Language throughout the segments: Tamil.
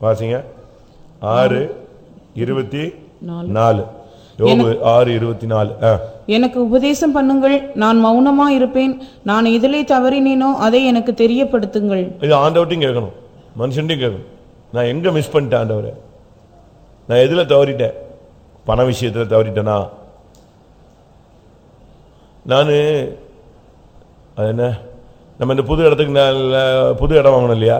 வாசிங்க. ஆறு இருபத்தி நாலு. ஆறு இருபத்தி நாலு. எனக்கு உபதேசம் பண்ணுங்கள். நான் மௌனமா இருப்பேன் நான் எதிலே தவறினேனோ அதை எனக்கு தெரியப்படுத்துங்கள். இது ஆண்டவர்ட்டையும் கேட்கணும். மனுஷன்ட்டையும் கேட்கும். நான் எங்கே மிஸ் பண்ணிட்டேன் ஆண்டவரை? நான் எதில் தவறிட்டேன்? பண விஷயத்தில் தவறிட்டேனா? நான் அது என்ன? நம்ம இந்த புது இடத்துக்கு நான் புது இடம் வாங்கணும் இல்லையா?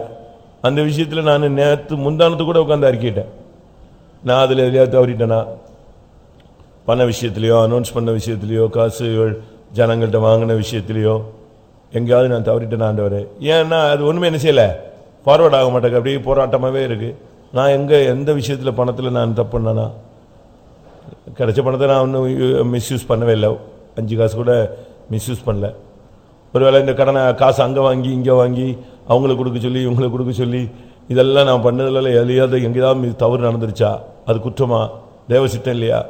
அந்த விஷயத்தில் நான் நேற்று முந்தானத்து கூட உட்காந்து அறிக்கிட்டேன் நான் அதில் எதுலையா தவறிட்டேனா? பண விஷயத்துலையோ அனௌன்ஸ் பண்ண விஷயத்துலையோ காசுகள் ஜனங்கள்கிட்ட வாங்கின விஷயத்துலையோ எங்கேயாவது நான் தவறிட்டேன் ஆண்டவர்? ஏன்னா அது ஒன்றுமே என்ன செய்யலை? ஃபார்வர்ட் ஆக மாட்டேங்க அப்படியே போராட்டமாகவே இருக்குது நான் எங்கே எந்த விஷயத்தில் பணத்தில் நான் தப்பு பண்ணேனா? கிடைச்ச பணத்தை நான் ஒன்றும் மிஸ்யூஸ் பண்ணவே இல்லை. அஞ்சு காசு கூட மிஸ்யூஸ் பண்ணல. ஒருவேளை இந்த கடனை காசு அங்கே வாங்கி இங்கே வாங்கி அவங்களுக்கு கொடுக்க சொல்லி இவங்களுக்கு கொடுக்க சொல்லி இதெல்லாம் நான் பண்ணதில் எதையாவது எங்கேயாவது தவறு நடந்துருச்சா? அது குற்றமா? தேவசிட்டம் இல்லையா?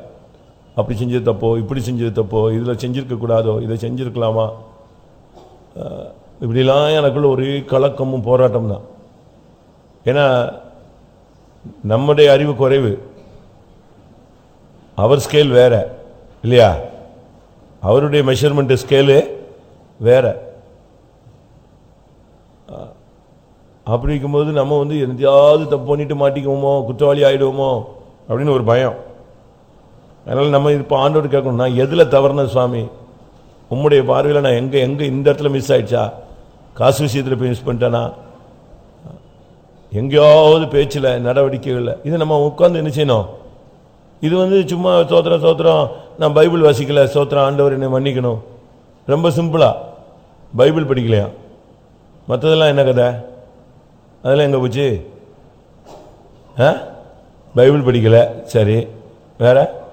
அப்படி செஞ்சது தப்போ? இப்படி செஞ்சது தப்போ? இதில் செஞ்சுருக்கக்கூடாதோ இதை செஞ்சுருக்கலாமா? இப்படிலாம் எனக்குள்ள ஒரே கலக்கமும் போராட்டம் தான் ஏன்னா நம்முடைய அறிவு குறைவு. அவர் ஸ்கேல் வேற இல்லையா? அவருடைய மெஷர்மெண்ட் ஸ்கேலு வேற. அப்படி இருக்கும்போது நம்ம வந்து எந்தையாவது தப்பு பண்ணிட்டு மாட்டிக்குவோமோ குற்றவாளி ஆகிடுவோமோ அப்படின்னு ஒரு பயம். அதனால் நம்ம இப்போ ஆண்டோடு கேட்கணும் நான் எதில் தவறுனேன் சுவாமி? உம்முடைய பார்வையில் நான் எங்கே எங்கே இந்த இடத்துல மிஸ் ஆயிடுச்சா? காசு விஷயத்தில் போய் மிஸ் பண்ணிட்டேனா? எங்கேயாவது பேச்சில் நடவடிக்கைகளில். இது நம்ம உட்காந்து என்ன செய்யணும்? இது வந்து சும்மா சோத்திரம் சோத்திரம். நான் பைபிள் வாசிக்கல சோத்திரம். ஆண்டவர் என்னை மன்னிக்கணும். ரொம்ப சிம்பிளா. பைபிள் படிக்கலையா? மற்றதெல்லாம் என்ன கதை? அதெல்லாம் எங்கே போச்சு? ஆ? பைபிள் படிக்கலை. சரி. வேற?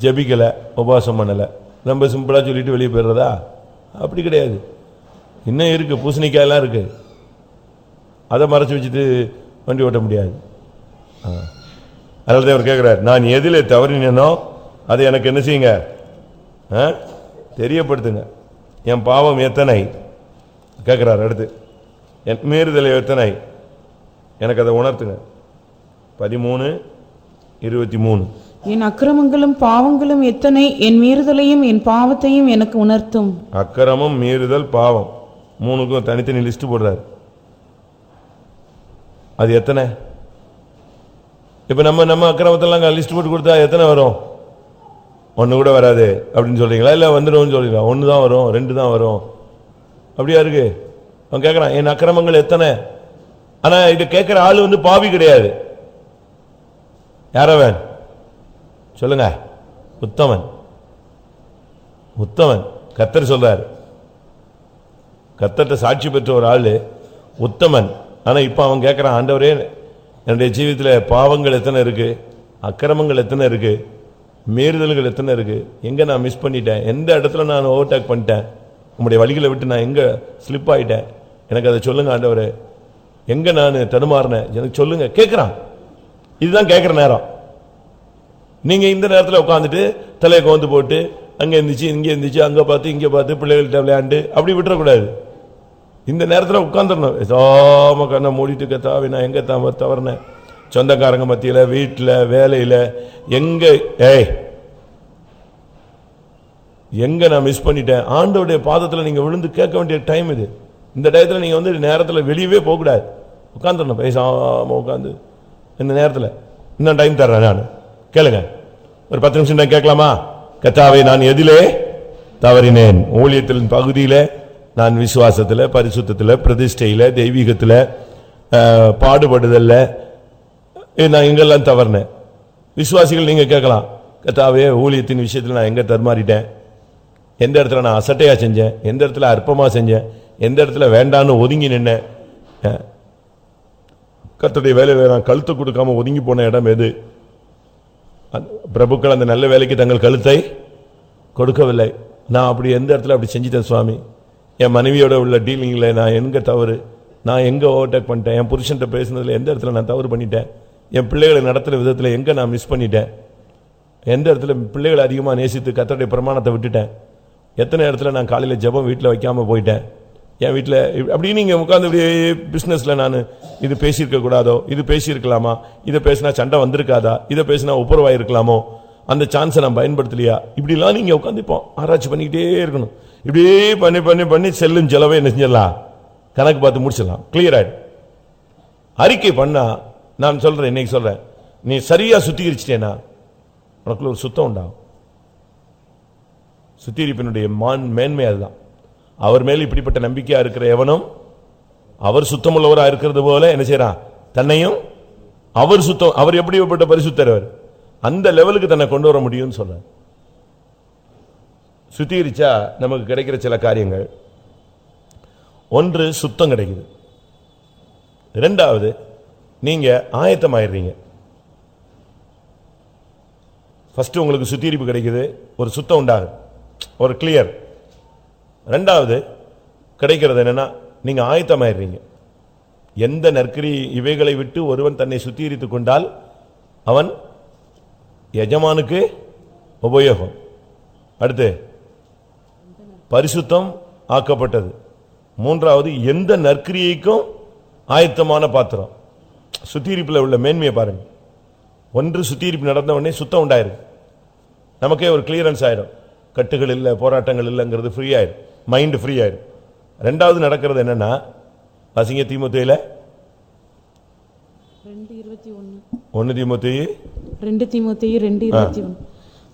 ஜெபிக்கலை. உபவாசம் பண்ணலை. ரொம்ப சிம்பிளாக சொல்லிட்டு வெளியே போயிடுறதா? அப்படி கிடையாது. இன்னும் இருக்குது பூசணிக்காயெல்லாம் இருக்குது அதை மறைச்சு வச்சுட்டு வண்டி ஓட்ட முடியாது. அதனால தான் அவர் கேட்குறார் நான் எதில் தவறினேனோ அதை எனக்கு என்ன செய்யுங்க? தெரியப்படுத்துங்க. என் பாவம் எத்தனை? கேட்குறார் அடுத்து. என் மீறுதலை எத்தனை? எனக்கு அதை உணர்த்துங்க. பதிமூணு இருபத்தி மூணு என் அக்கிரமங்களும் பாவங்களும் எத்தனை? என் மீறுதலையும் என் பாவத்தையும் எனக்கு உணர்த்தும். அக்கிரமம் மீறுதல் பாவம். மூணுக்கும் தனித்தனி லிஸ்ட் போடுறாரு. அது எத்தனை? இப்போ நம்ம நம்ம அக்கிரமத்தெல்லாம் லிஸ்ட் போட்டு கொடுத்தா எத்தனை வரும்? ஒன்று கூட வராது அப்படின்னு சொல்கிறீங்களா இல்லை வந்துடும் சொல்கிறீங்களா ஒன்று தான் வரும் ரெண்டு தான் வரும். அப்படியா இருக்கு? அவன் கேட்குறான் என் அக்கிரமங்கள் எத்தனை? ஆனால் இதை கேட்குற ஆள் வந்து பாவி கிடையாது. யாரவன்? சொல்லுங்க. உத்தமன். உத்தமன். கத்தர் சொல்றார். கத்தர்கிட்ட சாட்சி பெற்ற ஒரு ஆள் உத்தமன். ஆனால் இப்போ அவன் கேட்குறான் ஆண்டவரே என்னுடைய ஜீவிதத்தில் பாவங்கள் எத்தனை இருக்குது அக்கிரமங்கள் எத்தனை இருக்குது மீறுதல்கள் எத்தனை இருக்குது எங்கே நான் மிஸ் பண்ணிட்டேன்? எந்த இடத்துல நான் ஓவர்டேக் பண்ணிட்டேன்? உங்களுடைய வழிகளை விட்டு நான் எங்கே ஸ்லிப் ஆகிட்டேன் எனக்கு அதை சொல்லுங்க ஆண்டவரே. எங்கே நான் தடுமாறினேன்? எனக்கு சொல்லுங்கள் கேட்குறான் இதுதான் கேட்குற நேரம். நீங்கள் இந்த நேரத்தில் உட்காந்துட்டு தலையை கோந்து போட்டு அங்கே இருந்துச்சு இங்கே இருந்துச்சு அங்கே பார்த்து இங்கே பார்த்து பிள்ளைகள்கிட்ட விளையாண்டு அப்படி விட்டுறக்கூடாது. இந்த நேரத்தில் உட்காந்துடணும் ஏதாம கண்ணை மூடிட்டு கத்தாவே நான் எங்கே தான் தவறினேன் சொந்தக்காரங்க மத்தியில் வீட்டில் வேலையில் எங்கே ஏய் எங்கே நான் மிஸ் பண்ணிட்டேன்? ஆண்டோடைய பாதத்தில் நீங்கள் விழுந்து கேட்க வேண்டிய டைம் இது. இந்த டயத்தில் நீங்கள் வந்து நேரத்தில் வெளியவே போக கூடாது உட்காந்துடணும் பேசாமல் உட்காந்து இந்த நேரத்தில். இன்னும் டைம் தர்றேன் நான். கேளுங்க. ஒரு பத்து நிமிஷம் நான் கேட்கலாமா? கத்தாவை நான் எதிலே தவறினேன். ஊழியத்தின் பகுதியிலே நான் விசுவாசத்தில் பரிசுத்தத்தில் பிரதிஷ்டையில் தெய்வீகத்தில் பாடுபடுதல்ல. நான் எங்கெல்லாம் தவறினேன். விசுவாசிகள் நீங்கள் கேட்கலாம். கத்தாவே ஊழியத்தின் விஷயத்தில் நான் எங்கே தருமாறிட்டேன்? எந்த இடத்துல நான் அசட்டையாக செஞ்சேன்? எந்த இடத்துல அற்பமாக செஞ்சேன்? எந்த இடத்துல வேண்டான்னு ஒதுங்கி நின்னேன்? கத்துடைய வேலையில் நான் கழுத்து கொடுக்காம ஒதுங்கி போன இடம் எது? பிரபுக்கள் அந்த நல்ல வேலைக்கு தங்கள் கழுத்தை கொடுக்கவில்லை. நான் அப்படி எந்த இடத்துல அப்படி செஞ்சுட்டேன் சுவாமி? என் மனைவியோட உள்ள டீலிங்கில் நான் எங்கே தவறு? நான் எங்கே ஓவர்டேக் பண்ணிட்டேன்? என் புருஷன்ட்ட பேசுனதில் எந்த இடத்துல நான் தவறு பண்ணிட்டேன்? என் பிள்ளைகளை நடத்துகிற விதத்தில் எங்கே நான் மிஸ் பண்ணிட்டேன்? எந்த இடத்துல பிள்ளைகளை அதிகமாக நேசித்து கத்தருடைய பிரமாணத்தை விட்டுட்டேன்? எத்தனை இடத்துல நான் காலையில் ஜெபம் வீட்டில் வைக்காமல் போயிட்டேன்? என் வீட்டில் அப்படி நீங்கள் உட்காந்து இப்படியே பிஸ்னஸில் நான் இது பேசியிருக்க கூடாதோ? இது பேசியிருக்கலாமா? இதை பேசினா சண்டை வந்திருக்காதா? இதை பேசினா ஒப்புரவாயிருக்கலாமோ அந்த சான்ஸை நான் பயன்படுத்தலையா? இப்படிலாம் நீங்கள் உட்காந்துப்போம் ஆராய்ச்சி பண்ணிக்கிட்டே இருக்கணும். இப்படி பண்ணி பண்ணி பண்ணி செல்லும் செலவே என்ன செஞ்சிடலாம்? கணக்கு பார்த்து முடிச்சிடலாம். கிளியர் ஆயிடும் அறிக்கை பண்ணால் நான் சொல்கிறேன் இன்னைக்கு சொல்கிறேன் நீ சரியாக சுத்திகரிச்சிட்டேனா உனக்குள்ள ஒரு சுத்தம் உண்டாகும். சுத்திகரிப்பினுடைய மான் மேன்மை அதுதான். அவர் மேல் இப்படிப்பட்ட நம்பிக்கையாக இருக்கிற எவனும் அவர் சுத்தமுள்ளவராக இருக்கிறது போல என்ன செய்கிறான் தன்னையும் அவர் சுத்தம் அவர் எப்படிப்பட்ட பரிசுத்தர் அந்த லெவலுக்கு தன்னை கொண்டு வர முடியும்னு சொல்கிறேன் சுத்திகரிச்சா நமக்கு கிடைக்கிற சில காரியங்கள். ஒன்று சுத்தம் கிடைக்குது. ரெண்டாவது நீங்க ஆயத்தமாயிடுறீங்க. ஃபஸ்ட்டு உங்களுக்கு சுத்திகரிப்பு கிடைக்குது ஒரு சுத்தம் உண்டாகுது. ஒரு கிளியர் ரெண்டாவது கிடைக்கிறது என்னன்னா நீங்கள் ஆயத்தமாயிடுறீங்க. எந்த நற்கரி இவைகளை விட்டு ஒருவன் தன்னை சுத்திகரித்து கொண்டால் அவன் எஜமானுக்கு உபயோகம். அடுத்து பரிசுத்தம் ஆக்கப்பட்டது. மூன்றாவது எந்த நற்கிரியைக்கும் ஆயத்தமான பாத்திரம். சுத்திகரிப்புல உள்ள மேன்மையை பாருங்க. ஒன்று சுத்திகரிப்பு நடந்த உடனே சுத்தம் உண்டாயிருக்கு. நமக்கே ஒரு கிளியரன்ஸ் ஆயிடும். கட்டுகள் இல்லை போராட்டங்கள் இல்லைங்கிறது ஃப்ரீ ஆயிடும் மைண்ட் ஃப்ரீ ஆயிடும் ரெண்டாவது நடக்கிறது என்னன்னா வாசிங்க தீமுத்தையில? ஒன்னு தீமுத்தையு? ரெண்டு தீமோத்தேயு ரெண்டு ஒன்று.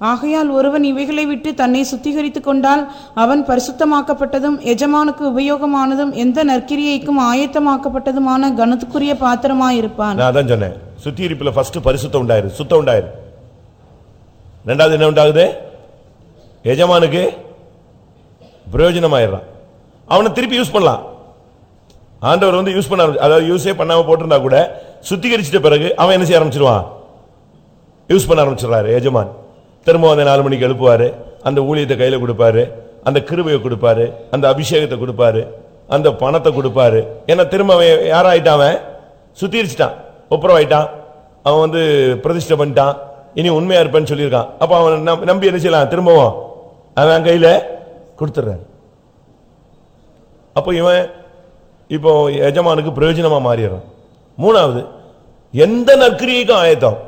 ஆகையால் ஒருவன் இவைகளை விட்டு தன்னை சுத்திகரித்துக் கொண்டால் அவன் பரிசுத்தமாக்கப்பட்டதும் எஜமானுக்கு உபயோகமானதும் எந்த நற்கிரியைக்கும் ஆயத்தமாக்கப்பட்டதுமான கனத்துக்குரிய பாத்திரமாயிருப்பான். நான் அதான் சொன்னேன். சுத்திகரிப்புல ஃபர்ஸ்ட் பரிசுத்தம் உண்டாயிரு சுத்தம் உண்டாயிரு. ரெண்டாவது என்ன உண்டாகுது? எஜமானுக்கு பிரயோஜனமாயிடுறான். அவனை திருப்பி யூஸ் பண்ணலாம். ஆண்டவர் வந்து யூஸ் பண்ண அதாவது யூஸே பண்ணாம போட்டிருந்தா கூட சுத்திகரிச்சிட்ட பிறகு அவன் என்ன செய்ய ஆரம்பிச்சிருவான்? யூஸ் பண்ண ஆரம்பிச்சிடுறாரு எஜமான். திரும்ப அந்த நாலு மணிக்கு எழுப்புவாரு. அந்த ஊழியத்தை கையில் கொடுப்பாரு. அந்த கிருபையை கொடுப்பாரு. அந்த அபிஷேகத்தை கொடுப்பாரு. அந்த பணத்தை கொடுப்பாரு. ஏன்னா திரும்ப அவன் யாராயிட்டான் அவன்? சுத்திரிச்சிட்டான். ஒப்புரவாயிட்டான். அவன் வந்து பிரதிஷ்டை பண்ணிட்டான். இனி உண்மையா இருப்பேன்னு சொல்லியிருக்கான். அப்போ அவன் நம்- நம்பி என்ன செய்யலாம்? திரும்பவும் அவன் கையில் கொடுத்துட்றான் அப்போ இவன் இப்போ எஜமானுக்கு பிரயோஜனமாக மாறிடுறான். மூணாவது எந்த நற்கிரியைக்கும் ஆயத்தம்.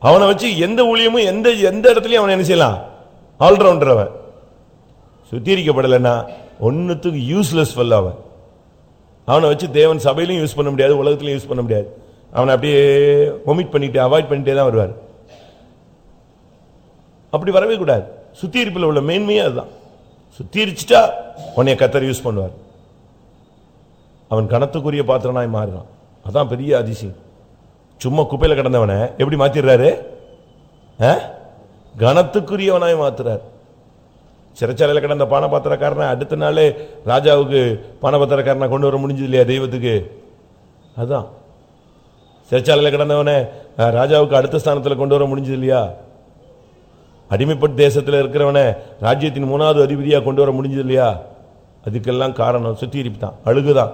அவனை வச்சு எந்த ஊழியமும் எந்த எந்த இடத்துலையும் அவனை என்ன செய்யலாம்? ஆல்ரவுண்டர் அவன். சுத்திகரிக்கப்படலைன்னா ஒன்றுத்துக்கு யூஸ்லெஸ் ஃபெல் அவன். அவனை வச்சு தேவன் சபையிலையும் யூஸ் பண்ண முடியாது உலகத்துலையும் யூஸ் பண்ண முடியாது. அவனை அப்படியே ஒமிட் பண்ணிட்டு அவாய்ட் பண்ணிட்டே தான் வருவார். அப்படி வரவே கூடாது. சுத்திகரிப்பில் உள்ள மேன்மையே அதுதான். சுத்திகரிச்சுட்டா உன்னைய கத்தர் யூஸ் பண்ணுவார். அவன் கணத்துக்குரிய பாத்திரனாய் மாறுறான். அதான் பெரிய அதிசயம். சும்மா குப்பையில் கிடந்தவனை எப்படி மாத்திடுறாரு? ஆ? கனத்துக்குரியவனாய் மாத்துறார். சிறைச்சாலையில் கிடந்த பானபாத்திரக்காரனை அடுத்த நாளே ராஜாவுக்கு பானபாத்திரக்காரனை கொண்டு வர முடிஞ்சது இல்லையா தெய்வத்துக்கு? அதுதான் சிறைச்சாலையில் கிடந்தவனை ராஜாவுக்கு அடுத்த ஸ்தானத்தில் கொண்டு வர முடிஞ்சது இல்லையா? அடிமைப்பட்ட தேசத்தில் இருக்கிறவனை ராஜ்யத்தின் மூணாவது அதிபதியாக கொண்டு வர முடிஞ்சது இல்லையா? அதுக்கெல்லாம் காரணம் சுத்திகரிப்பு தான். அழுகுதான்.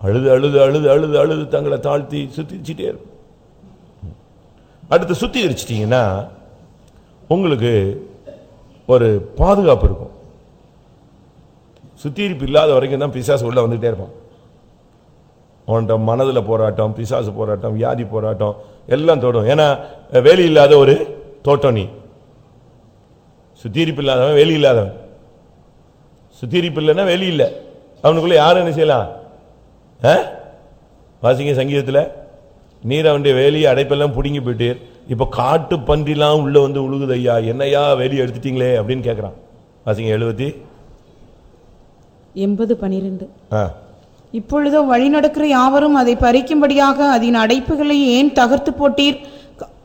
அழுது அழுது அழுது அழுது அழுது தங்களை தாழ்த்தி சுத்திச்சிட்டே இருக்கும். அடுத்து சுத்திகரிச்சிட்டீங்கன்னா உங்களுக்கு ஒரு பாதுகாப்பு இருக்கும். சுத்திகரிப்பு இல்லாத வரைக்கும் தான் பிசாசு உள்ள வந்துகிட்டே இருப்பான். அவன்கிட்ட மனதில் போராட்டம் பிசாசு போராட்டம் வியாதி போராட்டம் எல்லாம் தோடும். ஏன்னா வேலி இல்லாத ஒரு தோட்டம் நீ. சுத்திகரிப்பு இல்லாதவன் வேலி இல்லாதவன். சுத்திகரிப்பு இல்லைன்னா வேலி இல்லை. அவனுக்குள்ள யாரும் என்ன செய்யலாம்? ஆ? வாசிங்க சங்கீதத்தில். நீர் அவனுடைய வேலியை அடைப்பெல்லாம் பிடுங்கி போயிட்டீர். இப்ப காட்டு பன்றிலாம் உள்ள வந்து உழுகுது ஐயா என்னையா வேலி எடுத்துட்டீங்களே? அப்படின்னு கேட்கறான் வாசிங்க எழுபத்தி எண்பது பனிரெண்டு. ஆ. இப்பொழுதோ வழி நடக்கிற யாவரும் அதை பறிக்கும்படியாக அதன் அடைப்புகளை ஏன் தகர்த்து போட்டீர்?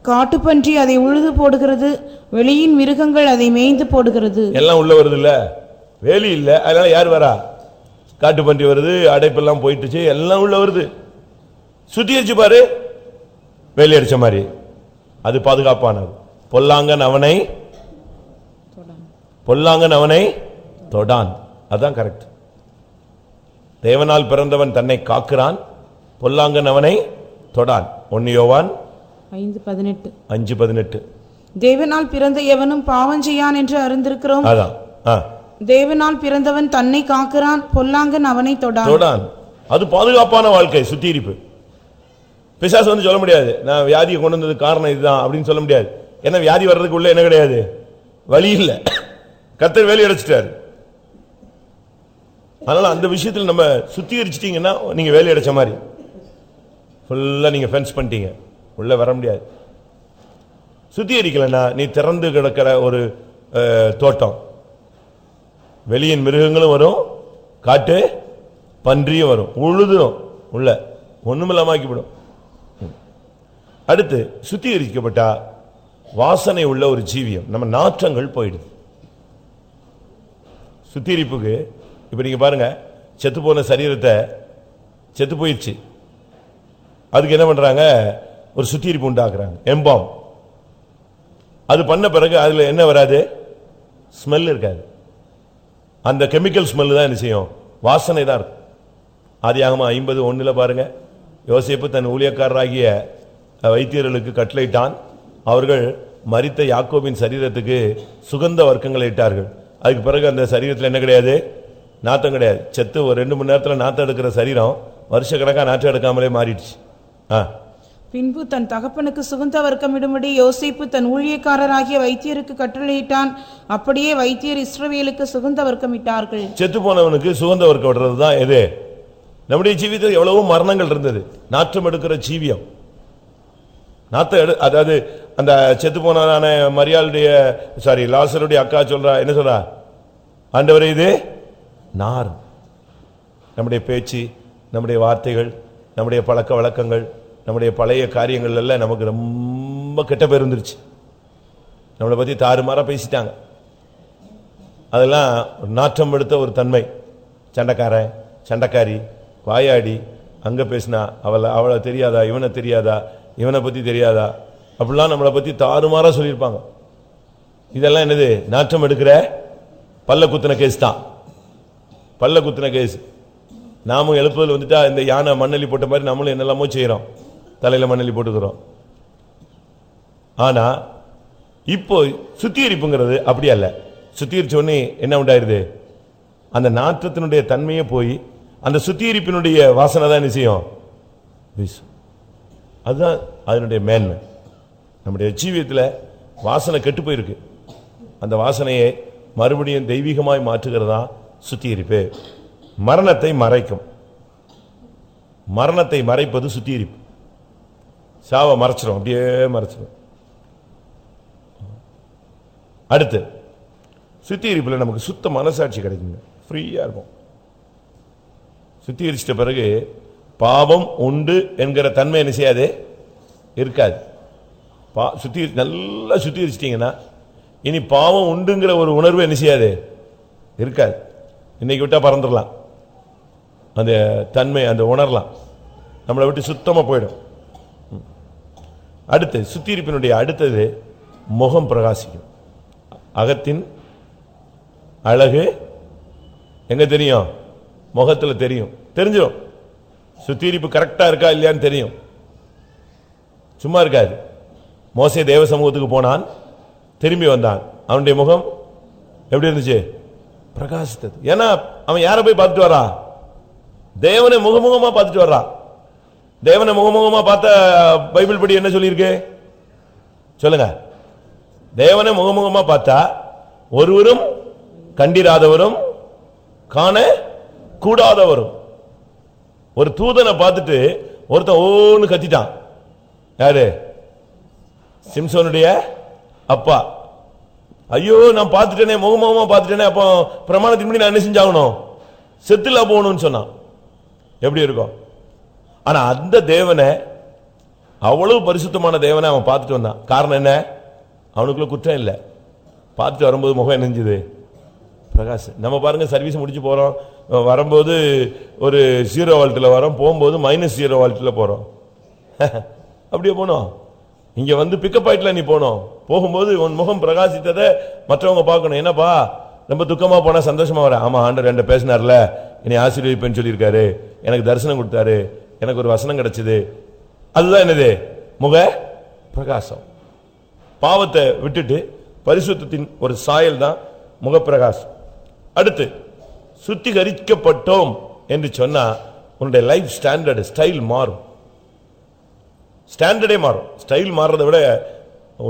காட்டுப்பன்றி அதை உழுது போடுகிறது வெளியின் மிருகங்கள் அதை மேய்ந்து போடுகிறது. எல்லாம் உள்ள வருது இல்ல? வேலி இல்ல. அதனால யார் வரா? காட்டு பன்றி வருது அடைப்பெல்லாம் போயிட்டுச்சு எல்லாம் உள்ள வருது. சுத்திகரிச்சு பாரு. வேலி அடிச்ச மாதிரி. அது பாதுகாப்பானது. பொல்லாங்கன் அவனை பொல்லாங்கன் அவனை தொடான். அதான் கரெக்ட் தேவனால் பிறந்தவன் தன்னை காக்கிறான். பொல்லாங்கன் அவனை தொடான். ஒன்னு யோவான் ஐந்து பதினெட்டு. அஞ்சு பதினெட்டு. தேவனால் பிறந்த எவனும் பாவம் செய்யான் என்று அறிந்திருக்கிறோம். அதான். தேவனால் பிறந்தவன் தன்னை காக்கிறான். பொல்லாங்கன் அவனை தொடான். தொடான். அது பாதுகாப்பான வாழ்க்கை சுத்திகரிப்பு. பிசாசு வந்து சொல்ல முடியாது. நான் வியாதியை கொண்டு வந்தது காரணம் இதுதான் அப்படின்னு சொல்ல முடியாது. ஏன்னா வியாதி வர்றதுக்கு உள்ள என்ன கிடையாது? வழி இல்லை. கத்தர் வேலையை அடைச்சிட்டாரு. அதனால அந்த விஷயத்துல நம்ம சுத்திகரிச்சிட்டீங்கன்னா நீங்க வேலை அடைச்ச மாதிரி. ஃபுல்லா நீங்க ஃபென்ஸ் பண்ணிட்டீங்க. உள்ள வர முடியாது. சுத்திகரிக்கலன்னா நீ திறந்து கிடக்கிற ஒரு தோட்டம். வெளியின் மிருகங்களும் வரும் காட்டு பன்றியும் வரும். உழுதும் உள்ள. ஒண்ணுமில்லாமக்கிவிடும் அடுத்து சுத்திகரிக்கப்பட்டா வாசனை உள்ள ஒரு ஜீவியம். நம்ம நாற்றங்கள் போயிடுது. சுத்திகரிப்புக்கு இப்ப நீங்க பாருங்க செத்து போன சரீரத்தை செத்து போயிடுச்சு. அதுக்கு என்ன பண்றாங்க? ஒரு சுத்திகரிப்பு உண்டாக்குறாங்க. எம்பாம் அது பண்ண பிறகு அதுல என்ன வராது? ஸ்மெல் இருக்காது. அந்த கெமிக்கல் ஸ்மெல் தான் என்ன செய்யும்? வாசனை தான் இருக்கும். ஆதியாகமம் ஐம்பது ஒண்ணுல பாருங்க. யோசிப்பு தன் ஊழியக்காரராகிய வைத்தியர்களுக்கு கட்டளையிட்டான். அவர்கள் மரித்த யாக்கோபின் சரீரத்துக்கு சுகந்த வர்க்கங்களை இட்டார்கள். அதுக்கு பிறகு அந்த சரீரத்தில் என்ன கிடையாது? நாத்தம் கிடையாது. செத்து ஒரு ரெண்டு மணி நேரத்தில் நாத்தம் எடுக்கிற சரீரம் வருஷக்கணக்காக நாற்றம் எடுக்காமலே மாறிடுச்சு. ஆ. பின்பு தன் தகப்பனுக்கு சுகந்த வர்க்கமிடும்படி யோசேப்பு தன் ஊழியக்காரராகிய வைத்தியருக்கு கட்டளையிட்டான். அப்படியே வைத்தியர் இஸ்ரவேலுக்கு சுகந்த வர்க்கமிட்டார்கள். செத்து போனவனுக்கு சுகந்த வர்க்கம் விடுறது தான் எது நம்முடைய ஜீவிதத்தில் எவ்வளவோ மரணங்கள் இருந்தது. நாற்றம் எடுக்கிற ஜீவியம். நாத்த எடு அதாவது அந்த செத்து போனதான மரியாளுடைய சாரி லாசருடைய அக்கா சொல்றா என்ன சொல்றா? ஆண்டவரே இது நார். நம்முடைய பேச்சு நம்முடைய வார்த்தைகள் நம்முடைய பழக்க வழக்கங்கள் நம்முடைய பழைய காரியங்கள் எல்லாம் நமக்கு ரொம்ப கெட்ட பேர் இருந்துருச்சு. நம்மளை பற்றி தாறுமாறாக பேசிட்டாங்க. அதெல்லாம் ஒரு நாற்றம் எடுத்த ஒரு தன்மை. சண்டைக்காரன் சண்டைக்காரி வாயாடி அங்கே பேசினா அவளை அவளை தெரியாதா இவனை தெரியாதா இவனை பற்றி தெரியாதா? அப்படிலாம் நம்மளை பற்றி தாறுமாறாக சொல்லியிருப்பாங்க. இதெல்லாம் என்னது? நாற்றம் எடுக்கிற பல்ல குத்தின கேஸ் தான். பல்ல குத்தின கேஸ் நாமும் எழுப்புதல் வந்துட்டா இந்த யானை மண்ணலி போட்ட மாதிரி நம்மளும் என்னெல்லாமோ செய்கிறோம் தலையில் மண்ணலி போட்டுக்கிறோம். ஆனால் இப்போ சுத்திகரிப்புங்கிறது அப்படி அல்ல. சுத்திகரிச்சோடனே என்ன உண்டாயிருது? அந்த நாற்றத்தினுடைய தன்மையே போய் அந்த சுத்திகரிப்பினுடைய வாசனை தான் என்ன செய்யும்? வீசும். அதுதான் அதனுடைய மேன்மை. நம்முடைய ஜீவியத்தில் வாசனை கெட்டு போயிருக்கு. அந்த வாசனையை மறுபடியும் தெய்வீகமாய் மாற்றுகிறதா? சுத்திகரிப்பு. மரணத்தை மறைக்கும். மரணத்தை மறைப்பது சுத்திகரிப்பு. சாவை மறைச்சிடும் அப்படியே மறைச்சிடும் அடுத்து சுத்திகரிப்பில் நமக்கு சுத்த மனசாட்சி கிடைக்குங்க. ஃப்ரீயாக இருக்கும் சுத்திகரிச்சிட்ட பிறகு பாவம் உண்டு என்கிற தன்மை என்ன செய்யாது? இருக்காது. பா சுத்தி நல்லா சுத்திகரிச்சிட்டீங்கன்னா இனி பாவம் உண்டுங்கிற ஒரு உணர்வு என்ன செய்யாது? இருக்காது. இன்னைக்கு விட்டால் பறந்துடலாம். அந்த தன்மை அந்த உணரலாம். நம்மளை விட்டு சுத்தமாக போயிடும். அடுத்து சுத்திகரிப்பினுடைய அடுத்தது முகம் பிரகாசிக்கும். அகத்தின் அழகு எங்கே தெரியும்? முகத்தில் தெரியும். தெரிஞ்சிடும் சுத்திரிப்பு கரெக்டாக இருக்கா இல்லையான்னு தெரியும். சும்மா இருக்காது. மோசே தேவ சமூகத்துக்கு போனான் திரும்பி வந்தான். அவனுடைய முகம் எப்படி இருந்துச்சு? பிரகாசித்தது. ஏன்னா அவன் யாரை போய் பார்த்துட்டு வரா? தேவனை முகமுகமாக பார்த்துட்டு வர்றான் தேவனை முகமுகமாக பார்த்த பைபிள் படி என்ன சொல்லியிருக்கு? சொல்லுங்க. தேவனை முகமுகமாக பார்த்தா ஒருவரும் கண்டிராதவரும் காண கூடாதவரும் ஒரு தூதனை பார்த்துட்டு ஒருத்தன் ஓன்னு கத்திட்டான். யாரு? சிம்சோனுடைய அப்பா. ஐயோ நான் பார்த்துட்டேனே முகமுகமா பார்த்துட்டேனே அப்போ பிரமாணத்தின் முன்னாடி நான் என்ன செஞ்சாகணும்? செத்துல போகணும்னு சொன்னான். எப்படி இருக்கும்? ஆனா அந்த தேவனை அவ்வளவு பரிசுத்தமான தேவனை அவன் பார்த்துட்டு வந்தான். காரணம் என்ன? அவனுக்குள்ள குற்றம் இல்லை. பார்த்துட்டு வரும்போது முகம் என்னஞ்சுது பிரகாஷ் நம்ம பாருங்க சர்வீஸ் முடிச்சு போறோம். வரும்போது ஒரு ஜீரோ வால்ட்டில் வரோம். போகும்போது மைனஸ் ஜீரோ வால்ட்டில் போகிறோம் அப்படியே போனோம். இங்கே வந்து பிக்கப் பாயிண்ட்ல நீ போனோம். போகும்போது உன் முகம் பிரகாசித்ததை மற்றவங்க பார்க்கணும். என்னப்பா? ரொம்ப துக்கமாக போனால் சந்தோஷமாக வர? ஆமாம் ஆண்டர் என்கிட்ட பேசினார்ல. என்னை ஆசீர்வதிப்பேன்னு சொல்லியிருக்காரு. எனக்கு தரிசனம் கொடுத்தாரு. எனக்கு ஒரு வசனம் கிடைச்சது. அதுதான் என்னது? முக பிரகாசம். பாவத்தை விட்டுட்டு பரிசுத்தத்தின் ஒரு சாயல் தான் முகப்பிரகாசம். அடுத்து சுத்திகரிக்கப்பட்டோம் என்று சொன்னா உன்னுடைய லைஃப் ஸ்டாண்டர்டு ஸ்டைல் மாறும். ஸ்டாண்டர்டே மாறும். ஸ்டைல் மாறுறதை விட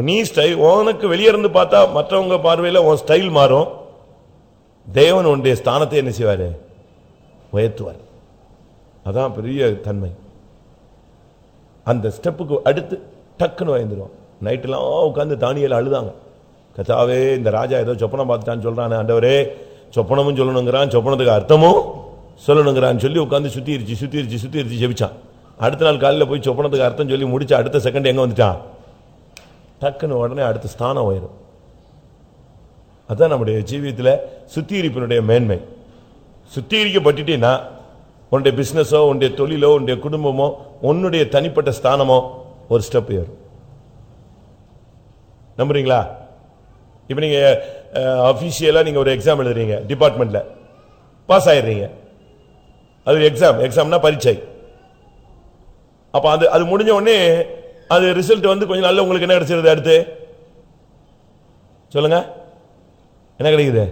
நீ ஸ்டைல் உனக்கு வெளியே இருந்து பார்த்தா மற்றவங்க பார்வையில் உன் ஸ்டைல் மாறும். தேவன் உன்னுடைய ஸ்தானத்தை என்ன செய்வார்? உயர்த்துவார். அதான் பெரிய தன்மை. அந்த ஸ்டெப்புக்கு அடுத்து டக்குன்னு பயந்துருவான் நைட்டெல்லாம் உட்காந்து தானியில் அழுதாங்க. கத்தாவே இந்த ராஜா ஏதோ சொப்பனம் பார்த்துட்டான்னு சொல்கிறானே ஆண்டவரே. சொப்பனமும் சொல்லணுங்கிறான் சொப்பனத்துக்கு அர்த்தமும் சொல்லணுங்கிறான்னு சொல்லி உட்காந்து சுத்திருச்சு சுத்திருச்சு சுத்திருச்சு ஜெபிச்சான் அடுத்த நாள் காலையில் போய் சொப்பனத்துக்கு அர்த்தம் சொல்லி முடிச்சு அடுத்த செகண்ட் எங்க வந்துட்டான்? டக்குன்னு உடனே அடுத்த ஸ்தானம் உயரும் அதுதான் நம்முடைய ஜீவியத்தில் சுத்திகரிப்பினுடைய மேன்மை. சுத்திகரிக்கப்பட்டுட்டீன்னா உன்னுடைய பிஸ்னஸோ உன்னுடைய தொழிலோ உன்னுடைய குடும்பமோ உன்னுடைய தனிப்பட்ட ஸ்தானமோ ஒரு ஸ்டெப் ஏறும். நம்புறீங்களா? இப்போ நீங்கள் அபிஷியலா நீங்க ஒரு எக்ஸாம் எழுதுறீங்க டிபார்ட்மெண்ட்ல பாஸ் ஆயிடுறீங்க. அது எக்ஸாம் எக்ஸாம்னா பரீட்சை. அப்ப அது அது முடிஞ்ச உடனே அது ரிசல்ட் வந்து கொஞ்சம் நல்ல உங்களுக்கு என்ன கிடைச்சிருது அடுத்து? சொல்லுங்க. என்ன கிடைக்குது?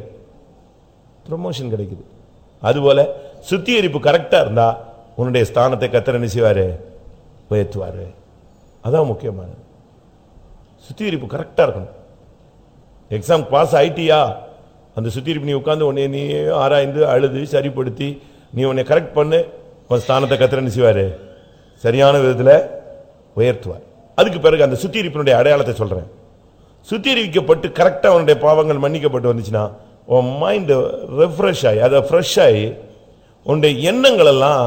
ப்ரொமோஷன் கிடைக்குது. அதுபோல சுத்திகரிப்பு கரெக்டா இருந்தா உன்னுடைய ஸ்தானத்தை கத்தர் என்ன உயர்த்துவார். அதான் முக்கியமானது. சுத்திகரிப்பு கரெக்டா இருக்கணும். எக்ஸாம் பாஸ் ஆயிட்டியா? அந்த சுத்திருப்பு நீ உட்காந்து உன்னை நீ ஆராய்ந்து அழுது சரிப்படுத்தி நீ உன்னை கரெக்ட் பண்ணு உன் ஸ்தானத்தை கத்திரன்னு செய்வார்? சரியான விதத்தில் உயர்த்துவார். அதுக்கு பிறகு அந்த சுத்திகரிப்பினுடைய அடையாளத்தை சொல்கிறேன் சுத்திகரிக்கப்பட்டு கரெக்டாக உன்னுடைய பாவங்கள் மன்னிக்கப்பட்டு வந்துச்சுன்னா உன் மைண்டு ரெஃப்ரெஷ் ஆகி அதை ஃப்ரெஷ் ஆகி உன்னுடைய எண்ணங்களெல்லாம்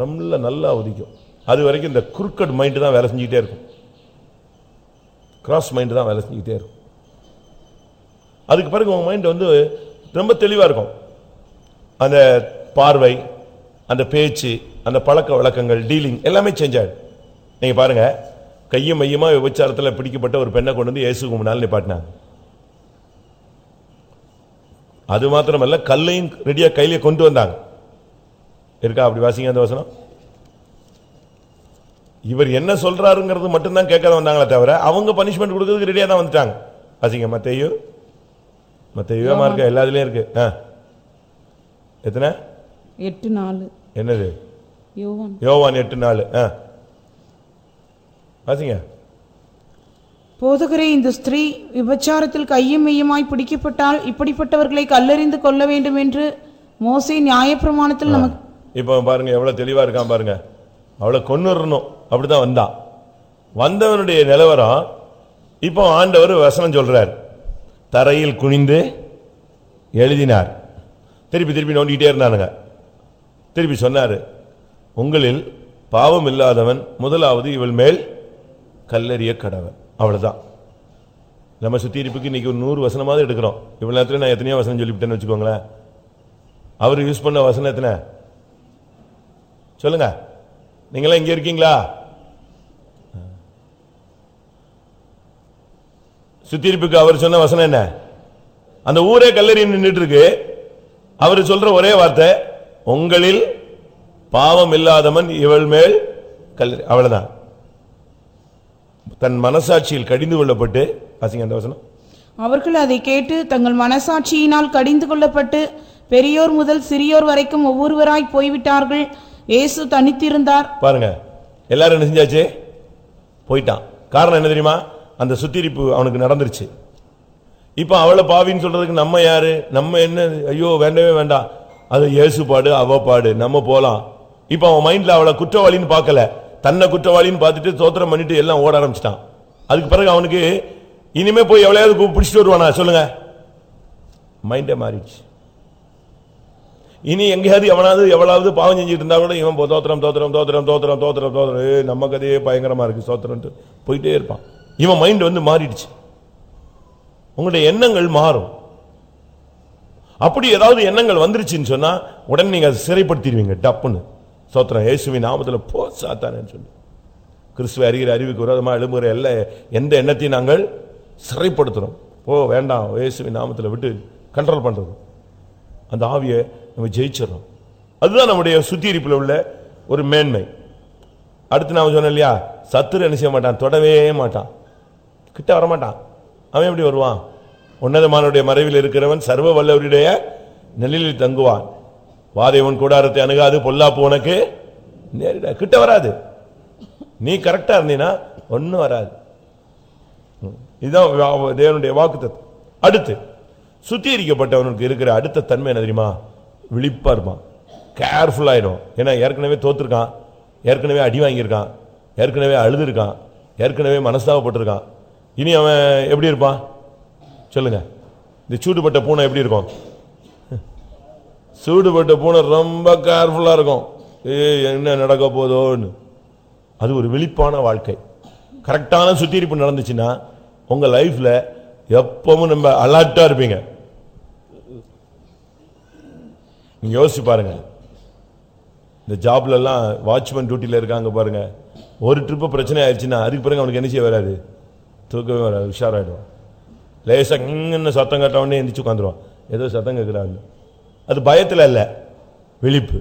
ரொம்ப நல்லா உதிக்கும். அது வரைக்கும் இந்த குறுக்கட் மைண்டு தான் வேலை செஞ்சுக்கிட்டே இருக்கும். கிராஸ் மைண்டு தான் வேலை செஞ்சுக்கிட்டே இருக்கும். அதுக்கு பிறகு உங்கள் மைண்ட் வந்து ரொம்ப தெளிவாக இருக்கும். அந்த பார்வை அந்த பேச்சு அந்த பழக்க வழக்கங்கள் டீலிங் எல்லாமே சேஞ்ச் ஆகிடும் நீங்கள் பாருங்க கையும் மையமாக விபச்சாரத்தில் பிடிக்கப்பட்ட ஒரு பெண்ணை கொண்டு வந்து இயேசுக்கு முன்னால் நிப்பாட்டினாங்க. அது மாத்திரமல்ல கல்லையும் ரெடியாக கையிலே கொண்டு வந்தாங்க. இருக்கா? அப்படி வாசிங்க அந்த வசனம். இவர் என்ன சொல்றாருங்கிறது மட்டும்தான் கேட்காத வந்தாங்களே தவிர அவங்க பனிஷ்மெண்ட் கொடுக்கறதுக்கு ரெடியாக தான் வந்துட்டாங்க. வாசிங்க மத்தையோ மத்தையோ மார்க்க எல்லாத்துலயும் இருக்கு. ஆ. எத்தனை? எட்டு நாலு. என்னது? யோவான். யோவான் எட்டு நாலு. ஆ. வாசிங்க. போதகரே இந்த ஸ்திரீ விபச்சாரத்தில் கையும் மெய்யுமாய் பிடிக்கப்பட்டால் இப்படிப்பட்டவர்களை கல்லெறிந்து கொள்ள வேண்டும் என்று மோசே நியாயப்பிரமாணத்தில் நமக்கு இப்போ பாருங்க எவ்வளவு தெளிவா இருக்கான் பாருங்க. அவளை கொன்னுறணும். அப்படிதான் வந்தான் வந்தவனுடைய நிலவரம் இப்போ ஆண்டவர் வசனம் சொல்றார். தரையில் குனிந்து எழுதினார். திருப்பி திருப்பி நோண்டிக்கிட்டே இருந்தானுங்க. திருப்பி சொன்னார் உங்களில் பாவம் இல்லாதவன் முதலாவது இவள் மேல் கல்லறிய கடவன். அவ்வளோதான் நம்ம சுத்தியிருப்புக்கு இன்னைக்கு ஒரு நூறு வசனமாவது எடுக்கிறோம். இவ்வளோ நேரத்தில் நான் எத்தனையோ வசனம் சொல்லிவிட்டேன்னு வச்சுக்கோங்களேன். அவர் யூஸ் பண்ண வசனம் எத்தனை? சொல்லுங்க. நீங்களாம் இங்கே இருக்கீங்களா? சுத்திருப்புக்கு அவர் சொன்ன வசனம் என்ன? அந்த ஊரே கல்லறி நின்றுட்டு இருக்கு அவர் சொல்ற ஒரே வார்த்தை உங்களில் பாவம் இல்லாதவன் இவள் மேல் கல்லறி அவ்வளவுதான். தன் மனசாட்சியில் கடிந்து கொள்ளப்பட்டு வாசிங்க அந்த வசனம். அவர்கள் அதை கேட்டு தங்கள் மனசாட்சியினால் கடிந்து கொள்ளப்பட்டு பெரியோர் முதல் சிறியோர் வரைக்கும் ஒவ்வொருவராய் போய்விட்டார்கள். இயேசு தனித்திருந்தார். பாருங்க எல்லாரும் என்ன செஞ்சாச்சு? போயிட்டான். காரணம் என்ன தெரியுமா? அந்த சுத்திரிப்பு அவனுக்கு நடந்துருச்சு. இப்போ அவளை பாவின்னு சொல்கிறதுக்கு நம்ம யார்? நம்ம என்ன? ஐயோ வேண்டவே வேண்டாம் அது இயேசு பாடு அவ பாடு நம்ம போகலாம் இப்போ அவன் மைண்டில் அவளை குற்றவாளின்னு பார்க்கல. தன்னை குற்றவாளின்னு பார்த்துட்டு தோத்திரம் பண்ணிட்டு எல்லாம் ஓட ஆரம்பிச்சிட்டான். அதுக்கு பிறகு அவனுக்கு இனிமே போய் எவ்வளையாவது பிடிச்சிட்டு வருவானா? சொல்லுங்க. மைண்டே மாறிடுச்சு. இனி எங்கேயாவது எவனாவது எவ்வளவு பாவம் செஞ்சுட்டு இருந்தா கூட இவன் தோத்திரம் தோத்திரம் தோத்திரம் தோத்திரம் தோத்திரம் தோத்திரம் நம்ம கதையே பயங்கரமா இருக்கு சோத்திரம்ட்டு போயிட்டே இருப்பான். இவன் மைண்ட் வந்து மாறிடுச்சு. உங்களுடைய எண்ணங்கள் மாறும். அப்படி ஏதாவது எண்ணங்கள் வந்துருச்சுன்னு சொன்னா உடனே நீங்க அதை சிறைப்படுத்திடுவீங்க டப்புன்னு. சோத்திரம் இயேசுவின் நாமத்தில் போ சாத்தானேன்னு சொல்லி. கிறிஸ்துவ அறிகிற அறிவுக்கு விரோதமாக எழும்புகிற எல்லா எந்த எண்ணத்தையும் நாங்கள் சிறைப்படுத்துறோம். ஓ வேண்டாம் இயேசுவின் நாமத்தில் விட்டு கண்ட்ரோல் பண்ணுறது அந்த ஆவியை நம்ம ஜெயிச்சிடறோம். அதுதான் நம்முடைய சுத்திகரிப்பில் உள்ள ஒரு மேன்மை. அடுத்து நான் சொன்னேன் இல்லையா? சத்துரு என்ன செய்ய மாட்டான்? தொடவே மாட்டான். கிட்ட வரமாட்டான். அவன் எப்படி வருவான்? உன்னதமானுடைய மறைவில் இருக்கிறவன் சர்வ வல்லவருடைய நெல்லில் தங்குவான். வாதைவன் கூடாரத்தை அணுகாது பொல்லாப்பு உனக்கு நேரிட கிட்ட வராது. நீ கரெக்டா இருந்தீனா ஒன்றும் வராது. இதுதான் தேவனுடைய வாக்கு அடுத்து சுத்திகரிக்கப்பட்டவனுக்கு இருக்கிற அடுத்த தன்மை என்ன தெரியுமா? விழிப்பா இருப்பான். கேர்ஃபுல்லாயிடும் ஏன்னா ஏற்கனவே தோத்துருக்கான். ஏற்கனவே அடி வாங்கியிருக்கான். ஏற்கனவே அழுதுருக்கான். ஏற்கனவே மனஸ்தாபப்பட்டிருக்கான். இனி அவன் எப்படி இருப்பான்? சொல்லுங்க. இந்த சூடுபட்ட பூனை எப்படி இருக்கும்? சூடுபட்ட பூனை ரொம்ப கேர்ஃபுல்லாக இருக்கும். ஏய் என்ன நடக்க போதோன்னு. அது ஒரு விழிப்பான வாழ்க்கை. கரெக்டான சுத்திகரிப்பு நடந்துச்சுன்னா உங்கள் லைஃப்பில் எப்பவும் நம்ம அலர்ட்டாக இருப்பீங்க. நீங்கள் யோசிச்சு பாருங்க. இந்த ஜாப்லலாம் வாட்ச்மேன் டியூட்டியில் இருக்காங்க பாருங்க. ஒரு ட்ரிப்பு பிரச்சனை ஆயிடுச்சுன்னா அதுக்கு பிறகு அவனுக்கு என்ன செய்ய வராது? தூக்கவே வராது உஷாராயிடுவான். லேசாக இங்கன்னு சத்தம் கட்டவுடனே உடனே எந்திரிச்சு உட்காந்துருவான். ஏதோ சத்தம் கேட்குறாங்க அது பயத்தில் இல்லை விழிப்பு.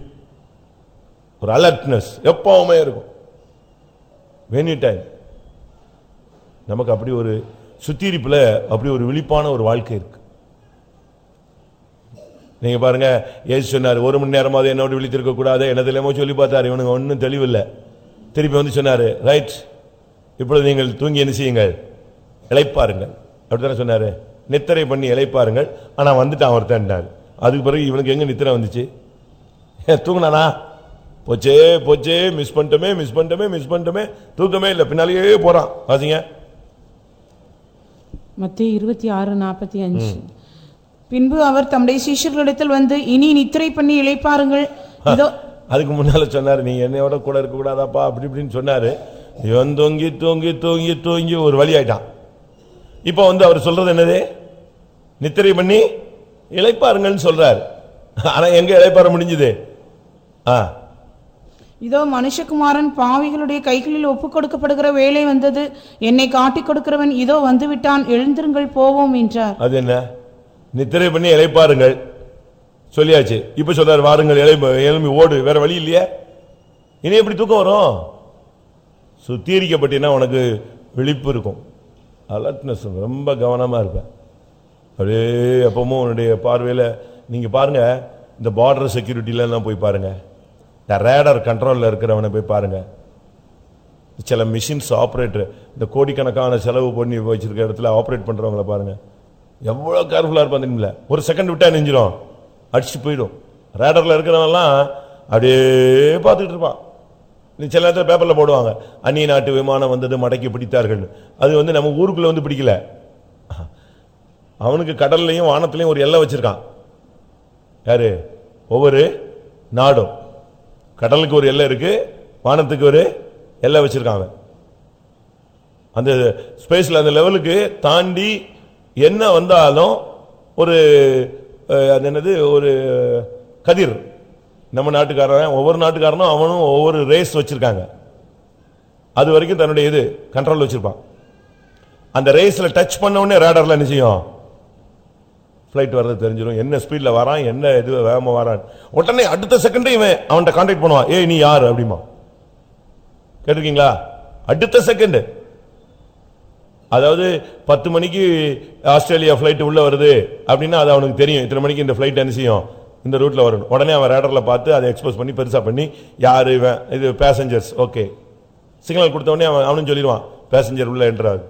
ஒரு அலர்ட்னஸ் எப்பவுமே இருக்கும். எனி டைம் நமக்கு அப்படி ஒரு சுத்திரிப்புல அப்படி ஒரு விழிப்பான ஒரு வாழ்க்கை இருக்கு. நீங்கள் பாருங்க ஏசு சொன்னார் ஒரு மணி நேரமாவது என்னோட விழித்திருக்க கூடாது. என்னதுலேயுமோ சொல்லி பார்த்தார் இவனுக்கு ஒன்றும் தெளிவில்லை. திருப்பி வந்து சொன்னார் ரைட் இப்பொழுது நீங்கள் தூங்கி என்ன செய்யுங்கள்? இளைப்பாருங்கள். அப்படித்தானே சொன்னாரு? நித்திரை பண்ணி இளைப்பாருங்கள். ஆனா வந்துட்டான் ஒருத்தன்டார் அதுக்கு பிறகு இவனுக்கு எங்க நித்திரை வந்துச்சு? தூங்கினானா? போச்சே போச்சே மிஸ் பண்ணிட்டோமே மிஸ் பண்ணிட்டோமே மிஸ் பண்ணிட்டோமே. தூக்கமே இல்லை. பின்னாலேயே போறான். வாசிங்க. மத்திய இருபத்தி ஆறு நாற்பத்தி அஞ்சு. பின்பு அவர் தம்முடைய சீஷர்களிடத்தில் வந்து இனி நித்திரை பண்ணி இளைப்பாருங்கள். இதோ அதுக்கு முன்னால சொன்னாரு நீ என்னையோட கூட இருக்க கூடாதாப்பா அப்படி இப்படின்னு சொன்னாரு. இவன் தூங்கி தூங்கி தூங்கி தூங்கி ஒரு வழி ஆயிட்டான். இப்போ வந்து அவர் சொல்றது என்னது? நித்திரை பண்ணி இளைப்பாருங்கள்னு சொல்றாரு. ஆனா எங்க இளைப்பாற முடிஞ்சது? ஆ. இதோ மனுஷகுமாரன் பாவிகளுடைய கைகளில் ஒப்புக் கொடுக்கப்படுகிற வேலை வந்தது. என்னை காட்டிக் கொடுக்கிறவன் இதோ வந்துவிட்டான். எழுந்திருங்கள் போவோம் என்றார். அது என்ன? நித்திரை பண்ணி இளைப்பாருங்கள். சொல்லியாச்சு. இப்ப சொல்றாரு வாருங்கள் இளை எழும்பி ஓடு. வேற வழி இல்லையே. இனி எப்படி தூக்கம் வரும்? சுத்திகரிக்கப்பட்டினா உனக்கு விழிப்பு இருக்கும். அலர்ட்னஸ் ரொம்ப கவனமாக இருப்பேன். அப்படியே எப்பவும் உன்னுடைய பார்வையில் நீங்கள் பாருங்கள் இந்த பார்டர் செக்யூரிட்டிலலாம் போய் பாருங்கள் இந்த ரேடர் கண்ட்ரோலில் இருக்கிறவனை போய் பாருங்கள் சில மிஷின்ஸ் ஆப்ரேட்டர் இந்த கோடிக்கணக்கான செலவு பண்ணி வச்சிருக்க இடத்துல ஆப்ரேட் பண்ணுறவங்கள பாருங்கள் எவ்வளோ கேர்ஃபுல்லாக இருப்பான் தெரியுமில்ல? ஒரு செகண்ட் விட்டால் நெஞ்சிடும் அடிச்சுட்டு போயிடும். ரேடரில் இருக்கிறவன்லாம் அப்படியே பார்த்துக்கிட்டு இருப்பான். சில நேரத்தில் பேப்பரில் போடுவாங்க. அந்நிய நாட்டு விமானம் வந்தது மடக்கி பிடித்தார்கள். அது வந்து நம்ம ஊருக்குள்ளே வந்து பிடிக்கல. அவனுக்கு கடல்லையும் வானத்துலையும் ஒரு எல்லை வச்சுருக்கான். யார்? ஒவ்வொரு நாடும். கடலுக்கு ஒரு எல்லை இருக்குது வானத்துக்கு ஒரு எல்லை வச்சுருக்காங்க. அந்த ஸ்பேஸில் அந்த லெவலுக்கு தாண்டி என்ன வந்தாலும் ஒரு அது என்னது? ஒரு கதிர். நம்ம நாட்டுக்காரன் ஒவ்வொரு நாட்டுக்காரனும் அவனும் ஒவ்வொரு ரேஸ் வச்சிருக்காங்க. அது வரைக்கும் தன்னுடைய இது கண்ட்ரோல் வச்சிருப்பான். அந்த ரேஸ்ல டச் பண்ண உடனே ரேடர்ல என்ன செய்யும்? ஃப்ளைட் வர்றது தெரிஞ்சிடும் என்ன ஸ்பீட்ல வரான் என்ன இது வேகமாக வரான். உடனே அடுத்த செகண்டே இவன் அவன்கிட்ட கான்டாக்ட் பண்ணுவான். ஏய் நீ யார்? அப்படிமா. கேட்டிருக்கீங்களா? அடுத்த செகண்ட் அதாவது பத்து மணிக்கு ஆஸ்திரேலியா ஃப்ளைட் உள்ள வருது அப்படின்னா அது அவனுக்கு தெரியும். இத்தனை மணிக்கு இந்த ஃப்ளைட் என்ன செய்யும்? இந்த ரூட்டில் வரும் உடனே அவன் ரேடரில் பார்த்து அதை எக்ஸ்போஸ் பண்ணி பெருசாக பண்ணி யார் இவன்? இது பேசஞ்சர்ஸ் ஓகே சிக்னல் கொடுத்தவொடனே அவன் அவனும் சொல்லிடுவான் பேசஞ்சர் உள்ள என்ட்ராது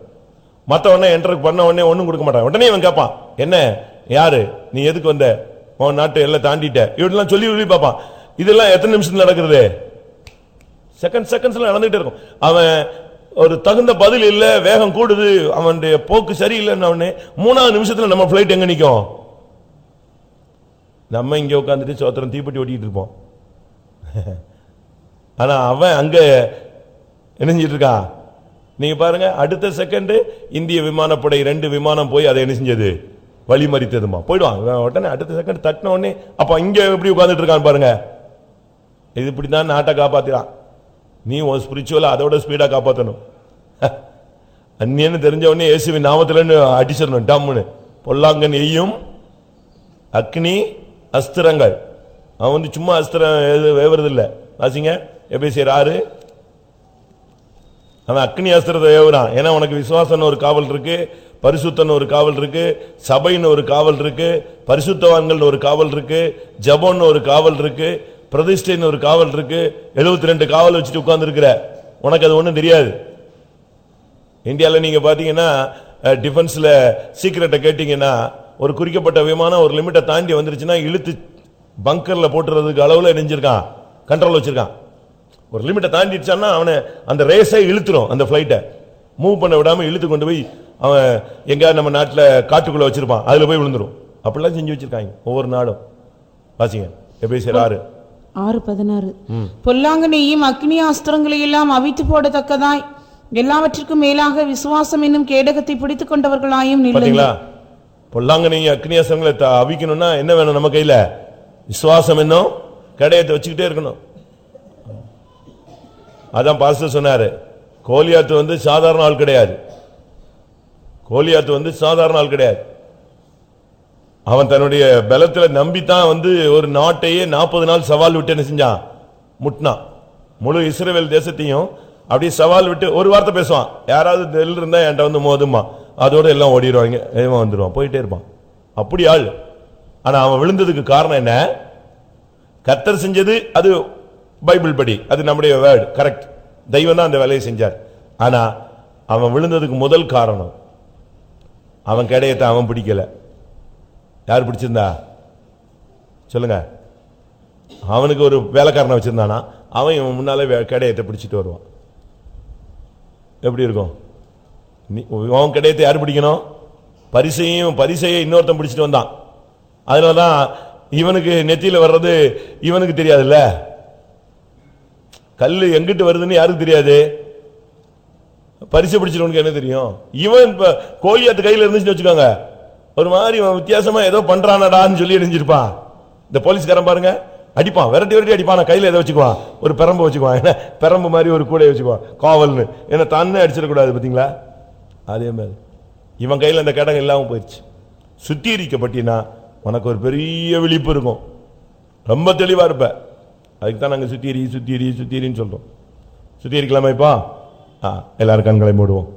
மற்றவொடனே உடனே என்டர் பண்ண உடனே ஒன்றும் கொடுக்க மாட்டான். உடனே இவன் கேட்பான் என்ன? யார்? நீ எதுக்கு வந்த? உன் நாட்டு எல்லாம் தாண்டிட்ட. இப்படிலாம் சொல்லி சொல்லி பார்ப்பான். இதெல்லாம் எத்தனை நிமிஷத்தில் நடக்கிறது? செகண்ட் செகண்ட்ஸில் நடந்துகிட்டே இருக்கும். அவன் ஒரு தகுந்த பதில் இல்லை வேகம் கூடுது அவனுடைய போக்கு சரியில்லைன்னு மூணாவது நிமிஷத்தில் நம்ம ஃப்ளைட் எங்கே நிற்கும் நம்ம இங்கே உட்காந்துட்டு சோத்திரம் தீப்பெட்டி ஓட்டிகிட்டு இருப்போம். ஆனால் அவன் அங்கே என்ன செஞ்சிட்டு இருக்கான் நீங்க அடுத்த செகண்டு இந்திய விமானப்படை ரெண்டு விமானம் போய் அதை என்ன செஞ்சது வழிமறித்ததுமா? போயிடுவான். உடனே அடுத்த செகண்ட் தட்டின உடனே அப்போ இங்கே எப்படி உட்காந்துட்டு இருக்கான் பாருங்க. இது இப்படிதான் நாட்டை காப்பாற்றிடான் நீ உன் ஸ்பிரிச்சுவலாக அதோட ஸ்பீடாக காப்பாற்றணும் அந்நியன்னு தெரிஞ்ச உடனே இயேசுவின் நாமத்துல அடிச்சிடணும். டம்முன்னு. பொல்லாங்கன் எய்யும் அக்னி அஸ்திரங்கள். அவன் வந்து சும்மா அஸ்திரம் எது வேவுறது இல்ல வாசிங்க. எபேசியர் ஆறு. அவன் அக்னி அஸ்திரத்தை ஏவுறான். ஏன்னா உனக்கு விசுவாசம்னு ஒரு காவல் இருக்கு பரிசுத்தன்னு ஒரு காவல் இருக்கு சபைன்னு ஒரு காவல் இருக்கு பரிசுத்தவான்கள் ஒரு காவல் இருக்கு ஜபம்னு ஒரு காவல் இருக்கு பிரதிஷ்டைன்னு ஒரு காவல் இருக்கு 72 ரெண்டு காவல் வச்சுட்டு உட்கார்ந்திருக்கிற. உனக்கு அது ஒன்றும் தெரியாது. இந்தியாவில் நீங்கள் பார்த்தீங்கன்னா டிஃபென்ஸில் சீக்கிரட்டை கேட்டிங்கன்னா ஒரு குறிக்கப்பட்ட விமானம் ஒரு லிமிட்டை தாண்டி வந்துருச்சுன்னா இழுத்து பங்கர்ல போட்டுறதுக்கு அளவுல நெஞ்சிருக்கான் கண்ட்ரோல் வச்சிருக்கான். ஒரு லிமிட்டை தாண்டிடுச்சான்னா அவனை அந்த ரேஸை இழுத்துரும் அந்த ஃபிளைட்டை மூவ் பண்ண விடாம இழுத்து கொண்டு போய் அவன் எங்க நம்ம நாட்டுல காட்டுக்குள்ள வச்சிருப்பான். அதுல போய் விழுந்துரும். அப்படிலாம் செஞ்சு வச்சிருக்காங்க ஒவ்வொரு நாடும். வாசிங்க எபேசியர் ஆறு. ஆறு. பதினாறு. பொல்லாங்கனையும் அக்னி அஸ்திரங்களை எல்லாம் அவித்து போடத்தக்கதாய். எல்லாவற்றிற்கும் மேலாக விசுவாசம் என்னும் கேடகத்தை பிடித்துக் கொண்டவர்களாயும் நில்லுங்கள். பாத்தீங்களா பொல்லாங்கனி அக்னியாசங்களை த- அவிக்கணும்னா என்ன வேணும் நம்ம கையில? விசுவாசம் என்ன? கடையத்தை வச்சுக்கிட்டே இருக்கணும். அதான் பாஸ்டர் சொன்னார். கோலியாத்து வந்து சாதாரண ஆள் கிடையாது. கோலியாத்து வந்து சாதாரண ஆள் கிடையாது. அவன் தன்னுடைய பலத்தில் நம்பித்தான் வந்து ஒரு நாட்டையே நாற்பது நாள் சவால் விட்டு என்ன செஞ்சான்? முட்னான் முழு இஸ்ரேவேல் தேசத்தையும் அப்படியே சவால் விட்டு ஒரு வார்த்தை பேசுவான். யாராவது நெல் இருந்தால் என்கிட்ட வந்து மோதுமா அதோட எல்லாம் ஓடிடுவாங்க. இவன் வந்துடுவான் போயிட்டே இருப்பான். அப்படி ஆள். ஆனால் அவன் விழுந்ததுக்கு காரணம் என்ன? கத்தர் செஞ்சது அது பைபிள் படி. அது நம்முடைய வேர்டு. கரெக்ட். தெய்வம் தான் அந்த வேலையை செஞ்சார். ஆனால் அவன் விழுந்ததுக்கு முதல் காரணம் அவன் கிடையத்தை அவன் பிடிக்கல. யார் பிடிச்சிருந்தா? சொல்லுங்க. அவனுக்கு ஒரு வேலைக்காரனை வச்சிருந்தானா? அவன் இவன் முன்னாலே கிடையத்தை பிடிச்சிட்டு வருவான். எப்படி இருக்கும்? உன் அவன் யார் பிடிக்கணும்? பரிசையும் பரிசையை இன்னொருத்தன் பிடிச்சிட்டு வந்தான். அதனால தான் இவனுக்கு நெத்தியில் வர்றது இவனுக்கு தெரியாதுல்ல? கல் எங்கிட்டு வருதுன்னு யாருக்கு தெரியாது? பரிசு பிடிச்சிருவனுக்கு என்ன தெரியும்? இவன் இப்ப கோழியாத்து கையில் இருந்துச்சுன்னு வச்சுக்கோங்க. ஒரு மாதிரி வித்தியாசமாக வித்தியாசமா ஏதோ பண்றானடான்னு சொல்லி எரிஞ்சிருப்பான் இந்த போலீஸ்காரன் பாருங்க அடிப்பான் விரட்டி விரட்டி அடிப்பான். கையில் எதை வச்சுக்குவான். ஒரு பெரம்பு வச்சுக்குவான். என்ன? பெரம்பு மாதிரி ஒரு கூடையை வச்சுக்குவான். காவல்னு. ஏன்னா தானே அடிச்சிடக்கூடாது பார்த்தீங்களா அதே மாதிரி. இவன் கையில் அந்த கடகம் இல்லாமல் போயிடுச்சு சுத்திகரிக்கப்பட்டினா உனக்கு ஒரு பெரிய விழிப்பு இருக்கும். ரொம்ப தெளிவாக இருப்ப. அதுக்கு தான் நாங்கள் சுத்திரி சுத்திரி சுத்திரின்னு சொல்கிறோம் சுத்திகரிக்கலாமா இப்போ? ஆ எல்லாரும் கண்களை மூடுவோம்.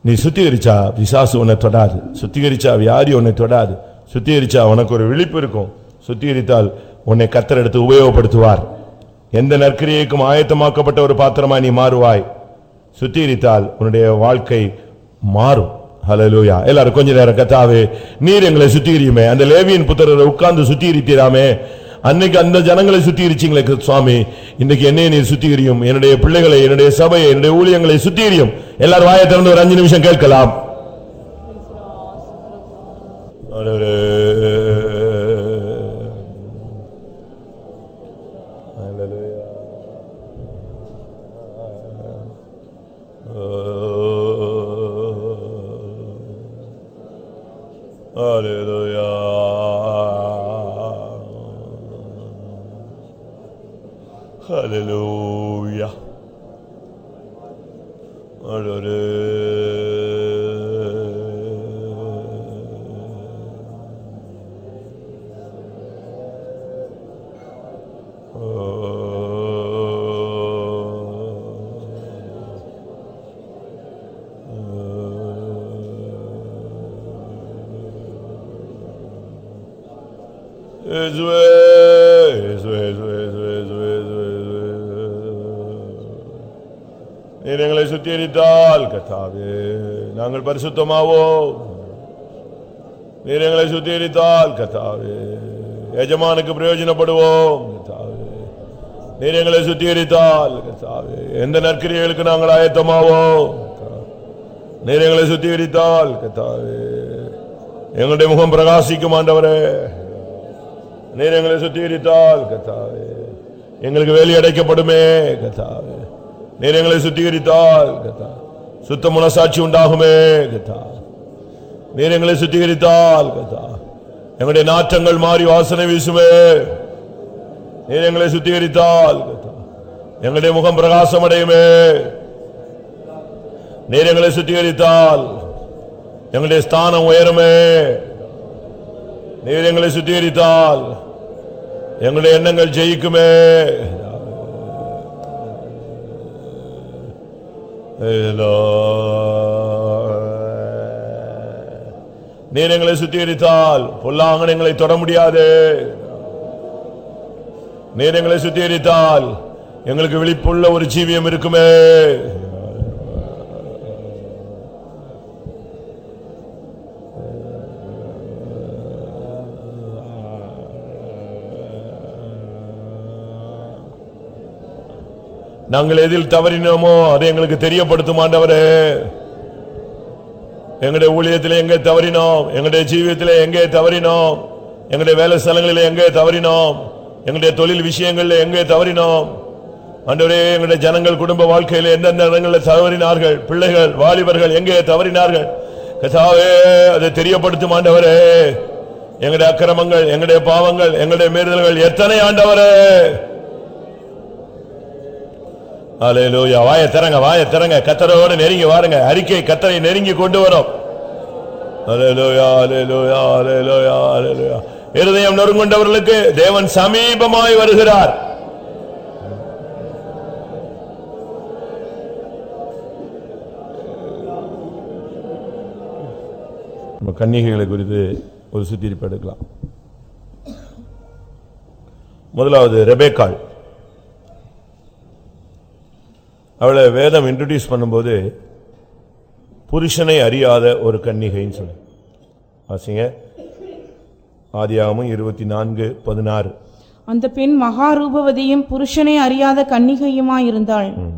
நீ சுத்திகரிச்சா விசாசு உன்னை தொடாது. சுத்திகரிச்சா வியாதி உன்னை தொடாது. சுத்திகரிச்சா உனக்கு ஒரு விழிப்பு இருக்கும். சுத்திகரித்தால் உன்னை கத்தர் எடுத்து உபயோகப்படுத்துவார். எந்த நற்கிரியைக்கும் ஆயத்தமாக்கப்பட்ட ஒரு பாத்திரமா நீ மாறுவாய். சுத்திகரித்தால் உன்னுடைய வாழ்க்கை மாறும். ஹalleluya எல்லாரும் கொஞ்ச நேரம் கத்தாவே நீர் எங்களை சுத்திகரியுமே அந்த லேவியின் புத்திரரை உட்கார்ந்து சுத்திகரித்தீராமே அன்னைக்கு அந்த ஜனங்களை சுத்திகரிச்சீங்களே சுவாமி. இன்னைக்கு என்னைய நீர் சுத்திகரியும் என்னுடைய பிள்ளைகளை என்னுடைய சபையை என்னுடைய ஊழியங்களை சுத்திகரியும் எல்லாரும் வாயை திறந்து ஒரு அஞ்சு நிமிஷம் கேட்கலாம். ஆண்டவரே. பரிசுத்தமாவோ பரிசுத்தமாவோம் நீர் எங்களை சுத்திகரித்தால் கத்தாவே எஜமானுக்கு பிரயோஜனப்படுவோம் கத்தாவே நீர் எங்களை சுத்திகரித்தால் கத்தாவே எந்த நற்கிரியர்களுக்கு நாங்கள் ஆயத்தமாவோ நீர் எங்களை சுத்திகரித்தால் கத்தாவே எங்களுடைய முகம் பிரகாசிக்கும் ஆண்டவரே நீர் எங்களை சுத்திகரித்தால் கத்தாவே எங்களுக்கு வேலி அடைக்கப்படுமே கத்தாவே நீர் எங்களை சுத்திகரித்தால் கத்தாவே சுத்த மனசாட்சி உண்டாகுமே கத்தா. நீர் எங்களை சுத்திகரித்தால் கத்தா. எங்களுடைய நாற்றங்கள் மாறி வாசனை வீசுமே. நீர் எங்களை சுத்திகரித்தால் கத்தா. எங்களுடைய முகம் பிரகாசம் அடையுமே. நீர் எங்களை சுத்திகரித்தால் எங்களுடைய ஸ்தானம் உயருமே. நீர் எங்களை சுத்திகரித்தால் எங்களுடைய எண்ணங்கள் ஜெயிக்குமே. நீர் எங்களை சுத்திகரித்தால் பொல்லாங்கன் எங்களை தொட முடியாது. நீர் எங்களை சுத்திகரித்தால் எங்களுக்கு விழிப்புள்ள ஒரு ஜீவியம் இருக்குமே. நாங்கள் எதில் தவறினோமோ அதை எங்களுக்கு தெரியப்படுத்தும் ஆண்டவரே. எங்களுடைய ஊழியத்தில் எங்கே தவறினோம்? எங்களுடைய ஜீவியத்தில் எங்கே தவறினோம்? எங்களுடைய வேலை ஸ்தலங்களில் எங்கே தவறினோம்? எங்களுடைய தொழில் விஷயங்களில் எங்கே தவறினோம்? அன்றவரே எங்களுடைய ஜனங்கள் குடும்ப வாழ்க்கையில் எந்தெந்த இடங்களில் தவறினார்கள்? பிள்ளைகள் வாலிபர்கள் எங்கே தவறினார்கள்? கதாவே அதை தெரியப்படுத்தும் ஆண்டவரே. எங்களுடைய அக்கிரமங்கள் எங்களுடைய பாவங்கள் எங்களுடைய மீறுதல்கள் எத்தனை ஆண்டவரே. அலையலூயா வாய திறங்க வாய திறங்க. கத்தரோடு நெருங்கி வாருங்க. அறிக்கை கத்தரை நெருங்கி கொண்டு வரும். அல்லேலூயா அல்லேலூயா அல்லேலூயா அல்லேலூயா இருதயம் நொறுங்குண்டவர்களுக்கு தேவன் சமீபமாய் வருகிறார். நம்ம கன்னிகைகளை குறித்து ஒரு சுத்திரிப்பு எடுக்கலாம். முதலாவது ரெபேக்காள். அவளை வேதம் இன்ட்ரடியூஸ் பண்ணும்போது புருஷனை அறியாத ஒரு கன்னிகைன்னு சொல்லு. வாசிங்க. ஆதியாகமும் இருபத்தி நான்கு பதினாறு. அந்த பெண் மகா ரூபவதியும் புருஷனை அறியாத கன்னிகையுமாயிருந்தாள்.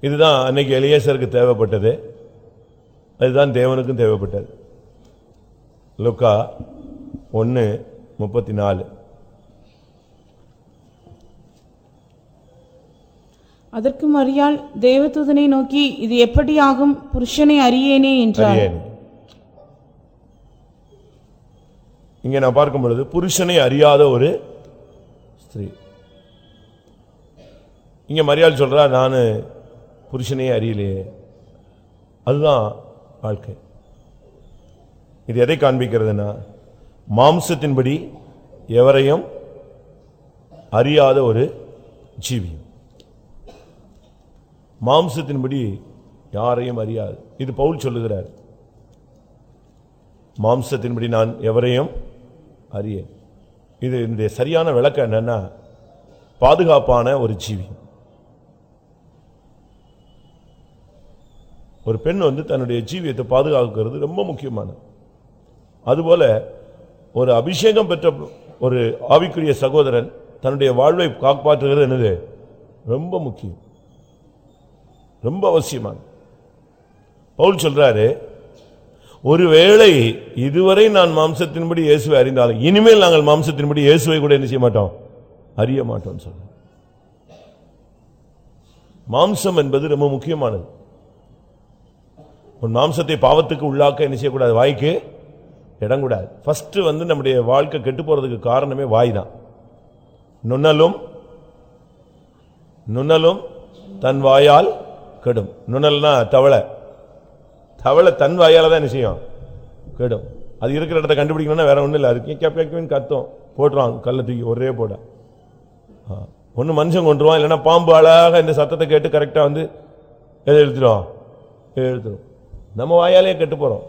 இதுதான் அன்னைக்கு எலியேசருக்கு தேவைப்பட்டது. அதுதான் தேவனுக்கும் தேவைப்பட்டது. லுக்கா ஒன்று முப்பத்தி நாலு அதற்கு மரியாள் தேவதூதனை நோக்கி இது எப்படி ஆகும் புருஷனை அறியேனே என்றார். இங்க நான் பார்க்கும் பொழுது புருஷனை அறியாத ஒரு ஸ்திரீ. இங்க மரியாள் சொல்றா நான் புருஷனையே அறியலையே. அதுதான் வாழ்க்கை. இது எதை காண்பிக்கிறதுனா மாம்சத்தின்படி எவரையும் அறியாத ஒரு ஜீவியம். மாம்சத்தின்படி யாரையும் அறியாது. இது பவுல் சொல்லுகிறார். மாம்சத்தின்படி நான் எவரையும் அறியேன். இது இந்த சரியான விளக்கம் என்னன்னா பாதுகாப்பான ஒரு ஜீவி. ஒரு பெண் வந்து தன்னுடைய ஜீவியத்தை பாதுகாக்கிறது ரொம்ப முக்கியமானது. அதுபோல ஒரு அபிஷேகம் பெற்ற ஒரு ஆவிக்குரிய சகோதரன் தன்னுடைய வாழ்வை காப்பாற்றுகிறது என்னது ரொம்ப முக்கியம். ரொம்ப அவசியமான பவுல் சொல்றாரு ஒருவேளை இதுவரை நான் மாம்சத்தின்படி இயேசுவை அறிந்தாலும் இனிமேல் நாங்கள் மாம்சத்தின்படி இயேசுவை கூட என்ன செய்ய மாட்டோம்? அறிய மாட்டோம் சொல்ற மாம்சம் என்பது ரொம்ப முக்கியமானது. உன் மாம்சத்தை பாவத்துக்கு உள்ளாக்க என்ன செய்யக்கூடாது? வாய்க்கு இடம் கூடாது ஃபர்ஸ்ட் வந்து நம்முடைய வாழ்க்கை கெட்டு போறதுக்கு காரணமே வாய் தான். நுண்ணலும் நுண்ணலும் தன் வாயால் கெடும். நுணல்னா தவளை. தவளை தன் வாயால் தான் நிச்சயம் கெடும். அது இருக்கிற இடத்த கண்டுபிடிக்கணும்னா வேற ஒன்றும் இல்லை. அதுக்கு கேப் கேப்னு கத்தும். போட்டுருவான் கல்லை தூக்கி ஒரே போட. ஒன்று மனுஷன் கொண்டுருவான் இல்லைன்னா பாம்பு அழகாக இந்த சத்தத்தை கேட்டு கரெக்டாக வந்து எதை எழுத்துடும் எழுத்துடும் நம்ம வாயாலே கெட்டு போகிறோம்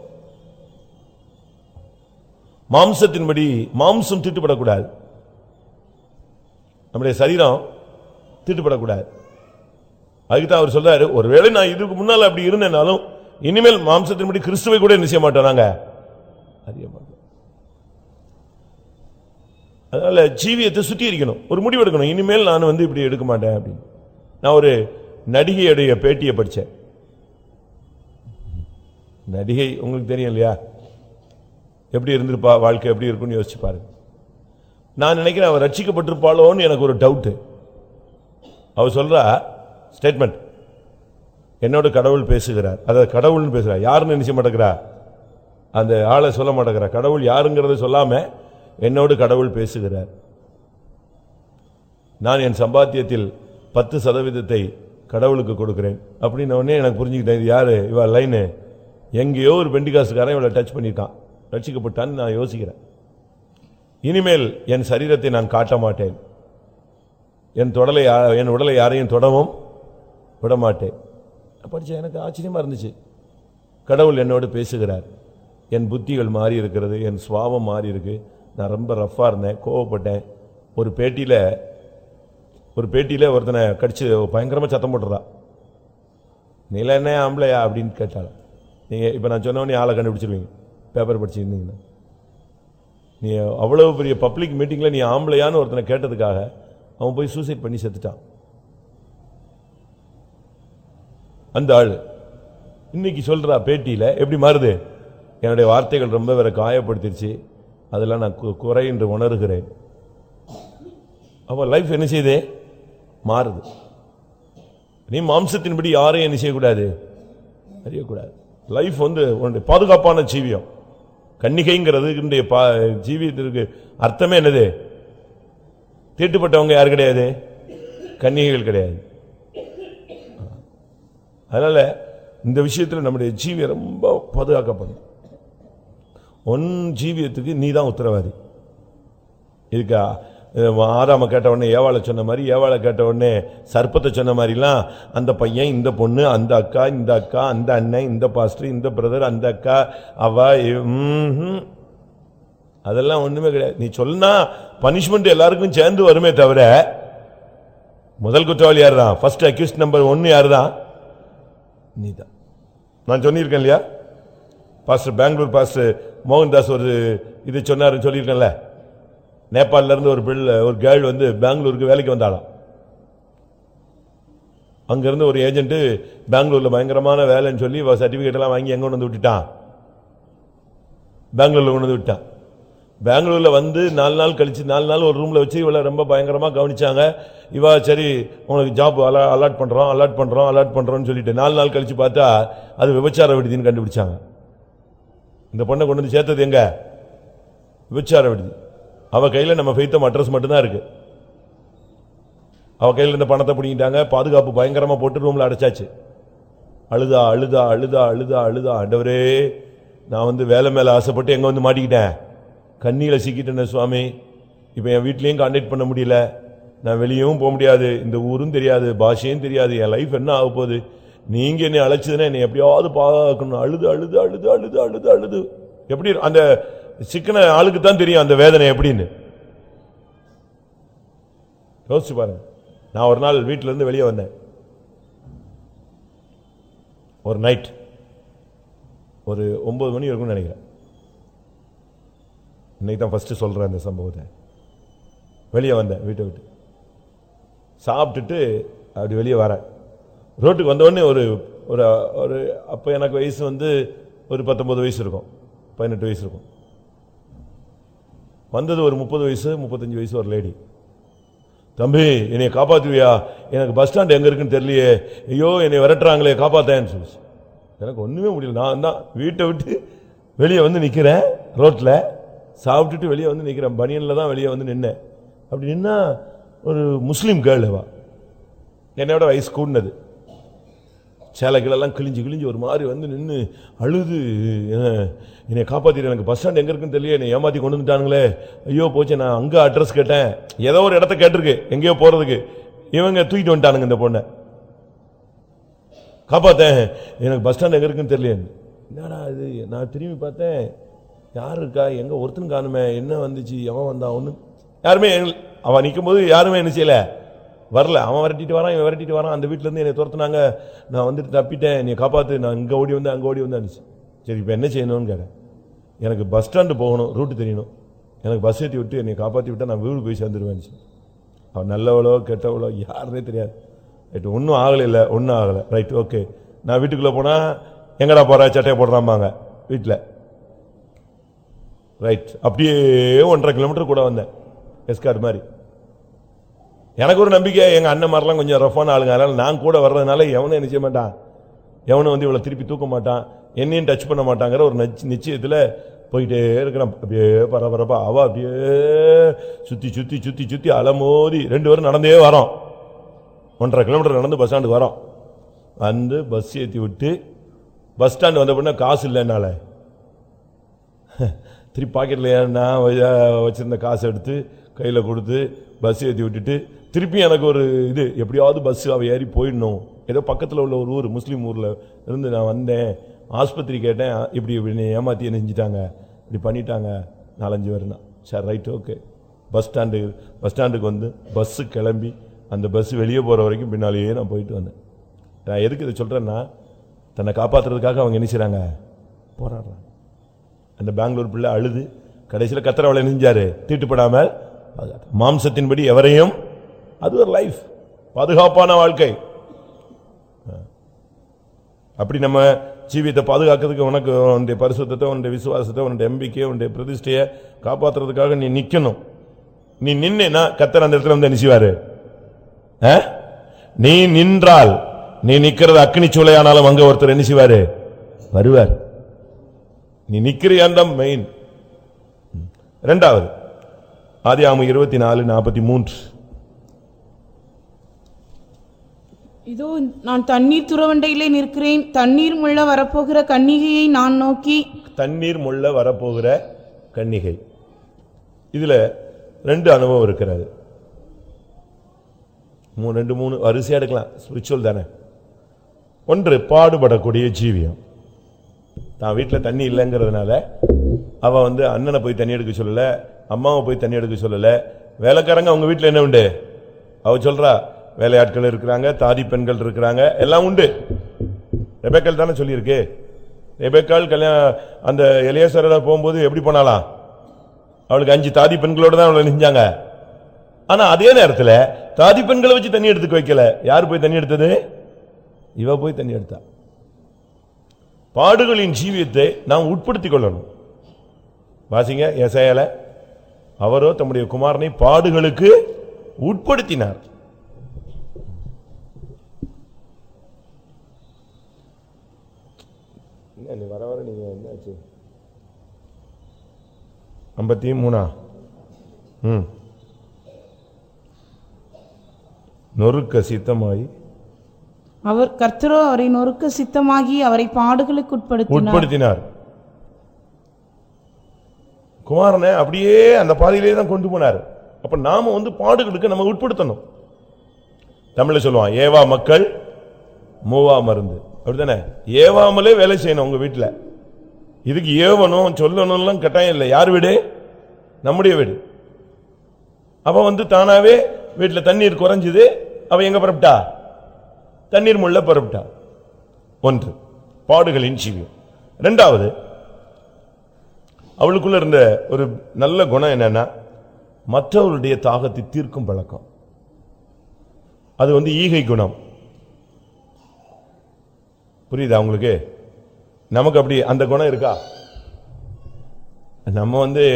மாம்சத்தின்படி மாம்சம் திட்டுப்படக்கூடாது. நம்முடைய சரீரம் திட்டுப்படக்கூடாது. அதுக்கு தான் அவர் சொல்றாரு ஒருவேளை நான் இதுக்கு முன்னால் அப்படி இருந்தேனாலும் இனிமேல் மாம்சத்தின்படி கிறிஸ்துவை கூட என்ன செய்ய மாட்டோம் நாங்க? அறிய மாட்டோம். அதனால ஜீவியத்தை சுற்றி இருக்கணும் ஒரு முடிவு எடுக்கணும். இனிமேல் நான் வந்து இப்படி எடுக்க மாட்டேன் அப்படின்னு. நான் ஒரு நடிகையுடைய பேட்டியை படித்தேன் நடிகை உங்களுக்கு தெரியும் இல்லையா? எப்படி இருந்திருப்பா வாழ்க்கை எப்படி இருக்கும்னு யோசிச்சு பாருங்க. நான் நினைக்கிறேன் அவர் ரட்சிக்கப்பட்டிருப்பாளோன்னு எனக்கு ஒரு டவுட்டு அவர் சொல்கிறா ஸ்டேட்மெண்ட் என்னோட கடவுள் பேசுகிறார். அதாவது கடவுள்னு பேசுகிறார். யாருன்னு நினைச்ச மாட்டேங்கிறா? அந்த ஆளை சொல்ல மாட்டேங்கிறா. கடவுள் யாருங்கிறத சொல்லாம என்னோடு கடவுள் பேசுகிறார். நான் என் சம்பாத்தியத்தில் பத்து சதவீதத்தை கடவுளுக்கு கொடுக்குறேன். அப்படின்னு உடனே எனக்கு புரிஞ்சுக்கிட்டேன். இது யார்? இவள் லைனு எங்கேயோ ஒரு பெண்டிகாசுக்காரன் இவளை டச் பண்ணிட்டான். ரட்சிக்கப்பட்டான்னு நான் யோசிக்கிறேன். இனிமேல் என் சரீரத்தை நான் காட்ட மாட்டேன். என் தொடலை யா- என் உடலை யாரையும் தொடவும் விடமாட்டேன். படித்தேன் எனக்கு ஆச்சரியமாக இருந்துச்சு. கடவுள் என்னோடு பேசுகிறார். என் புத்திகள் மாறி இருக்கிறது என் சுவாபம் மாறி இருக்கு. நான் ரொம்ப ரஃப்பாக இருந்தேன் கோவப்பட்டேன். ஒரு பேட்டியில் ஒரு பேட்டியில் ஒருத்தனை கடிச்சு பயங்கரமாக சத்தம் போட்டுறான் நீல என்ன ஆம்பளையா? அப்படின்னு கேட்டாள். நீங்கள் இப்போ நான் சொன்னவொடனே ஆளை கண்டுபிடிச்சிருவீங்க. பேப்பர் படிச்சிருந்தீங்கன்னா. நீ அவ்வளோ பெரிய பப்ளிக் மீட்டிங்கில் நீ ஆம்பளையான்னு ஒருத்தனை கேட்டதுக்காக அவன் போய் சூசைட் பண்ணி செத்துட்டான். அந்த ஆள். இன்னைக்கு சொல்கிறா பேட்டியில் எப்படி மாறுது? என்னுடைய வார்த்தைகள் ரொம்ப வேற காயப்படுத்திடுச்சு அதெல்லாம் நான் குறை என்று உணர்கிறேன். அப்போ லைஃப் என்ன செய்யுது மாறுது. நீ மாம்சத்தின்படி யாரையும் என்ன செய்யக்கூடாது? அறியக்கூடாது. லைஃப் வந்து உன்னுடைய பாதுகாப்பான ஜீவியம். கன்னிகைங்கிறது பா- ஜீவியத்திற்கு அர்த்தமே என்னது? தீட்டுப்பட்டவங்க யார் கிடையாது? கன்னிகைகள் கிடையாது. அதனால இந்த விஷயத்தில் நம்முடைய ஜீவியை ரொம்ப பாதுகாக்கப்படும் உன் ஜீவியத்துக்கு நீ தான் உத்தரவாதி. இருக்கா? ஆறாம கேட்ட உடனே ஏவாளை சொன்ன மாதிரி ஏவாளை கேட்ட உடனே சர்ப்பத்தை சொன்ன மாதிரிலாம் அந்த பையன் இந்த பொண்ணு அந்த அக்கா இந்த அக்கா அந்த அண்ணன் இந்த பாஸ்டர் இந்த பிரதர் அந்த அக்கா அவ அதெல்லாம் ஒன்றுமே கிடையாது. நீ சொன்னா பனிஷ்மெண்ட் எல்லாருக்கும் சேர்ந்து வருமே தவிர முதல் குற்றவாளி யார் தான் ஃபர்ஸ்ட் அக்யூஸ்ட் நம்பர் ஒன்று யார் தான் நீதான். நான் சொல்லியிருக்கேன் இல்லையா? பாஸ்டர் பெங்களூர் பாஸ்டர் மோகன்தாஸ் ஒரு இது சொன்னாருன்னு சொல்லியிருக்கேன்ல. நேபாளிலேருந்து ஒரு பிள்ளை ஒரு கேர்ள் வந்து பெங்களூருக்கு வேலைக்கு வந்தாளாம். அங்கிருந்து ஒரு ஏஜென்ட் பெங்களூர்ல பயங்கரமான வேலைன்னு சொல்லி சர்டிபிகேட் எல்லாம் வாங்கி எங்க கொண்டு வந்து விட்டுட்டான்? பெங்களூர்ல கொண்டு வந்து விட்டான். பெங்களூர்ல வந்து நாலு நாள் கழிச்சு நாலு நாள் ஒரு ரூம்ல வச்சு இவளை ரொம்ப பயங்கரமா கவனிச்சாங்க. இவா சரி உனக்கு ஜாப் அலாட் பண்றோம் அலாட் பண்றோம் அலாட் பண்றோம்னு சொல்லிட்டு நாலு நாள் கழிச்சு பார்த்தா அது விபச்சார விடுதின்னு கண்டுபிடிச்சாங்க. இந்த பொண்ணை கொண்டு வந்து சேர்த்தது எங்க? விபச்சார விடுதி. அவ கையில நம்ம ஃபெய்த்தம் அட்ரஸ் மட்டும்தான் இருக்கு. அவ கையில் இருந்த பணத்தை பிடிங்கிட்டாங்க பாதுகாப்பு பயங்கரமா போட்டு ரூம்ல அடைச்சாச்சு. அழுதா அழுதா அழுதா அழுதா அழுதா ஆண்டவரே நான் வந்து வேலை மேல ஆசைப்பட்டு எங்க வந்து மாட்டிக்கிட்டேன்? கண்ணியில் சிக்கிட்டேன் சுவாமி. இப்போ என் வீட்லேயும் கான்டாக்ட் பண்ண முடியல. நான் வெளியவும் போக முடியாது. இந்த ஊரும் தெரியாது பாஷையும் தெரியாது. என் லைஃப் என்ன ஆக போகுது? நீங்கள் என்னை அழைச்சதுன்னா என்னை எப்படியாவது பார்க்கணும் அழுது அழுது அழுது அழுது அழுது அழுது. எப்படி அந்த சிக்கன ஆளுக்கு தான் தெரியும் அந்த வேதனை எப்படின்னு. யோசிச்சு பாருங்க. நான் ஒரு நாள் வீட்டிலேருந்து வெளியே வந்தேன். ஒரு நைட் ஒரு ஒன்பது மணி இருக்கும்னு நினைக்கிறேன். இன்னைக்கு தான் ஃபஸ்ட்டு சொல்கிறேன் இந்த சம்பவத்தை. வெளியே வந்தேன் வீட்டை விட்டு. சாப்பிட்டுட்டு அப்படி வெளியே வரேன். ரோட்டுக்கு வந்தோடனே ஒரு ஒரு ஒரு அப்போ எனக்கு வயசு வந்து ஒரு பத்தொம்பது வயசு இருக்கும். பதினெட்டு வயசு இருக்கும். வந்தது ஒரு முப்பது வயசு முப்பத்தஞ்சு வயசு ஒரு லேடி தம்பி என்னை காப்பாற்றுவியா எனக்கு பஸ் ஸ்டாண்ட் எங்கே இருக்குன்னு தெரியலையே. ஐயோ என்னை விரட்டுறாங்களே காப்பாத்தேன்னு சொல்லி எனக்கு ஒன்றுமே முடியல. நான் தான் வீட்டை விட்டு வெளியே வந்து நிற்கிறேன் ரோட்டில் சாப்பிட்டுட்டு வெளியே வந்து நிற்கிறேன் பனியனில் தான் வெளியே வந்து நின்னேன். அப்படி நின்னா ஒரு முஸ்லீம் கேர்ளவா அவ. என்னோட வயசு கூடினது. சேலைகளெல்லாம் கிழிஞ்சு கிழிஞ்சு ஒரு மாதிரி வந்து நின்று அழுது. என்னை காப்பாத்திட்டு எனக்கு பஸ் ஸ்டாண்ட் எங்க இருக்குன்னு தெரியல என்னை ஏமாற்றி கொண்டு வந்துட்டானுங்களே. ஐயோ போச்சு நான் அங்கே அட்ரஸ் கேட்டேன். ஏதோ ஒரு இடத்த கேட்டிருக்கு எங்கேயோ போகிறதுக்கு இவங்க தூக்கிட்டு வந்துட்டானுங்க இந்த பொண்ணை. காப்பாத்தேன். எனக்கு பஸ் ஸ்டாண்ட் எங்கே இருக்குன்னு தெரியல என்னடா இது? நான் திரும்பி பார்த்தேன். யார் இருக்கா எங்கே ஒருத்தன் காணுமே. என்ன வந்துச்சு? எவன் வந்தான் ஒன்று யாருமே அவன் நிற்கும் போது யாருமே என்ன செய்யலை. வரல. அவன் விரட்டிட்டு வரான் இவன் விரட்டிட்டு வரான். அந்த வீட்டிலேருந்து என்னை துரத்துனாங்க. நான் வந்துட்டு தப்பிட்டேன். நீ காப்பாற்று நான் இங்கே ஓடி வந்து அங்கே ஓடி வந்தாச்சு சரி இப்போ என்ன செய்யணும்னு கேட்டேன். எனக்கு பஸ் ஸ்டாண்டு போகணும். ரூட்டு தெரியணும். எனக்கு பஸ் ஏற்றி விட்டு என்னை காப்பாற்றி விட்டால் நான் வீடு போய் சேர்ந்துருவேன் அவன் நல்லவளோ கெட்டவளோ யாருனே தெரியாது. ரைட் ஒன்றும் ஆகலை இல்லை ஒன்றும் ஆகலை. ரைட் ஓகே நான் வீட்டுக்குள்ளே போனால் எங்கடா போகிற சட்டையை போடுறாம்பாங்க. வீட்டில் ரைட் அப்படியே ஒன்றரை கிலோமீட்டர் கூட வந்தேன். எஸ்கார்ட் மாதிரி. எனக்கு ஒரு நம்பிக்கை எங்கள் அண்ணன் மாதிரிலாம் கொஞ்சம் ரஃபான ஆளுங்க. அதனால் நான் கூட வர்றதுனால எவனும் என்ன செய்ய மாட்டான். எவனும் வந்து இவ்வளோ திருப்பி தூக்க மாட்டான். என்னையும் டச் பண்ண மாட்டாங்கிற ஒரு நச்சு நிச்சயத்தில் போயிட்டே இருக்கிறான். அப்படியே பரபரப்பா அவ அப்படியே சுற்றி சுற்றி சுற்றி சுற்றி அலமோதி ரெண்டு பேரும் நடந்தே வரோம். ஒன்றரை கிலோமீட்டர் நடந்து பஸ் ஸ்டாண்டு வரோம். வந்து பஸ் ஏற்றி விட்டு பஸ் ஸ்டாண்டு வந்த பின்ன காசு இல்லைனால திருப்பி பாக்கெட்டில் நான் வச்சுருந்த காசை எடுத்து கையில் கொடுத்து பஸ் ஏற்றி விட்டுட்டு திருப்பி எனக்கு ஒரு இது எப்படியாவது பஸ் அவள் ஏறி போயிடணும். ஏதோ பக்கத்தில் உள்ள ஒரு ஊர் முஸ்லீம் ஊரில் இருந்து நான் வந்தேன். ஆஸ்பத்திரி கேட்டேன் இப்படி இப்படி ஏமாற்றி என்ன செஞ்சிட்டாங்க? இப்படி பண்ணிட்டாங்க? நாலஞ்சு பேர்னா சரி right okay bus stand bus ஸ்டாண்டுக்கு வந்து பஸ்ஸு கிளம்பி அந்த பஸ் வெளியே போகிற வரைக்கும் பின்னாலேயே நான் போயிட்டு வந்தேன். நான் எதுக்கு இதை சொல்கிறேன்னா தன்னை காப்பாற்றுறதுக்காக அவங்க என்ன செய்கிறாங்க போராடுறாங்க. அந்த பெங்களூர் பிள்ளை அழுது கடைசியில் கத்திரவளை நினைஞ்சாரு தீட்டுப்படாமல் மாம்சத்தின்படி எவரையும் அது ஒரு லைஃப் பாதுகாப்பான வாழ்க்கை. அப்படி நம்ம ஜீவியத்தை பாதுகாக்கிறதுக்கு உனக்கு உன்னுடைய பரிசுத்தத்தை உன்னுடைய விசுவாசத்தை உன்னுடைய நம்பிக்கையை உன்னுடைய பிரதிஷ்டையை காப்பாத்துறதுக்காக நீ நிற்கணும் நீ நின்னா கத்தர் அந்த இடத்துல வந்து நினைச்சுவாரு ஆ? நீ நின்றால் நீ நிற்கிறது அக்னி சூளையானாலும் அங்க ஒருத்தர் நினைச்சுவாரு வருவார். நீ நிக்கிறியாண்டம் மெயின் இரண்டாவது ஆதியாமு இருபத்தி நாலு நாற்பத்தி மூன்று இதோ நான் தண்ணீர் துறவண்டையிலே நிற்கிறேன். தண்ணீர் முள்ள வரப்போகிற கன்னிகையை நான் நோக்கி. தண்ணீர் முள்ள வரப்போகிற கன்னிகை. இதுல ரெண்டு அனுபவம் இருக்கிறது. ரெண்டு மூணு வரிசையா எடுக்கலாம். ஸ்பிரிச்சுவல் தானே. ஒன்று பாடுபடக்கூடிய ஜீவியம். தான் வீட்டில் தண்ணி இல்லைங்கிறதுனால அவன் வந்து அண்ணனை போய் தண்ணி எடுக்க சொல்லலை அம்மாவை போய் தண்ணி எடுக்க சொல்லலை. வேலைக்காரங்க அவங்க வீட்டில் என்ன உண்டு? அவ சொல்றா வேலையாட்கள் இருக்கிறாங்க தாதி பெண்கள் இருக்கிறாங்க எல்லாம் உண்டு. ரெபேக்கால் தானே சொல்லியிருக்கு. ரெபேக்கால் கல்யாணம் அந்த இளையசரோட போகும்போது எப்படி போனாலாம் அவளுக்கு அஞ்சு தாதி பெண்களோட தான் அவளை நெஞ்சாங்க. ஆனால் அதே நேரத்தில் தாதி பெண்களை வச்சு தண்ணி எடுத்துக்க வைக்கல. யார் போய் தண்ணி எடுத்தது? இவ போய் தண்ணி எடுத்தா. பாடுகளின் ஜீவியத்தை நாம் உட்படுத்திக் கொள்ளணும். வாசிங்க எசையல அவரோ தம்முடைய குமாரனை பாடுகளுக்கு உட்படுத்தினார். என்ன வர வர நீங்க என்னாச்சு? ஐம்பத்தி மூணா? ம். நொறுக்க சித்தமாயி அவர் கர்த்தரோ அவரை நொறுக்க சித்தமாகி அவரை பாடுகளுக்கு உட்படுத்தினார். உட்படுத்தினார் குமாரனை அப்படியே அந்த பாதையிலே தான் கொண்டு போனார். அப்ப நாம வந்து பாடுகளுக்கு நம்ம உட்படுத்தணும். தமிழ்ல சொல்லுவான் ஏவா மக்கள் மூவா மருந்து. அப்படிதானே ஏவாமலே வேலை செய்யணும் உங்க வீட்டில். இதுக்கு ஏவனும் சொல்லணும்லாம் கட்டாயம் இல்லை. யார் வீடு? நம்முடைய வீடு. அவ வந்து தானாவே வீட்டில் தண்ணீர் குறைஞ்சது அவ எங்க புறப்பட்டா? தண்ணீர் முள்ள பரப்பிட்டார். ஒன்று பாடுகளின் ஜீவியம் ரெண்டாவது அவளுக்குள்ள இருந்த ஒரு நல்ல குணம் என்னன்னா மற்றவருடைய தாகத்தை தீர்க்கும் பழக்கம். அது வந்து ஈகை குணம். புரியுதா உங்களுக்கு? நமக்கு அப்படி அந்த குணம் இருக்கா? நம்ம வந்து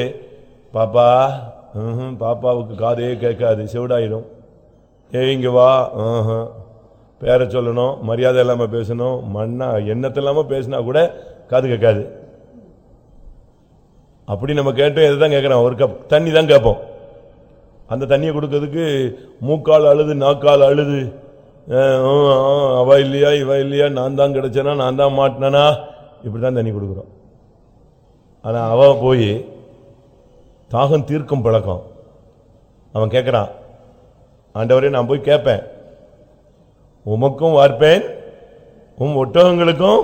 பாப்பா பாப்பாவுக்கு காதே கேட்காது செவிடாயிடும் ஏ இங்கே வா பேரை சொல்லணும் மரியாதை இல்லாமல் பேசணும் மண்ணா எண்ணத்தை இல்லாமல் பேசினா கூட காது கேட்காது. அப்படி நம்ம கேட்டோம் எதுதான் கேட்குறோம் ஒரு கப் தண்ணி தான் கேட்போம். அந்த தண்ணியை கொடுக்கறதுக்கு மூக்கால் அழுது நாக்கால் அழுது அவ இல்லையா இவ இல்லையா நான் தான் கிடைச்சனா நான் தான் மாட்டினனா? இப்படி தான் தண்ணி கொடுக்குறோம். ஆனால் அவ போய் தாகம் தீர்க்கும் பழக்கம். அவன் கேட்குறான் ஆண்டவரே நான் போய் கேட்பேன். உமக்கும் வார்ப்பேன் உம் ஒட்டகங்களுக்கும்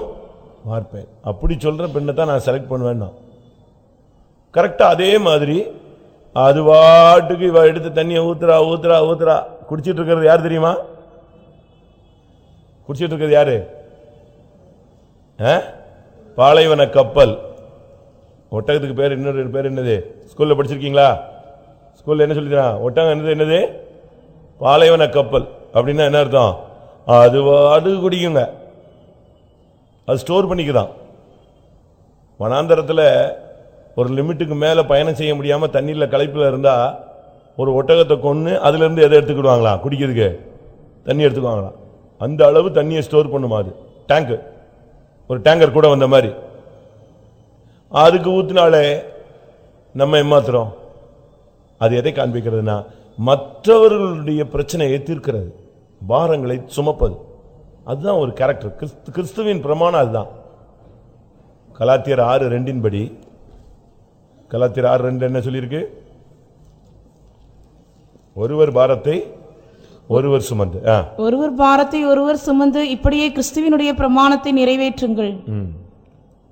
வார்ப்பேன். அப்படி சொல்ற பெண்ணை தான் நான் செலக்ட் பண்ணுவேன்னா. கரெக்டா அதே மாதிரி அது வாட்டுக்கு இவ எடுத்து தண்ணியை ஊத்துறா ஊத்துறா ஊத்துறா. குடிச்சிட்டு இருக்கிறது யார் தெரியுமா? குடிச்சிட்டு இருக்கிறது யாரு? ஆ? பாலைவன கப்பல். ஒட்டகத்துக்கு பேர் இன்னொரு பேர் என்னது? ஸ்கூல்ல படிச்சிருக்கீங்களா? ஸ்கூல்ல என்ன சொல்லிக்கிறான் ஒட்டகம் என்னது என்னது? பாலைவன கப்பல். அப்படின்னா என்ன அர்த்தம்? அது அது குடிக்குங்க. அது ஸ்டோர் பண்ணிக்குதான். வனாந்தரத்தில் ஒரு லிமிட்டுக்கு மேலே பயணம் செய்ய முடியாமல் தண்ணீரில் களைப்பில் இருந்தால் ஒரு ஒட்டகத்தை கொன்று அதுலேருந்து எதை எடுத்துக்கிடுவாங்களாம் குடிக்கிறதுக்கு. தண்ணி எடுத்துக்குவாங்களாம் அந்த அளவு தண்ணியை ஸ்டோர் பண்ணுமா அது? டேங்கு ஒரு டேங்கர் கூட வந்த மாதிரி. அதுக்கு ஊற்றினாலே நம்ம ஏமாத்துறோம். அது எதை காண்பிக்கிறதுனா மற்றவர்களுடைய பிரச்சனையை தீர்க்கிறது. பாரங்களை சுமப்பது. அதுதான் ஒரு கேரக்டர் கிறிஸ்து கிறிஸ்துவின் பிரமாணம் அதுதான். கலாத்தியர் ஆறு ரெண்டின் படி கலாத்திர ஆறு ரெண்டு என்ன சொல்லியிருக்கு? ஒருவர் பாரத்தை ஒருவர் சுமந்து. ஆ. ஒருவர் பாரத்தை ஒருவர் சுமந்து இப்படியே கிறிஸ்துவினுடைய பிரமாணத்தை நிறைவேற்றுங்கள்.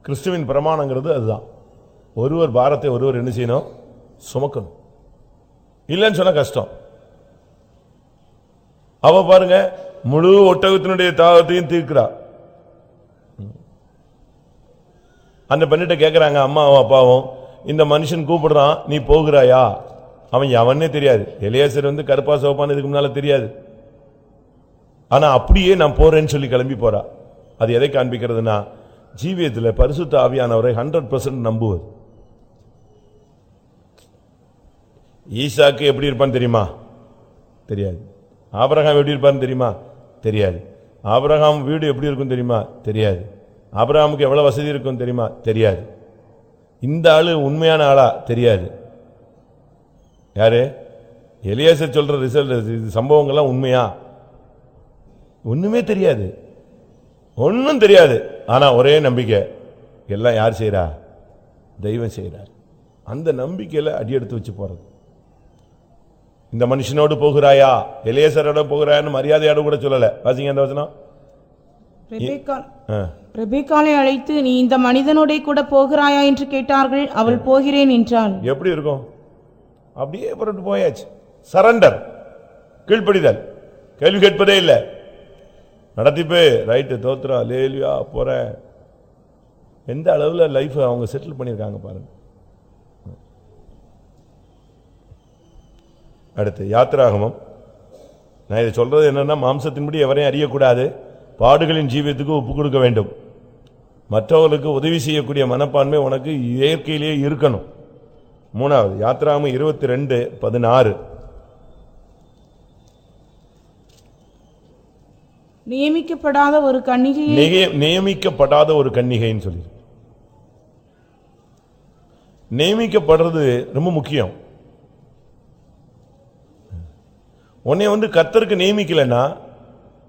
கிறிஸ்துவின் பிரமாணங்கிறது அதுதான். ஒருவர் பாரத்தை ஒருவர் என்ன செய்யணும்? சுமக்கணும். இல்லைன்னு சொன்னா கஷ்டம். அவ பாருங்க முழு ஒட்டகத்தினுடைய தாகத்தையும் தீர்க்கிறா. அந்த பெண்ணிட்ட கேக்குறாங்க அம்மாவும் அப்பாவும் இந்த மனுஷன் கூப்பிடுறான் நீ போகிறாயா? அவன் எவனே தெரியாது. எலியாசர் வந்து கருப்பா சிவப்பான்னு இதுக்கு முன்னால தெரியாது. ஆனா அப்படியே நான் போறேன்னு சொல்லி கிளம்பி போறா. அது எதை காண்பிக்கிறதுனா ஜீவியத்தில் பரிசுத்த ஆவியானவரை ஹண்ட்ரட் பர்சன்ட் நம்புவது. ஈசாக்கு எப்படி இருப்பான்னு தெரியுமா? தெரியாது. ஆபரகாம் எப்படி இருப்பான்னு தெரியுமா? தெரியாது. ஆபரகாம் வீடு எப்படி இருக்கும் தெரியுமா? தெரியாது. ஆபரகாமுக்கு எவ்வளோ வசதி இருக்கும் தெரியுமா? தெரியாது. இந்த ஆள் உண்மையான ஆளா? தெரியாது. யாரு? எலியாசர் சொல்கிற ரிசல்ட் இது சம்பவங்கள்லாம் உண்மையா? ஒன்றுமே தெரியாது. ஒன்றும் தெரியாது. ஆனால் ஒரே நம்பிக்கை. எல்லாம் யார் செய்கிறா தெய்வம் செய்கிறார் அந்த நம்பிக்கையில் அடி எடுத்து வச்சு போகிறது இந்த மனுஷனோடு போகிறாயா? எலேசரோட போகிறாயான்னு மரியாதையோட கூட சொல்லல. வாசிங்க அந்த வசனம். ரெபேக்காளை அழைத்து நீ இந்த மனிதனோடே கூட போகிறாயா? என்று கேட்டார்கள். அவள் போகிறேன் என்றாள். எப்படி இருக்கும்? அப்படியே புறப்பட்டு போயாச்சு. சரண்டர் கீழ்ப்படிதல். கேள்வி கேட்பதே இல்லை. நடத்திப்பே. ரைட்டு தோத்துறோம் லேலியா போறேன். எந்த அளவுல லைஃப் அவங்க செட்டில் பண்ணியிருக்காங்க பாருங்க. அடுத்து யாத்திராகமம் நான் இதை சொல்றது என்னன்னா மாம்சத்தின்படி எவரையும் அறியக்கூடாது. பாடுகளின் ஜீவியத்துக்கு ஒப்பு கொடுக்க வேண்டும். மற்றவர்களுக்கு உதவி செய்யக்கூடிய மனப்பான்மை உனக்கு இயற்கையிலேயே இருக்கணும். மூணாவது யாத்ராமம் இருபத்தி ரெண்டு பதினாறு. நியமிக்கப்படாத ஒரு கன்னிகையை நிய- நியமிக்கப்படாத ஒரு கன்னிகைன்னு சொல்லி நியமிக்கப்படுறது ரொம்ப முக்கியம். உன்னை வந்து கத்தருக்கு நியமிக்கலைன்னா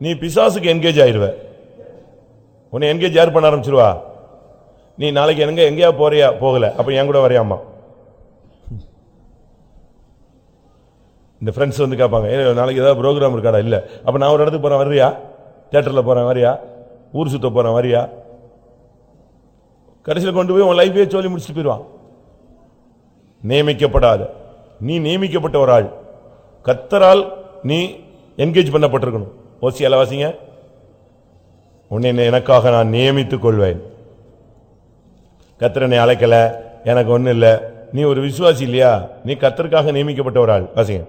நீ பிசாசுக்கு என்கேஜ் ஆயிடுவ உன்னை என்கேஜ் யார் பண்ண ஆரம்பிச்சிருவா? நீ நாளைக்கு எங்க எங்கேயா போறியா? போகல. அப்ப என் கூட வரையாமா இந்த ஃப்ரெண்ட்ஸ் வந்து கேட்பாங்க நாளைக்கு ஏதாவது ப்ரோக்ராம் இருக்காடா? இல்ல. அப்ப நான் ஒரு இடத்துக்கு போறேன் வரியா தியேட்டர்ல போறேன் வரியா ஊர் சுத்த போறேன் வரியா கடைசியில் கொண்டு போய் உன் லைஃபே சொல்லி முடிச்சுட்டு போயிடுவான் நியமிக்கப்படாத. நீ நியமிக்கப்பட்ட ஒரு ஆள். கத்தரால் நீ என்கேஜ் பண்ணப்பட்டிருக்கணும். ஓசி அலவாசிங்க உன்னை எனக்காக நான் நியமித்துக் கொள்வேன். கத்தர் என்னை அழைக்கல எனக்கு ஒண்ணும் இல்ல. நீ ஒரு விசுவாசி இல்லையா? நீ கத்தருக்காக நியமிக்கப்பட்ட ஒரு ஆள். வாசிங்க.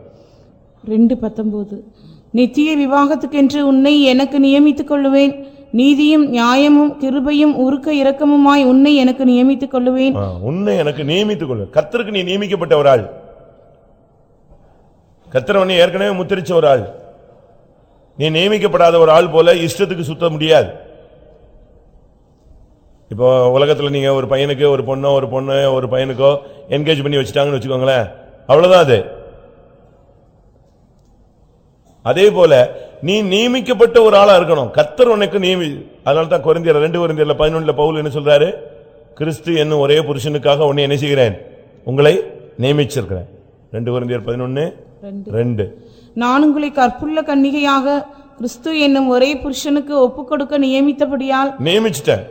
ரெண்டு பத்தொன்பது. நித்திய விவாகத்துக்கென்று உன்னை எனக்கு நியமித்துக் கொள்ளுவேன். நீதியும் நியாயமும் கிருபையும் உருக்க இரக்கமுமாய் உன்னை எனக்கு நியமித்துக் கொள்ளுவேன். உன்னை எனக்கு நியமித்துக் கொள்வேன். கத்தருக்கு நீ நியமிக்கப்பட்ட ஒரு ஆள். கத்திரவனை ஏற்கனவே முத்திரிச்ச ஒரு ஆள். நீ நியமிக்கப்படாத ஒரு ஆள் போல இஷ்டத்துக்கு சுத்த முடியாது. இப்போ உலகத்தில் நீங்க ஒரு பையனுக்கு ஒரு பொண்ணோ ஒரு பொண்ணு ஒரு பையனுக்கோ என்கேஜ் பண்ணி வச்சுட்டாங்கன்னு வச்சுக்கோங்களேன். அவ்வளவுதான் அது. அதே போல நீ நியமிக்கப்பட்ட ஒரு ஆளா இருக்கணும். கத்தர் உனக்கு நியமி அதனால தான் குறைந்தியர் ரெண்டு குறைந்தியர்ல பதினொன்னுல பவுல் என்ன சொல்றாரு? கிறிஸ்து என்னும் ஒரே புருஷனுக்காக உன்னை என்ன செய்கிறேன்? உங்களை நியமிச்சிருக்கிறேன். ரெண்டு குறைந்தியர் பதினொன்னு ரெண்டு. நான் உங்களை கற்புள்ள கன்னிகையாக கிறிஸ்து என்னும் ஒரே புருஷனுக்கு ஒப்புக் கொடுக்க நியமித்தபடியால் நியமிச்சிட்டேன்.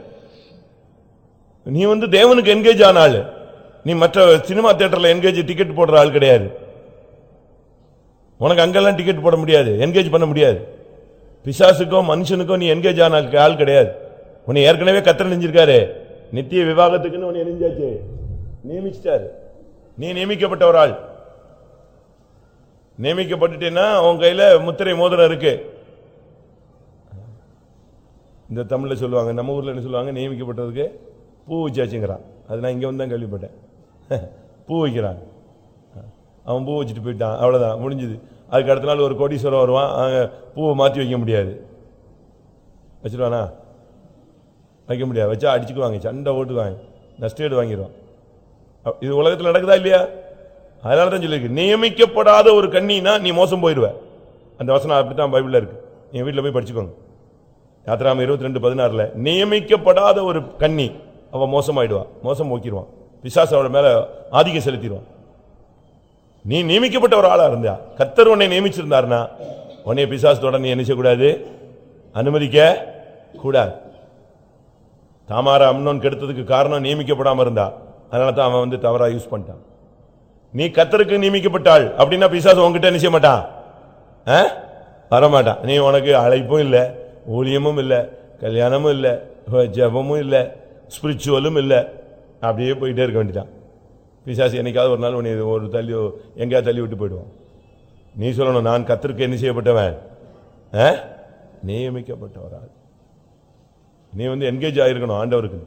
நீ வந்து தேவனுக்கு என்கேஜ் ஆன ஆளு. நீ மற்ற சினிமா தியேட்டர்ல என்கேஜ் டிக்கெட் போடுற ஆள் கிடையாது. உனக்கு அங்கெல்லாம் டிக்கெட் போட முடியாது என்கேஜ் பண்ண முடியாது. பிசாசுக்கோ மனுஷனுக்கோ நீ என்கேஜ் ஆன ஆள் கிடையாது. உன்னை ஏற்கனவே கத்திர நெஞ்சிருக்காரு. நித்திய விவாகத்துக்குன்னு உன்னை நெஞ்சாச்சு. நியமிச்சிட்டாரு. நீ நியமிக்கப்பட்ட ஒரு ஆள். நியமிக்கப்பட்டுட்டேன்னா உன் கையில் முத்திரை மோதிரம் இருக்கு. இந்த தமிழில் சொல்லுவாங்க நம்ம ஊரில் என்ன சொல்லுவாங்க? நியமிக்கப்பட்டதுக்கு பூ வச்சாச்சுங்கிறான். அது நான் இங்கே வந்து தான் கேள்விப்பட்டேன். பூ வைக்கிறான். அவன் பூ வச்சுட்டு போயிட்டான். அவ்வளோதான் முடிஞ்சுது. அதுக்கு அடுத்த நாள் ஒரு கோடீஸ்வரம் வருவான். அங்கே பூவை மாற்றி வைக்க முடியாது. வச்சுருவானா? வைக்க முடியாது. வச்சா அடிச்சுக்குவாங்க. சண்டை ஓட்டுவாங்க நஷ்டேடு வாங்கிடுவான். இது உலகத்தில் நடக்குதா இல்லையா? அதனால தான் சொல்லியிருக்கு நியமிக்கப்படாத ஒரு கண்ணினா நீ மோசம் போயிடுவ. அந்த வசனம் அப்படித்தான் பைபிளில் இருக்கு. என் வீட்டில் போய் படிச்சுக்கோங்க. யாத்திராம இருபத்தி ரெண்டு பதினாறில் நியமிக்கப்படாத ஒரு கன்னி அவன் மோசமாயிடுவான் மோசம் போக்கிடுவான் பிசாசு அவட மேலே ஆதிக்கம் செலுத்திடுவான். நீ நியமிக்கப்பட்ட ஒரு ஆளாக இருந்தா கத்தர் உன்னை நியமிச்சிருந்தாருன்னா உன்னைய பிசாசத்தோட நீ என்ன செய்யக்கூடாது? அனுமதிக்க கூடாது. தாமார அம்னோன் கெடுத்ததுக்கு காரணம் நியமிக்கப்படாமல் இருந்தா அதனால தான் அவன் வந்து தவறாக யூஸ் பண்ணிட்டான். நீ கத்தருக்கு நியமிக்கப்பட்டாள் அப்படின்னா பிசாசு உங்ககிட்ட என்ன செய்ய மாட்டான்? ஆ? வரமாட்டான். நீ உனக்கு அழைப்பும் இல்லை ஊழியமும் இல்லை கல்யாணமும் இல்லை ஜெபமும் இல்லை ஸ்பிரிச்சுவலும் இல்லை. அப்படியே போயிட்டே இருக்க வேண்டியதான் பிசாசு என்னைக்காவது ஒரு நாள் உன்னை ஒரு தள்ளி எங்கேயாவது தள்ளி விட்டு போயிடுவான். நீ சொல்லணும் நான் கத்தருக்கு என்ன செய்யப்பட்டவன்? ஆ? நியமிக்கப்பட்டவரால். நீ வந்து என்கேஜ் ஆகிருக்கணும் ஆண்டவருக்கு.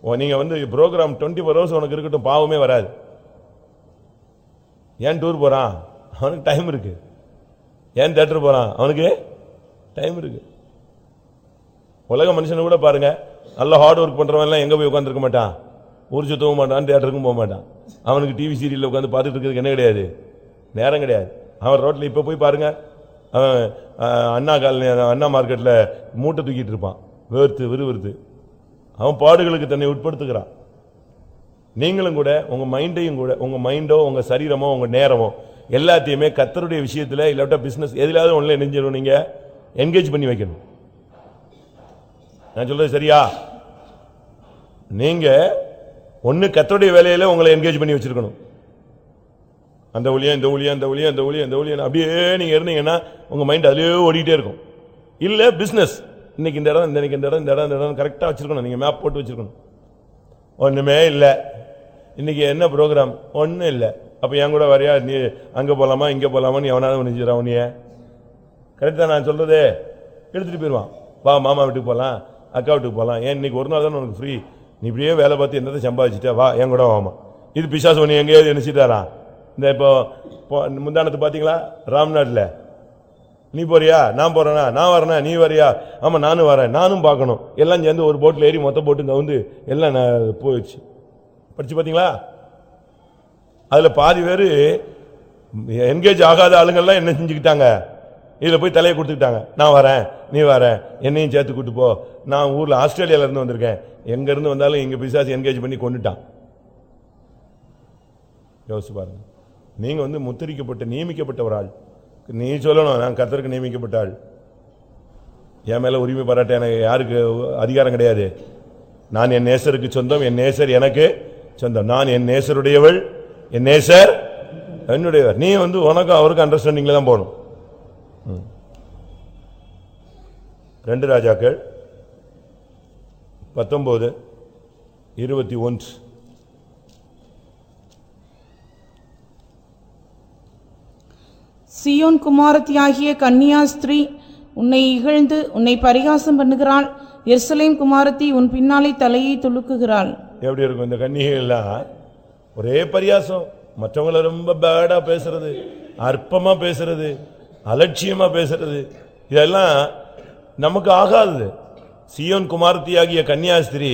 ஓ, வந்து ப்ரோக்ராம் டுவெண்ட்டி ஃபோர் ஹவர்ஸ் உனக்கு இருக்கட்டும் பாவமே வராது. ஏன் டூர் போகிறான் அவனுக்கு டைம் இருக்கு. ஏன் தேட்டர் போகிறான் அவனுக்கு டைம் இருக்கு. உலக மனுஷனை கூட பாருங்க. நல்ல ஹார்ட் ஒர்க் பண்ணுறவன்லாம் எங்கே போய் உட்காந்துருக்க மாட்டான்? ஊர் சுத்தவும் மாட்டான் தேட்டருக்கும் போக மாட்டான். அவனுக்கு டிவி சீரியலில் உட்காந்து பார்த்துட்டு இருக்கிறதுக்கு என்ன கிடையாது? நேரம் கிடையாது. அவன் ரோட்டில் இப்போ போய் பாருங்க. அவன் அண்ணா காலனி அண்ணா மார்க்கெட்டில் மூட்டை தூக்கிட்டு இருப்பான். வேர்த்து விறுவிறுத்து. அவன் பாடுகளுக்கு தன்னை உட்படுத்துகிறான். நீங்களும் கூட உங்கள் மைண்டையும் கூட உங்கள் மைண்டோ உங்கள் சரீரமோ உங்கள் நேரமோ எல்லாத்தையுமே கத்தருடைய விஷயத்தில் இல்லாட்டா பிஸ்னஸ் எதிலாவது ஒன்றில் நெஞ்சிடும் நீங்கள் என்கேஜ் பண்ணி வைக்கணும். நான் சொல்கிறது சரியா? நீங்கள் ஒன்று கத்தருடைய வேலையில் உங்களை என்கேஜ் பண்ணி வச்சிருக்கணும். அந்த ஒளியா இந்த ஒளியா இந்த ஒளியா இந்த ஒளியா இந்த ஒளியா அப்படியே நீங்கள் இருந்தீங்கன்னா உங்கள் மைண்ட் அதுலயே ஓடிக்கிட்டே இருக்கும். இல்லை பிஸ்னஸ் இன்னைக்கு இந்த இடம் இன்னைக்கு இந்த இடம் இந்த இடம் இந்த இடம் கரெக்டாக வச்சிருக்கணும். நீங்கள் மேப் போட்டு வச்சுருக்கணும். ஒன்றுமே இல்லை. இன்றைக்கி என்ன ப்ரோக்ராம் ஒன்றும் இல்லை. அப்போ என் கூட வரையா? நீ அங்கே போகலாமா இங்கே போகலாமான்னு எவனாவது நினைச்சிடறான் உன்னைய? கரெக்டாக நான் சொல்கிறதே எடுத்துகிட்டு போயிடுவான் வா மாமா வீட்டுக்கு போகலாம் அக்கா வீட்டுக்கு போகலாம் ஏன் இன்னைக்கு ஒரு நாள் தான் உனக்கு ஃப்ரீ நீ இப்படியே வேலை பார்த்து என்னத்தை சம்பாதிச்சிட்டா வா என் கூட வாமா இது பிசாசு உன்னை எங்கேயாவது நினச்சிட்டாரா இந்த இப்போ முந்தானத்தை பார்த்தீங்களா? ராம்நாட்டில் நீ போறியா? நான் போறேனா? நான் வரேனா? நீ வரியா? ஆமா நானும் வரேன். நானும் பார்க்கணும். எல்லாம் சேர்ந்து ஒரு போட்டில் ஏறி மொத்த போட்டு கவுந்து எல்லாம் நான் போயிடுச்சு. படிச்சு பாத்தீங்களா அதுல பாதி பேரு என்கேஜ் ஆகாத ஆளுங்கள்லாம் என்ன செஞ்சுக்கிட்டாங்க? இதுல போய் தலையை கொடுத்துக்கிட்டாங்க. நான் வரேன். நீ வரேன். என்னையும் சேர்த்து கூட்டு போ. நான் ஊர்ல ஆஸ்திரேலியால இருந்து வந்திருக்கேன். எங்க இருந்து வந்தாலும் எங்கள் பிசாசு என்கேஜ் பண்ணி கொண்டுட்டான். யோசிச்சு பாருங்க. நீங்க வந்து முத்திரிக்கப்பட்ட நியமிக்கப்பட்ட ஒரு ஆள் நீ சொல்லணும் நான் கத்தருக்கு நியமிக்கப்பட்டாள். என் மேல உரிமை பாராட்ட எனக்கு யாருக்கு அதிகாரம் கிடையாது. நான் என் நேசருக்கு சொந்தம் என் நேசர் எனக்கு சொந்தம். நான் என் நேசருடையவள் என் நேசர் என்னுடையவர். நீ வந்து உனக்கும் அவருக்கும் அண்டர்ஸ்டாண்டிங்ல தான் போகணும். ம். ரெண்டு ராஜாக்கள். பத்தொன்பது இருபத்தி ஒன்று. சியோன் குமாரத்தியாகிய கன்னியா ஸ்திரீ உன்னை இகழ்ந்து உன்னை பரிகாசம் பண்ணுகிறாள். எர்சலேம் குமாரத்தி உன் பின்னாலே தலையை துலுக்குகிறாள். எப்படி இருக்கும் இந்த கன்னிகைகள்லாம்? ஒரே பரியாசம். மற்றவங்கள ரொம்ப பேடாக பேசுறது அற்பமாக பேசுறது அலட்சியமாக பேசுறது. இதெல்லாம் நமக்கு ஆகாது. சியோன் குமாரத்தியாகிய கன்னியாஸ்திரி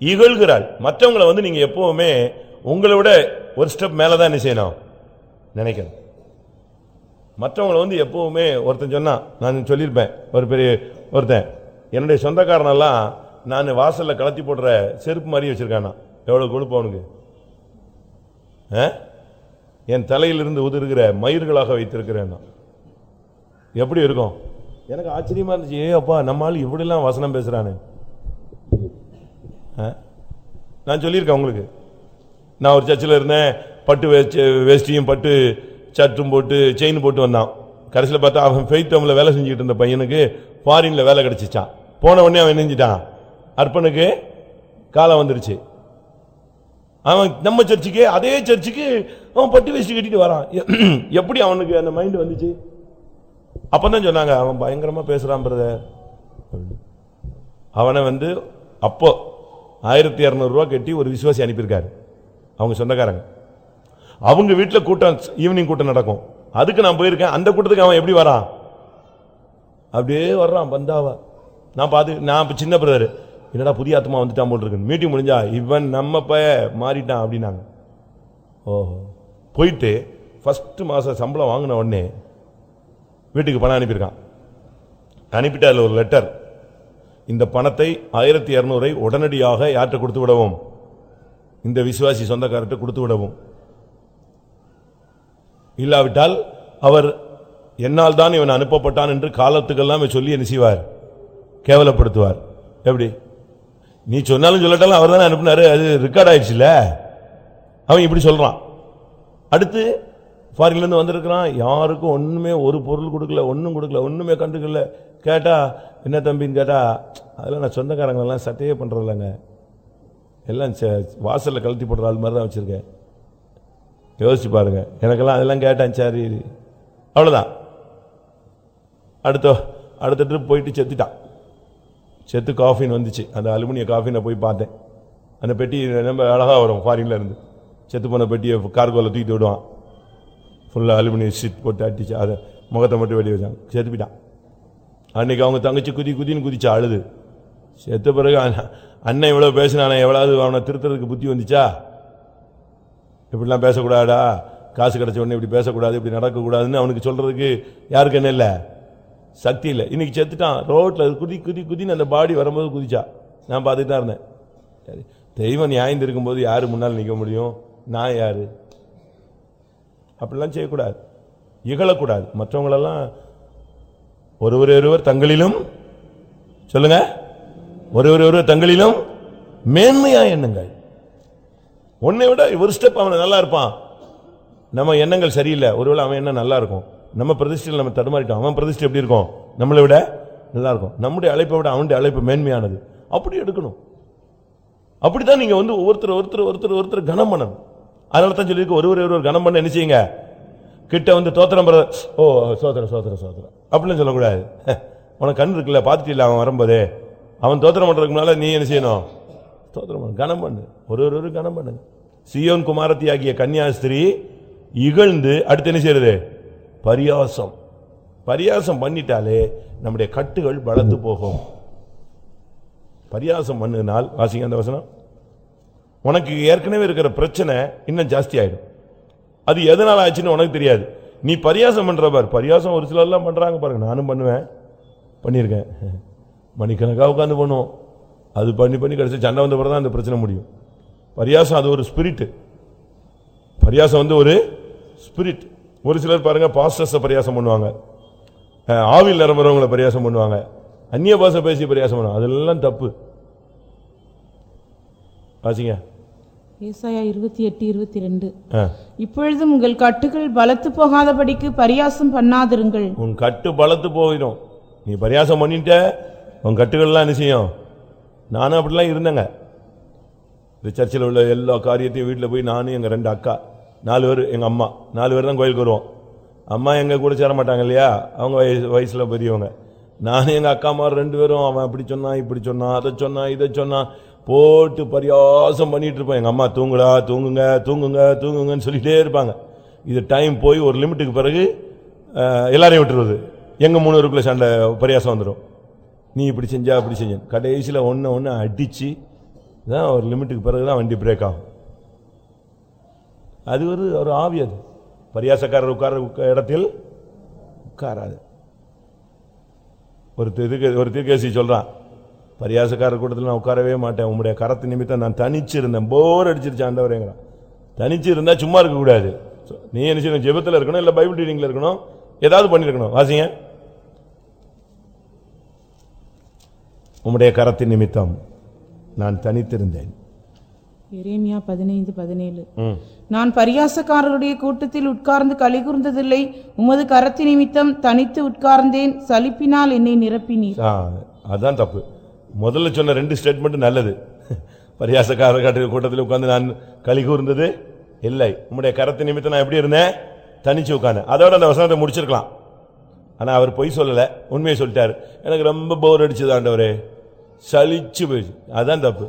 இகழ்கிறாள். மற்றவங்களை வந்து நீங்கள் எப்பவுமே உங்களை விட ஒரு ஸ்டெப் மேலதான் என்ன செய்யணும்? நினைக்கணும். மற்றவங்களை வந்து எப்பவுமே ஒருத்தன் சொன்னான் நான் சொல்லியிருப்பேன் ஒரு பெரிய ஒருத்தன் என்னுடைய சொந்தக்காரனெல்லாம் நான் வாசலில் கலத்தி போடுற செருப்பு மாதிரி வச்சுருக்கானா? எவ்வளோ கொழுப்பு அவனுக்கு? ஆ? என் தலையிலிருந்து உதிர்கிற மயிர்களாக வைத்திருக்கிறேன் எப்படி இருக்கும்? எனக்கு ஆச்சரியமா இருந்துச்சு ஏ அப்பா நம்மால் இப்படிலாம் வசனம் பேசுகிறானு ஆ? நான் சொல்லியிருக்கேன் உங்களுக்கு. நான் ஒரு சர்ச்சில் இருந்தேன் பட்டு வேஸ்ட் வேஷ்டியும் பட்டு சர்ட்டும் போட்டு செயின் போட்டு வந்தான். கடைசியில் பார்த்தா அவன் ஃபெய்த் டம்ல வேலை செஞ்சுக்கிட்டு இருந்த பையனுக்கு ஃபாரினில் வேலை கிடச்சிச்சான் போன உடனே அவன் நெஞ்சிட்டான் அர்ப்பனுக்கு காலம் வந்துருச்சு. அவன் நம்ம சர்ச்சுக்கு அதே சர்ச்சுக்கு அவன் பட்டு வச்சு கட்டிட்டு வரான். எப்படி அவனுக்கு அந்த மைண்டு வந்துச்சு? அப்பதான் சொன்னாங்க அவன் பயங்கரமாக பேசுகிறான் பிரதர் அவனை வந்து அப்போ ஆயிரத்தி இரநூறுவா கட்டி ஒரு விசுவாசி அனுப்பியிருக்காரு. அவங்க சொந்தக்காரங்க. அவங்க வீட்டில் கூட்டம் ஈவினிங் கூட்டம் நடக்கும். அதுக்கு நான் போயிருக்கேன். அந்த கூட்டத்துக்கு அவன் எப்படி வரான் அப்படியே வர்றான் பந்தாவா. நான் பார்த்து நான் இப்போ சின்ன பிரதர் என்னடா புதிய ஆத்மா வந்துட்டான் போல் இருக்கு. மீட்டிங் முடிஞ்சா இவன் நம்ம பய மாறிட்டான் அப்படின்னாங்க. ஓஹோ. போயிட்டு ஃபஸ்ட்டு மாதம் சம்பளம் வாங்கின உடனே வீட்டுக்கு பணம் அனுப்பியிருக்கான். அனுப்பிட்டு அதில் ஒரு லெட்டர் இந்த பணத்தை ஆயிரத்தி இரநூறை உடனடியாக யார்கிட்ட கொடுத்து விடவும்? இந்த விசுவாசி சொந்தக்காரர்கிட்ட கொடுத்து விடவும். இல்லாவிட்டால் அவர் என்னால் தான் இவன் அனுப்பப்பட்டான் என்று காலத்துக்கெல்லாம் இவன் சொல்லி என்ன செய்வார்? கேவலப்படுத்துவார். எப்படி? நீ சொன்னாலும் சொல்லட்டாலும் அவர் தானே அனுப்புனாரு. அது ரெக்கார்ட் ஆயிடுச்சுல அவன் இப்படி சொல்றான். அடுத்து ஃபாரின்லேருந்து வந்திருக்கிறான். யாருக்கும் ஒன்றுமே ஒரு பொருள் கொடுக்கல ஒன்றும் கொடுக்கல ஒன்றுமே கண்டுக்கல. கேட்டால் என்ன தம்பின்னு கேட்டால் அதெல்லாம் நான் சொந்தக்காரங்களெல்லாம் சட்டையே பண்ணுறதில்லைங்க எல்லாம் வாசலில் கழட்டி போடுற அது மாதிரி தான் வச்சுருக்கேன். யோசிச்சு பாருங்க. எனக்கெல்லாம் அதெல்லாம் கேட்டேன் சரி அவ்வளோதான் அடுத்த அடுத்த ட்ரிப் போயிட்டு செத்துட்டான். செத்து காஃபின் வந்துச்சு. அந்த அலுமினிய காஃபினை போய் பார்த்தேன். அந்த பெட்டி ரொம்ப அழகாக வரும் ஃபாரின்ல இருந்து. செத்து போன பெட்டியை கார்கோவில் தூக்கிட்டு விடுவான். ஃபுல்லாக அலுமினியம் ஷீட் போட்டு அடிச்சு அதை முகத்தை மட்டும் வெளியே வச்சாங்க செத்து போயிட்டான் அவங்க தங்கச்சி குதி குதின்னு குதிச்சா அழுது. செத்த பிறகு அண்ணன் இவ்வளோ பேசினானே எவ்வளவு அவனை திருத்துறதுக்கு புத்தி வந்துச்சா? இப்படிலாம் பேசக்கூடாடா காசு கிடைச்ச உடனே இப்படி பேசக்கூடாது இப்படி நடக்கக்கூடாதுன்னு அவனுக்கு சொல்றதுக்கு யாருக்கு என்ன இல்லை? சக்தி இல்லை. இன்னைக்கு செத்துட்டான். ரோட்டில் குதி குதி குதின்னு அந்த பாடி வரும்போது குதிச்சா. நான் பார்த்துட்டு தான் இருந்தேன். சரி. தெய்வம் நியாயம் இருக்கும்போது யாரு முன்னால் நிற்க முடியும்? நான் யாரு? அப்படிலாம் செய்யக்கூடாது. இகழக்கூடாது. மற்றவங்களெல்லாம் ஒருவர் ஒருவர் தங்களிலும் சொல்லுங்க. ஒருவர் ஒருவர் தங்களிலும் மேன்மையா எண்ணுங்கள். உன்னை விட ஒரு ஸ்டெப் அவன் நல்லா இருப்பான். நம்ம எண்ணங்கள் சரியில்லை. ஒருவேளை அவன் என்ன நல்லா இருக்கும். நம்ம பிரதிஷ்டையில் நம்ம தடுமாறிட்டோம். அவன் பிரதிஷ்டை எப்படி இருக்கும்? நம்மளை விட நல்லா இருக்கும். நம்முடைய அழைப்பை விட அவனுடைய அழைப்பு மேன்மையானது. அப்படி எடுக்கணும். அப்படித்தான் நீங்க வந்து ஒருத்தர் ஒருத்தர் ஒருத்தர் ஒருத்தர் கனம் பண்ணணும். அதனால தான் சொல்லியிருக்கு ஒருவர் ஒருவர் கனம் பண்ண என்ன செய்யுங்க? கிட்ட வந்து தோத்திரம் பெற ஓ சோதரம் சோதரம் சோதரம் அப்படின்னு சொல்லக்கூடாது. உனக்கு கண் இருக்குல்ல பார்த்துட்டு அவன் வரும்போதே? அவன் தோத்திரம் பண்ணுறதுக்கு முன்னால நீ என்ன செய்யணும்? ஸ்தோத்திரம் கனம் பண்ணு ஒரு ஒரு ஒரு கனம் பண்ணு சியோன் குமாரத்தி ஆகிய கன்னியாஸ்திரி இகழ்ந்து அடுத்து என்ன செய்யறது? பரியாசம். பரியாசம் பண்ணிட்டாலே நம்முடைய கட்டுகள் வளர்த்து போகும். பரியாசம் பண்ணினால் வாசிங்க அந்த வசனம். உனக்கு ஏற்கனவே இருக்கிற பிரச்சனை இன்னும் ஜாஸ்தி ஆயிடும். அது எதனால ஆச்சுன்னு உனக்கு தெரியாது. நீ பரியாசம் பண்ற பாரு. பரியாசம் ஒரு சிலர்லாம் பண்ணுறாங்க பண்றாங்க பாருங்க. நானும் பண்ணுவேன். பண்ணியிருக்கேன். மணிக்கணக்காக உட்காந்து பண்ணுவோம். அது பண்ணி பண்ணி கடைசி சண்டை வந்த பிறகு தான் அந்த பிரச்சனை முடியும். பரியாசம் அது ஒரு ஸ்பிரிட் பரியாசம் வந்து ஒரு ஸ்பிரிட் ஒரு சிலர் பாருங்க பாஸ்டர்ஸை பரியாசம் பண்ணுவாங்க. அஹ், ஆவியில் நிரம்புறவங்களை பரியாசம் பண்ணுவாங்க. அந்நிய பாஷை பேசி பரியாசம் பண்ணுவாங்க. அதெல்லாம் தப்பு. வாசிங்க. ஏசாயா இருபத்தி எட்டு இருபத்தி ரெண்டு. இப்பொழுதும் உங்கள் கட்டுகள் பலத்து போகாதபடிக்கு பரியாசம் பண்ணாதிருங்கள். உன் கட்டு பலத்து போயிடும். நீ பரியாசம் பண்ணிட்ட உன் கட்டுகள்லாம் என்ன செய்யும்? நானும் அப்படிலாம் இருந்தேங்க. இந்த சர்ச்சில் உள்ள எல்லா காரியத்தையும் வீட்டில் போய் நானும் எங்கள் ரெண்டு அக்கா நாலு பேர் எங்கள் அம்மா நாலு பேர் தான் கோயிலுக்கு வருவோம். அம்மா எங்கள் கூட சேர மாட்டாங்க இல்லையா? அவங்க வயசு வயசில் பெரியவங்க. நானும் எங்கள் அக்கா அம்மா ரெண்டு பேரும் அவன் அப்படி சொன்னான் இப்படி சொன்னான் அதை சொன்னான் இதை சொன்னான் போட்டு பரியாசம் பண்ணிகிட்டு இருப்பான் எங்கள் அம்மா தூங்குடா தூங்குங்க தூங்குங்க தூங்குங்கன்னு சொல்லிகிட்டே இருப்பாங்க. இது டைம் போய் ஒரு லிமிட்டுக்கு பிறகு எல்லாரையும் விட்டுருவது எங்கள் மூணு பேருக்குள்ளே சண்டை பரியாசம் வந்துடும் நீ இப்படி செஞ்சா அப்படி செஞ்ச. கடைசியில் ஒன்று ஒன்று அடித்து தான் ஒரு லிமிட்டுக்கு பிறகு தான் வண்டி பிரேக் ஆகும். அது ஒரு ஒரு ஆவி அது. பரியாசக்காரர் உட்கார உட்கா- இடத்தில் உட்காராது. ஒரு திருக்கு ஒரு தீர்க்கசி சொல்கிறான் பரியாசக்காரர் கூட்டத்தில் நான் உட்காரவே மாட்டேன். உங்களுடைய கரத்து நிமித்தம் நான் தனிச்சு இருந்தேன் போர் அடிச்சிருச்சு ஆண்டவரேங்கிறான் தனிச்சு இருந்தால் சும்மா இருக்கக்கூடாது நீ என்ன செய்யணும்? ஜெபத்தில் இருக்கணும் இல்லை பைபிள் ரீடிங்கில் இருக்கணும்? ஏதாவது பண்ணியிருக்கணும் வாசிங்க. உம்முடைய கரத்தின் நிமித்தம் நான் தனித்திருந்தேன். எரேமியா பதினைந்து பதினேழு. நான் பரியாசக்காரருடைய கூட்டத்தில் உட்கார்ந்து கலிகூர்ந்ததில்லை உமது கரத்தி நிமித்தம் தனித்து உட்கார்ந்தேன். சலிப்பினால் என்னை நிரப்பினீர். ஆ, அதான் தப்பு. முதல்ல சொன்ன ரெண்டு ஸ்டேட்மெண்ட் நல்லது. பரியாசக்கார காட்டு கூட்டத்தில் உட்கார்ந்து நான் களி கூர்ந்தது இல்லை. உம்முடைய கரத்து நிமித்தம் நான் எப்படி இருந்தேன்? தனிச்சு உட்கார்ந்தேன். அதோட அந்த வசனத்தை முடிச்சிருக்கலாம். ஆனா அவர் பொய் சொல்லல. உண்மையை சொல்லிட்டாரு. எனக்கு ரொம்ப போர் அடிச்சது ஆண்டவரே. சலிச்சு போயிடுச்சு அதான் தப்பு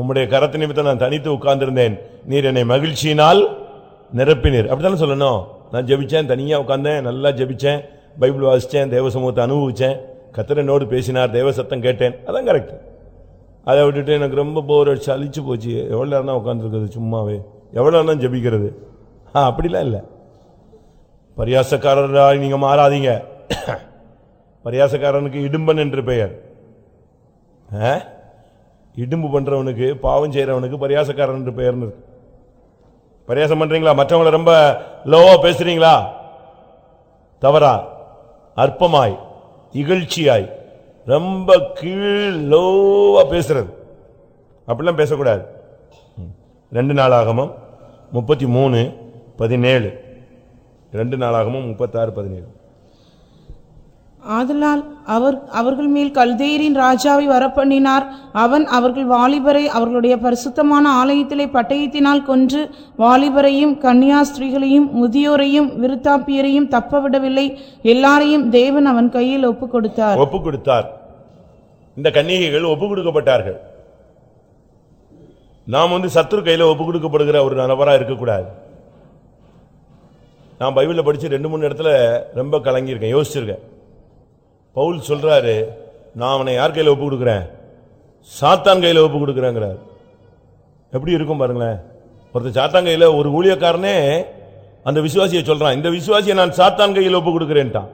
உம்முடைய கரத்து நிமித்தம் நான் தனித்து உட்கார்ந்திருந்தேன். நீர் என்னை மகிழ்ச்சியினால் நிரப்பினீர். அப்படித்தானே சொல்லணும்? நான் ஜெபிச்சேன் தனியாக உட்காந்தேன் நல்லா ஜெபிச்சேன் பைபிள் வாசித்தேன் தேவ சமூகத்தை அனுபவித்தேன் கத்திரனோடு பேசினார் தேவ சத்தம் கேட்டேன். அதான் கரெக்ட் அதை விட்டுட்டு எனக்கு ரொம்ப போர் அடிச்சு அழிச்சு போச்சு. எவ்வளோ நேரம் தான் சும்மாவே? எவ்வளோ நேரம் தான் ஜெபிக்கிறது? ஆ அப்படிலாம் இல்லை. பரியாசக்காரராக நீங்கள் மாறாதீங்க. பரியாசக்காரனுக்கு இடும்பன் என்று பெயர். இடும்பு பண்றவனுக்கு பாவம் செய்யறவனுக்கு பரியாசக்காரன் என்று பெயர்னு இருக்கு பரியாசம் பண்றீங்களா? மற்றவங்கள ரொம்ப லோவா பேசுறீங்களா? தவறா? அற்பமாய் இகழ்ச்சியாய் ரொம்ப கீழ் லோவாக பேசுறது. அப்படிலாம் பேசக்கூடாது. ம். ரெண்டு நாளாகமும் முப்பத்தி மூணு பதினேழு. ரெண்டு நாளாகமும் முப்பத்தாறு பதினேழு. ஆதலால் அவர் அவர்கள் மேல் கல்தேரின் ராஜாவை வரப்பண்ணினார். அவன் அவர்கள் வாலிபரை அவர்களுடைய பரிசுத்தமான ஆலயத்திலே பட்டயத்தினால் கொன்று வாலிபரையும் கன்னியாஸ்திரிகளையும் முதியோரையும் விருத்தாப்பியரையும் தப்பவிடவில்லை. எல்லாரையும் தேவன் அவன் கையில் ஒப்புக் கொடுத்தார் ஒப்பு கொடுத்தார் இந்த கன்னிகைகள் ஒப்பு கொடுக்கப்பட்டார்கள் நாம் வந்து சத்ரு கையில் ஒப்பு கொடுக்கப்படுகிற ஒரு நபராக இருக்கக்கூடாது. நான் பைபிளில் படித்து ரெண்டு மூணு இடத்துல ரொம்ப கலங்கியிருக்கேன் யோசிச்சிருக்கேன். பவுல் சொல்றாரு நான் அவனை யார் கையில ஒப்பு கொடுக்கிறேன்? சாத்தான் கையில ஒப்பு கொடுக்கிறேங்கிறார். எப்படி இருக்கும் பாருங்களேன். ஒருத்தர் சாத்தான் கையில ஒரு ஊழியக்காரனே அந்த விசுவாசியை சொல்றான் இந்த விசுவாசியை நான் சாத்தான் கையில் ஒப்பு கொடுக்கிறேன்ட்டான்.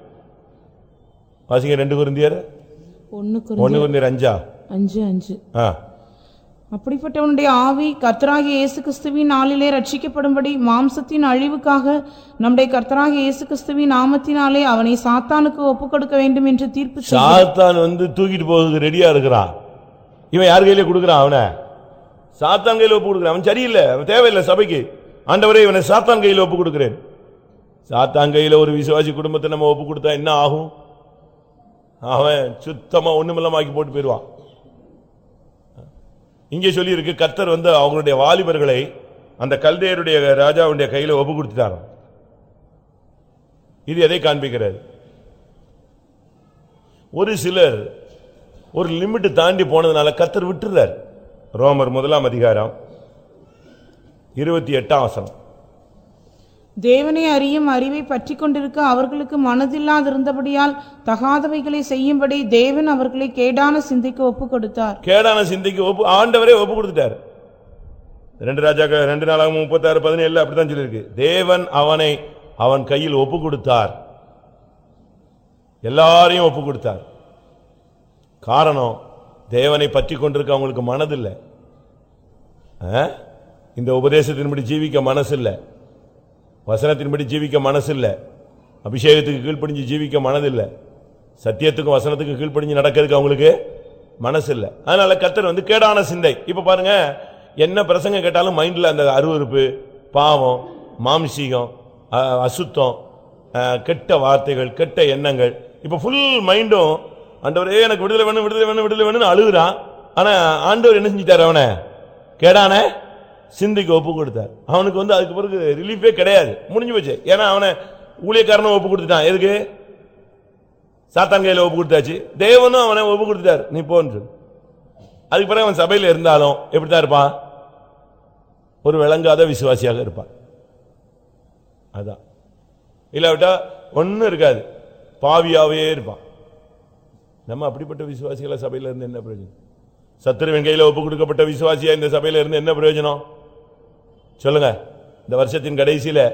வாசிங்க ரெண்டு குருந்தியர். ஒன்னு குருந்தியர் அஞ்சா? அஞ்சு அஞ்சு. ஆ. அப்படிப்பட்டவனுடைய ஆவி கர்த்தராகிய இயேசு கிறிஸ்துவின் நாளிலே ரட்சிக்கப்படும்படி மாம்சத்தின் அழிவுக்காக நம்முடைய கர்த்தராகிய இயேசு கிறிஸ்துவின் நாமத்தினாலே அவனை சாத்தானுக்கு ஒப்பு கொடுக்க வேண்டும் என்று தீர்ப்பு சாத்தான் வந்து தூக்கிட்டு போகிறதுக்கு ரெடியா இருக்கிறான் இவன் யார் கையில கொடுக்குறான் அவனை? சாத்தான் கையில் ஒப்பு கொடுக்குறான். அவன் சரியில்லை அவன் தேவையில்லை சபைக்கு. ஆண்டவரே இவனை சாத்தான் கையில் ஒப்பு கொடுக்குறேன். சாத்தான் கையில் ஒரு விசுவாசி குடும்பத்தை நம்ம ஒப்பு கொடுத்தா என்ன ஆகும்? அவன் சுத்தமா ஒண்ணுமில்லமாக்கி போட்டு போயிடுவான். இங்கே சொல்லியிருக்கு கர்த்தர் வந்து அவங்களுடைய வாலிபர்களை அந்த கல்தேருடைய ராஜாவுடைய கையில் ஒப்பு கொடுத்துட்டாராம். இது எதை காண்பிக்கிறது? ஒரு சிலர் ஒரு லிமிட் தாண்டி போனதுனால கத்தர் விட்டுறார். ரோமர் முதலாம் அதிகாரம் இருபத்தி எட்டாம் வசனம். தேவனை அறியும் அறிவை பற்றி கொண்டிருக்க அவர்களுக்கு மனதில்லாதிருந்தபடியால் தகாதவைகளை செய்யும்படி தேவன் அவர்களை கேடான சிந்தைக்கு ஒப்பு கொடுத்தார். கேடான சிந்தைக்கு ஒப்பு ஆண்டவரே ஒப்பு கொடுத்துட்டார். ரெண்டு ராஜாக்க ரெண்டு நாளாக முப்பத்தாறு பதினேழு அப்படித்தான் சொல்லியிருக்கு. தேவன் அவனை அவன் கையில் ஒப்பு கொடுத்தார். எல்லாரையும் ஒப்பு கொடுத்தார். காரணம் தேவனை பற்றி கொண்டிருக்க அவங்களுக்கு மனதில்லை. ஆ? இந்த உபதேசத்தின்படி ஜீவிக்க மனசில்லை. வசனத்தின்படி ஜீவிக்க மனசில்லை. அபிஷேகத்துக்கு கீழ்ப்படிஞ்சு ஜீவிக்க மனதில்லை. சத்தியத்துக்கும் வசனத்துக்கும் கீழ்ப்படிஞ்சு நடக்கிறதுக்கு அவங்களுக்கு மனசில்லை. அதனால கத்தர் வந்து கேடான சிந்தை. இப்போ பாருங்க என்ன பிரசங்கம் கேட்டாலும் மைண்டில் அந்த அருவருப்பு பாவம் மாம்சீகம் அசுத்தம் கெட்ட வார்த்தைகள் கெட்ட எண்ணங்கள். இப்போ ஃபுல் மைண்டும் ஆண்டவரே எனக்கு விடுதலை வேணும் விடுதலை வேணும் விடுதலை வேணும்னு அழுகுறான். ஆனால் ஆண்டவர் என்ன செஞ்சுட்டார் அவனை? கேடான சிந்தைக்கு ஒப்பு கொடுத்தார். அவனுக்கு வந்து அதுக்கு பிறகு ரிலீஃபே கிடையாது. முடிஞ்சு போச்சு. ஏன்னா அவனை ஊழியக்காரனும் ஒப்பு கொடுத்துட்டான். எதுக்கு? சாத்தான் கையில் ஒப்பு கொடுத்தாச்சு. தேவனும் அவனை ஒப்பு கொடுத்துட்டார். நீ போன்ற அதுக்கு பிறகு அவன் சபையில் இருந்தாலும் எப்படித்தான் இருப்பான்? ஒரு விளங்காத விசுவாசியாக இருப்பான். அதான். இல்லாவிட்டா ஒன்னும் இருக்காது. பாவியாவே இருப்பான். நம்ம அப்படிப்பட்ட விசுவாசிகளை சபையில இருந்து என்ன பிரயோஜனம்? சத்துருவின் கையில் ஒப்பு கொடுக்கப்பட்ட விசுவாசியா இந்த சபையில இருந்து என்ன பிரயோஜனம்? சொல்லுங்க. இந்த வருஷத்தின் கடைசியில்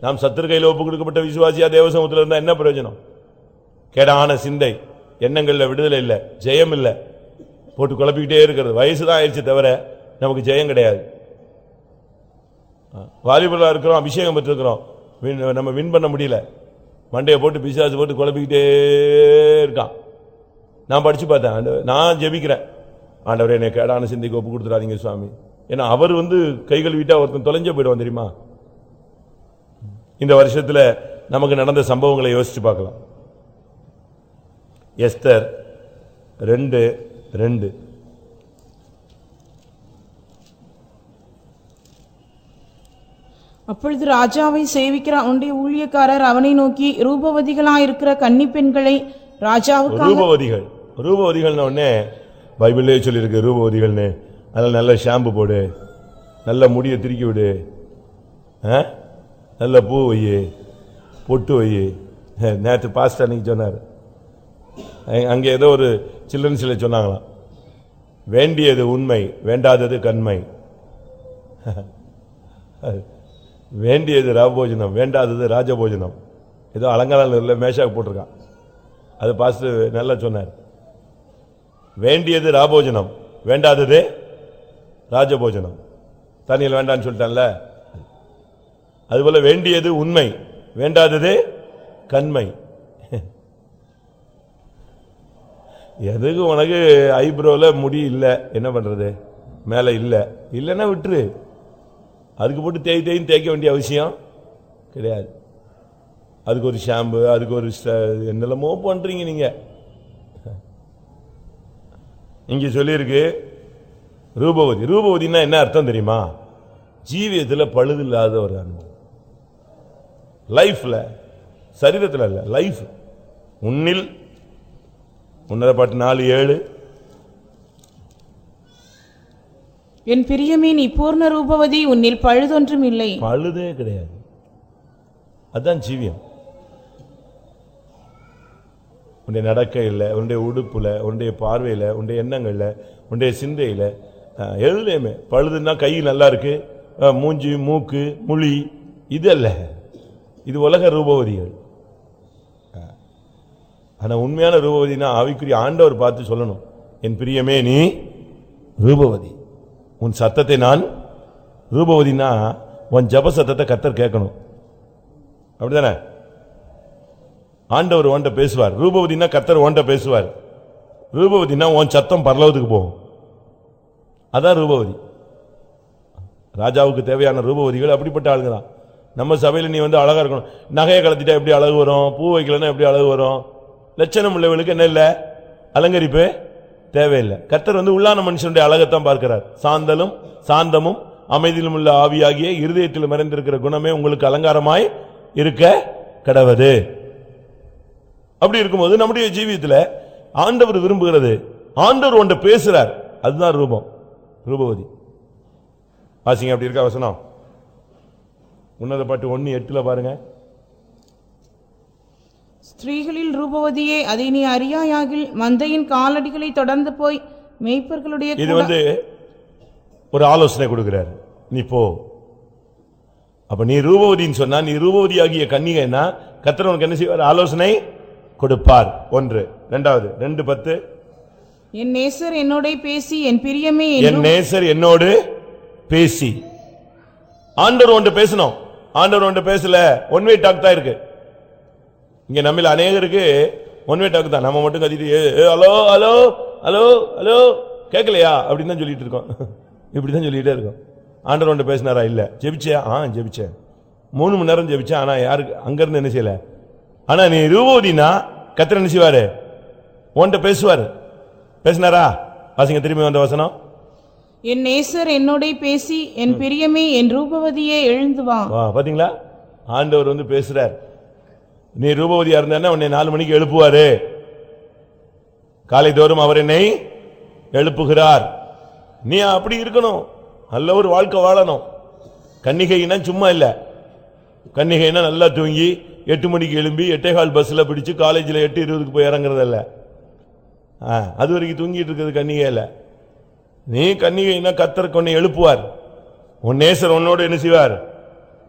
நாம் சத்துரு கையில் ஒப்பு கொடுக்கப்பட்ட விசுவாசியா தேவசமத்துல இருந்தால் என்ன பிரயோஜனம்? கேடான சிந்தை எண்ணங்களில் விடுதலை இல்லை ஜெயம் இல்லை. போட்டு குழப்பிக்கிட்டே இருக்கிறது. வயசுதான் ஆயிடுச்சு தவிர நமக்கு ஜெயம் கிடையாது. வாலிபலாக இருக்கிறோம் அபிஷேகம் பெற்றிருக்கிறோம். நம்ம வின் பண்ண முடியல. மண்டையை போட்டு பிசாசு போட்டு குழப்பிக்கிட்டே இருக்கான். நான் படித்து பார்த்தேன். நான் ஜெபிக்கிறேன். ஆண்டவரே என்னை கேடான சிந்தைக்கு ஒப்பு கொடுத்துடாதீங்க சுவாமி. ஏன்னா அவர் வந்து கைகள் விட்டா ஒருத்தன் தொலைஞ்சே போயிடுவான் தெரியுமா? இந்த வருஷத்துல நமக்கு நடந்த சம்பவங்களை யோசிச்சு பார்க்கலாம். எஸ்தர் ரெண்டு ரெண்டு. அப்பொழுது ராஜாவை சேவிக்கிற அவனுடைய ஊழியக்காரர் அவனை நோக்கி ரூபவதிகளாயிருக்கிற கன்னி பெண்களை ராஜாவுக்காக ரூபவதிகள். ரூபவதிகள்னு உடனே பைபிள்லேயே சொல்லியிருக்கு ரூபவதிகள்னு. அதனால் நல்ல ஷாம்பு போடு. நல்ல முடியை திருக்கி விடு. ஆ? நல்ல பூ வை. பொட்டு வை. நேற்று பாஸ்டர் அன்னைக்கு சொன்னார். அங்கே ஏதோ ஒரு சில்ட்ரன்ஸில் சொன்னாங்களாம். வேண்டியது உண்மை வேண்டாதது கண்மை. வேண்டியது ராபோஜனம் வேண்டாதது ராஜபோஜனம். ஏதோ அலங்காரம் இல்லை மேஷாக்கு போட்டிருக்கான். அது பாஸ்ட் நல்லா சொன்னார். வேண்டியது ராபோஜனம் வேண்டாதது ராஜபோஜனம். தண்ணியில் வேண்டான்னு சொல்லிட்டான்ல? அதுபோல வேண்டியது உண்மை. வேண்டாதது கண்மை. எதுக்கு உனக்கு ஐப்ரோவில் முடி இல்லை? என்ன பண்ணுறது மேலே இல்லை. இல்லைன்னா விட்டுரு. அதுக்கு போட்டு தேய் தேய்ன்னு தேய்க்க வேண்டிய அவசியம் கிடையாது. அதுக்கு ஒரு ஷாம்பு அதுக்கு ஒரு ஸ்ட- என்னெல்லாமோ பண்ணுறீங்க நீங்கள் இங்கே சொல்லியிருக்கு ரூபவதி. ரூபவதினா என்ன அர்த்தம் தெரியுமா? ஜீவியத்தில் பழுது இல்லாத ஒரு அனுபவம். லைஃப்ல சரீரத்தில் இல்ல லைஃப் உன்னில் உன்னத பாட்டு நாலு ஏழு. என் பிரியமே நீ பூர்ண ரூபவதி உன்னில் பழுதொன்றும் இல்லை. பழுதே கிடையாது. அதான் ஜீவியம். உன்னுடைய நடக்கையில் உன்னுடைய உடுப்புல உன்னுடைய பார்வையில உன்னுடைய எண்ணங்கள்ல உன்னுடைய சிந்தையில அஹ், பழுதுன்னா கை நல்லா இருக்கு. மூஞ்சி மூக்கு முழி இது அல்ல. இது உலக ரூபவதிகள். ஆனால் உண்மையான ரூபவதினா ஆவிக்குரிய ஆண்டவர் பார்த்து சொல்லணும். என் பிரியமே நீ ரூபவதி. உன் சத்தத்தை நான் ரூபவதினா உன் ஜப சத்தத்தை கத்தர் கேட்கணும். அப்படிதானே? ஆண்டவர் உன்ட்ட பேசுவார். ரூபவதினா கத்தர் உன்ட்ட பேசுவார். ரூபவதினா உன் சத்தம் பரலோகத்துக்கு போகும். அதான் ரூபவதி. ராஜாவுக்கு தேவையான ரூபவதிகள் அப்படிப்பட்ட ஆளுங்க தான் நம்ம சபையில் நீ வந்து அழகாக இருக்கணும். நகையை கலத்திட்டா எப்படி அழகு வரும்? பூ வைக்கலன்னா எப்படி அழகு வரும்? லட்சணம் உள்ளவர்களுக்கு என்ன இல்லை? அலங்கரிப்பு தேவையில்லை. கர்த்தர் வந்து உள்ளான மனுஷனுடைய அழகைத்தான் பார்க்கிறார். சாந்தலும் சாந்தமும் அமைதியிலும் உள்ள ஆவியாகிய இருதயத்தில் மறைந்திருக்கிற குணமே உங்களுக்கு அலங்காரமாய் இருக்க கடவுது. அப்படி இருக்கும்போது நம்முடைய ஜீவியத்தில் ஆண்டவர் விரும்புகிறது. ஆண்டவர் ஒன்றை பேசுறார். அதுதான் ரூபம். ரூபவதி. வாசிங்க அப்படி இருக்கா வசனம்? உன்னத பாட்டு ஒன்னு எட்டுல பாருங்க. ஸ்திரீகளில் ரூபவதியே அதை நீ அறியாயாகில் மந்தையின் காலடிகளை தொடர்ந்து போய் மேய்ப்பர்களுடைய இது வந்து ஒரு ஆலோசனை கொடுக்கிறார். நீ போ. அப்ப நீ ரூபவதின்னு சொன்னா நீ ரூபவதி ஆகிய கன்னிகைன்னா கர்த்தர் உனக்கு என்ன செய்வார்? ஆலோசனை கொடுப்பார். ஒன்று. ரெண்டாவது. ரெண்டு பத்து. என் நேசர் என்னோட பேசி என் பிரியமே என் நேசர் என்னோடு பேசி. ஆண்டவர் ஒன்று பேசணும். ஆண்டவர் ஒன்று பேசல ஒன் வே டாக் தான் இருக்கு. இங்க நம்மள அநேகருக்கு ஒன் வே டாக் தான். நம்ம மட்டும் கத்திட்டு "ஏ, ஏ, ஹலோ ஹலோ ஹலோ ஹலோ கேட்கலையா அப்படின்னு தான் சொல்லிட்டு இருக்கோம். இப்படி தான் சொல்லிட்டே இருக்கோம். ஆண்டவர் ஒன்று பேசினாரா? இல்ல. ஜெபிச்சியா? ஆ ஜெபிச்சேன். மூணு மணி நேரம் ஜெபிச்சேன் ஆனா யாருக்கு அங்க இருந்து என்ன செய்யல? ஆனா நீ ரூபவதினா கத்திர என்ன செய்வாரு? உன்கிட்ட பேசுவாரு. பேசினாரா? வாசிங்க திரும்பி வந்த வசனம். என் நேசர் என்னோட பேசி என் பிரியமே என் ரூபவதியே எழுந்து வா. வா பாத்தீங்களா? ஆண்டவர் வந்து பேசுறார். நீ ரூபவதியா இருந்தா உன்னை நாலு மணிக்கு எழுப்புவாரு. காலை தோறும் அவர் என்னை எழுப்புகிறார். நீ அப்படி இருக்கணும். நல்ல ஒரு வாழ்க்கை வாழணும். கன்னிகைனா சும்மா இல்ல. கன்னிகைனா நல்லா தூங்கி எட்டு மணிக்கு எழும்பி எட்டே கால் பஸ்ல பிடிச்சு காலேஜில் எட்டு இருபதுக்கு போய் இறங்குறதில்ல. அது வரைக்கும் தூங்கிட்டு இருக்கிறது கன்னிகை இல்ல. நீ கன்னிகைனா கத்தருக்கு உன்னை எழுப்புவார். உன் நேசர் உன்னோடு என்ன செய்வார்?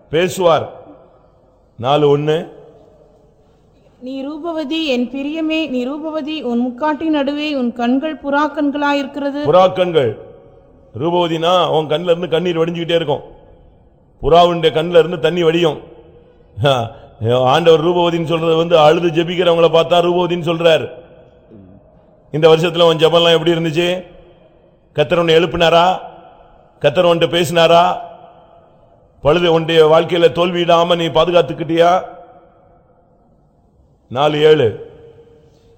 பேசுவார். நாலு ஒண்ணு. நீ ரூபவதி என் பிரியமே நீ ரூபவதி உன் முக்காட்டின் நடுவே உன் கண்கள் புறா கண்களாயிருக்கிறது புறாக்கண்கள். ரூபவதினா உன் கண்ணுல இருந்து கண்ணீர் வடிஞ்சுக்கிட்டே இருக்கும். புறாவுடைய கண்ணுல இருந்து தண்ணி வடியும். ஆண்டவர் ரூபவதின்னு சொல்றது வந்து அழுது ஜெபிக்கிறவங்கள பார்த்தா ரூபவதின்னு சொல்றார். இந்த வருஷத்துல உன் ஜெபம்லாம் எப்படி இருந்துச்சு? கத்தர் உன்னை எழுப்பினாரா? கத்தர் உன்கிட்ட பேசினாரா? பழுது உன்னுடைய வாழ்க்கையில தோல்வியிடாம நீ பாதுகாத்துக்கிட்டியா? நாலு ஏழு.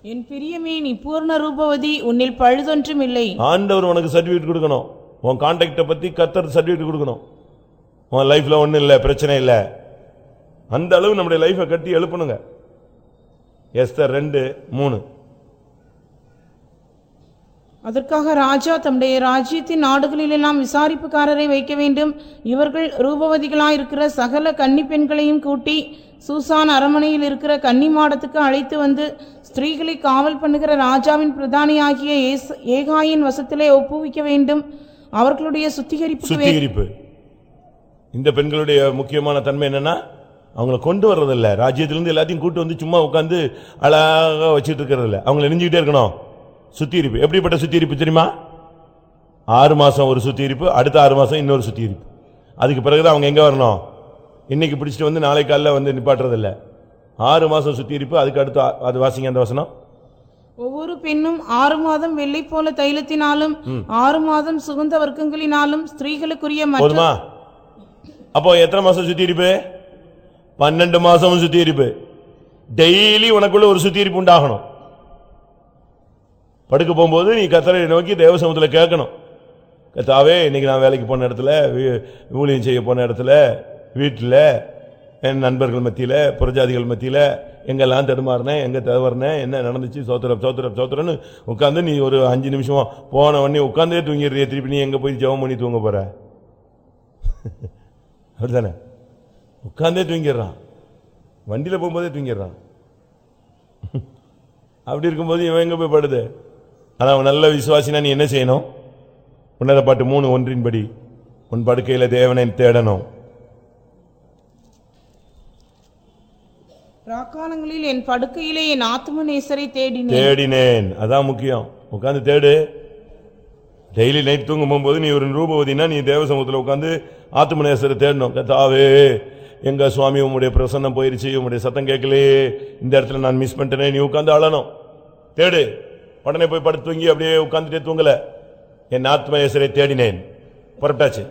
என் பிரியமே நீ பூர்ண ரூபவதி உன்னில் பழுதொன்றும் இல்லை. ஆண்டவர் உனக்கு சர்டிபிகேட் கொடுக்கணும். உன் கான்டாக்ட பத்தி கத்தர் சர்டிபிகேட் கொடுக்கணும். உன் லைஃப்ல ஒண்ணும் இல்ல பிரச்சனை இல்ல. அந்த அளவு நம்முடைய லைஃபை கட்டி எழுப்பணுங்க. எஸ்தர் ரெண்டு மூணு. அதற்காக ராஜா தம்முடைய ராஜ்யத்தின் நாடுகளிலெல்லாம் விசாரிப்புக்காரரை வைக்க வேண்டும். இவர்கள் ரூபவதிகளாயிருக்கிற சகல கன்னி பெண்களையும் கூட்டி சூசான் அரமனையில் இருக்கிற கன்னி மாடத்துக்கு அழைத்து வந்து ஸ்திரீகளை காவல் பண்ணுகிற ராஜாவின் பிரதானியாகிய ஏஸ்- ஏகாயின் வசத்திலே ஒப்புவிக்க வேண்டும். அவர்களுடைய சுத்திகரிப்பு சுத்திகரிப்பு. இந்த பெண்களுடைய முக்கியமான தன்மை என்னன்னா அவங்கள கொண்டு வர்றதில்ல. ராஜ்யத்திலிருந்து எல்லாத்தையும் கூட்டு வந்து சும்மா உட்காந்து அழகாக வச்சுட்டு இருக்கிறதில்ல. அவங்களை அவங்கள நெஞ்சுக்கிட்டே இருக்கணும். சுத்திகரிப்பு. எப்படிப்பட்ட சுத்திகரிப்பு தெரியுமா? ஆறு மாசம் ஒரு சுத்திகரிப்பு அடுத்த ஆறு மாசம் இன்னொரு சுத்திகரிப்பு. அதுக்கு பிறகுதான் அவங்க எங்க வரணும்? இன்னைக்கு பிடிச்சிட்டு வந்து நாளை காலைல வந்து நிப்பாட்டுறது இல்ல ஆறு மாசம் சுத்திகரிப்பு அதுக்கு அடுத்து அது வாசிங்க அந்த வசனம். ஒவ்வொரு பெண்ணும் ஆறு மாதம் வெள்ளை போல தைலத்தினாலும் ஆறு மாதம் சுகந்த வர்க்கங்களினாலும் ஸ்திரீகளுக்குரிய போதுமா? அப்போ எத்தனை மாசம் சுத்திகரிப்பு? பன்னெண்டு மாசமும் சுத்திகரிப்பு. டெய்லி உனக்குள்ள ஒரு சுத்திகரிப்பு உண்டாகணும். படுக்க போகும்போது நீ கத்தரை நோக்கி தேவசமத்தில் கேட்கணும். கத்தாவே இன்னைக்கு நான் வேலைக்கு போன இடத்துல ஊழியம் செய்ய போன இடத்துல வீட்டில் என் நண்பர்கள் மத்தியில் புரஜாதிகள் மத்தியில் எங்கெல்லாம் தடுமாறினேன் எங்கே தவறினேன் என்ன நடந்துச்சு சோத்திரம் சோத்திரம் சோத்திரம்னு உட்காந்து நீ ஒரு அஞ்சு நிமிஷமா போன உடனே உட்காந்தே தூங்கிடுறிய. திருப்பி நீ எங்கே போய் ஜெபம் பண்ணி தூங்க போகிற அப்படிதானே உட்காந்தே தூங்கிடுறான். வண்டியில் போகும்போதே தூங்கிடுறான். அப்படி இருக்கும்போது இவன் எங்கே போய் படுது? ஆனா அவன் நல்ல விசுவாசினா நீ என்ன செய்யணும்? உன்னத பாட்டு மூணு ஒன்றின்படி. உன் படுக்கையில தேவனை தேடணும். ராக்காலங்களில் என் படுக்கையிலே என் ஆத்ம நேசரை தேடினேன். தேடினேன். அதான் முக்கியம். உட்கார்ந்து தேடு. டெய்லி நைட் தூங்கும் போகும்போது நீ ஒரு ரூபவதினா நீ தேவசமூகத்தில் உட்கார்ந்து ஆத்மநேசரை தேடணும். கத்தாவே எங்க சுவாமி உம்முடைய பிரசன்னம் போயிருச்சு உம்முடைய சத்தம் கேட்கலையே. இந்த இடத்துல நான் மிஸ் பண்ணிட்டேனே. நீ உட்கார்ந்து அழணும். தேடு. உடனே போய் படுத்து தூங்கி அப்படியே உட்காந்துட்டே தூங்கல. என் ஆத்மேஸ்வரை தேடினேன். புறப்பட்டாச்சு.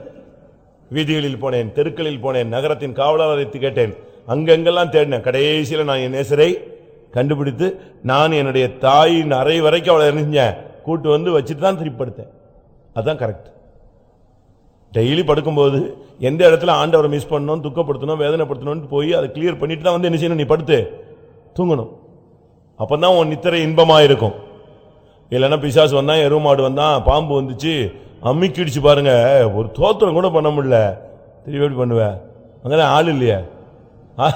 வீதிகளில் போனேன் தெருக்களில் போனேன் நகரத்தின் காவலாளரை கேட்டேன். அங்கெங்கெல்லாம் தேடினேன். கடைசியில் நான் என் நேசரை கண்டுபிடித்து நான் என்னுடைய தாயின் அறை வரைக்கும் அவளை எரிஞ்சேன். கூட்டு வந்து வச்சுட்டு தான் திருப்பிப்படுத்தேன் அதுதான் கரெக்ட் டெய்லி படுக்கும்போது எந்த இடத்துல ஆண்டவரை மிஸ் பண்ணணும் துக்கப்படுத்தணும் வேதனைப்படுத்தணும்னு போய் அதை கிளியர் பண்ணிட்டு தான் வந்து என்ன செய்யணும்? நீ படுத்து தூங்கணும். அப்போ தான் உன் நித்திரை இன்பமாக இருக்கும் இல்லைன்னா பிசாசு வந்தான் எருமாடு வந்தான் பாம்பு வந்துச்சு அம்மிக்கிடுச்சு பாருங்க. ஒரு தோத்திரம் கூட பண்ண முடியல. திருப்பி எப்படி பண்ணுவ? அங்கே ஆள் இல்லையே. ஆ,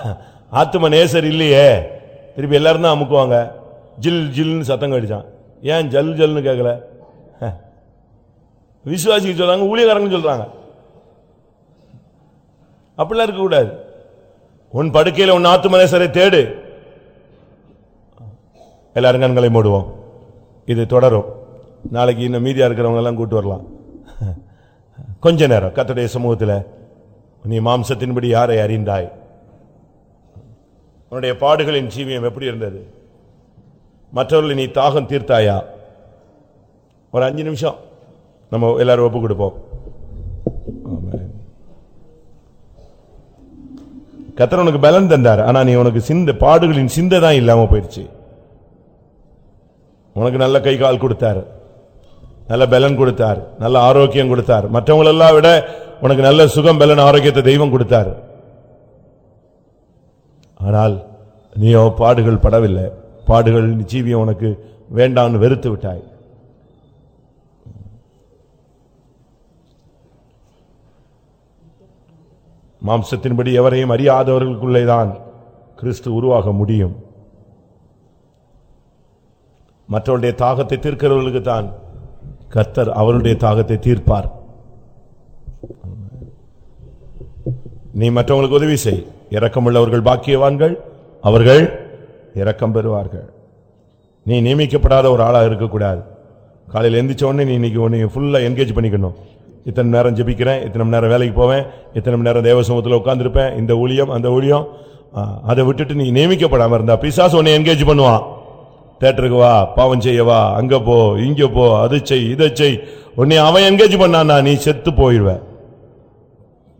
ஆத்தும நேசர் இல்லையே. திருப்பி எல்லாரும் தான் அமுக்குவாங்க. ஜில் ஜில்னு சத்தம் கடிச்சான். ஏன் ஜல் ஜல்னு கேட்கல ஹ. விசுவாசிக்கு சொல்றாங்க ஊழியக்காரங்க சொல்றாங்க. அப்படிலாம் இருக்கக்கூடாது. உன் படுக்கையில் உன் ஆத்தும நேசரை தேடு. எல்லாரும் கண்களை மூடுவோம். இது தொடரும். நாளைக்கு இன்னும் மீதியாக இருக்கிறவங்கெல்லாம் கூட்டு வரலாம். கொஞ்ச நேரம். கத்துடைய சமூகத்தில் நீ மாம்சத்தின்படி யாரை அறிந்தாய்? உன்னுடைய பாடுகளின் ஜீவியம் எப்படி இருந்தது? மற்றவர்களை நீ தாகம் தீர்த்தாயா? ஒரு அஞ்சு நிமிஷம். நம்ம எல்லாரும் ஒப்பு கொடுப்போம். ஆமென். உனக்கு பலன் தந்தார். ஆனால் நீ உனக்கு சிந்த பாடுகளின் சிந்தை தான் இல்லாமல் போயிடுச்சு. உனக்கு நல்ல கை கால் கொடுத்தார். நல்ல பலன் கொடுத்தார். நல்ல ஆரோக்கியம் கொடுத்தார். மற்றவங்களெல்லாம் விட உனக்கு நல்ல சுகம் பலன் ஆரோக்கியத்தை தெய்வம் கொடுத்தார். ஆனால் நீயோ பாடுகள் படவில்லை. பாடுகள் ஜீவியம் உனக்கு வேண்டாம்னு வெறுத்து விட்டாய். மாம்சத்தின்படி எவரையும் அறியாதவர்களுக்குள்ளேதான் கிறிஸ்து உருவாக முடியும். மற்றவருடைய தாகத்தை தீர்க்கிறவர்களுக்கு தான் கர்த்தர் அவருடைய தாகத்தை தீர்ப்பார். நீ மற்றவங்களுக்கு உதவி செய். இரக்கமுள்ளவர்கள் பாக்கியவான்கள் அவர்கள் இரக்கம் பெறுவார்கள். நீ நியமிக்கப்படாத ஒரு ஆளாக இருக்கக்கூடாது. காலையில் எந்திரிச்ச உடனே நீ இன்னைக்கு உன்னை ஃபுல்லாக என்கேஜ் பண்ணிக்கணும். இத்தனை நேரம் ஜெபிக்கிறேன் இத்தனை மணி நேரம் வேலைக்கு போவேன் இத்தனை மணி நேரம் தேவசமூகத்தில் உட்காந்துருப்பேன் இந்த ஊழியம் அந்த ஊழியம் அதை விட்டுட்டு நீ நியமிக்கப்படாமல் இருந்தா பிசாசு உன்னை என்கேஜ் பண்ணுவான். தேட்டருக்கு வா பாவம் செய்ய வா அங்க போ இங்க போ அது செய் இதை செய். உன்னை அவன் என்கேஜ் பண்ணானா நீ செத்து போயிடுவ.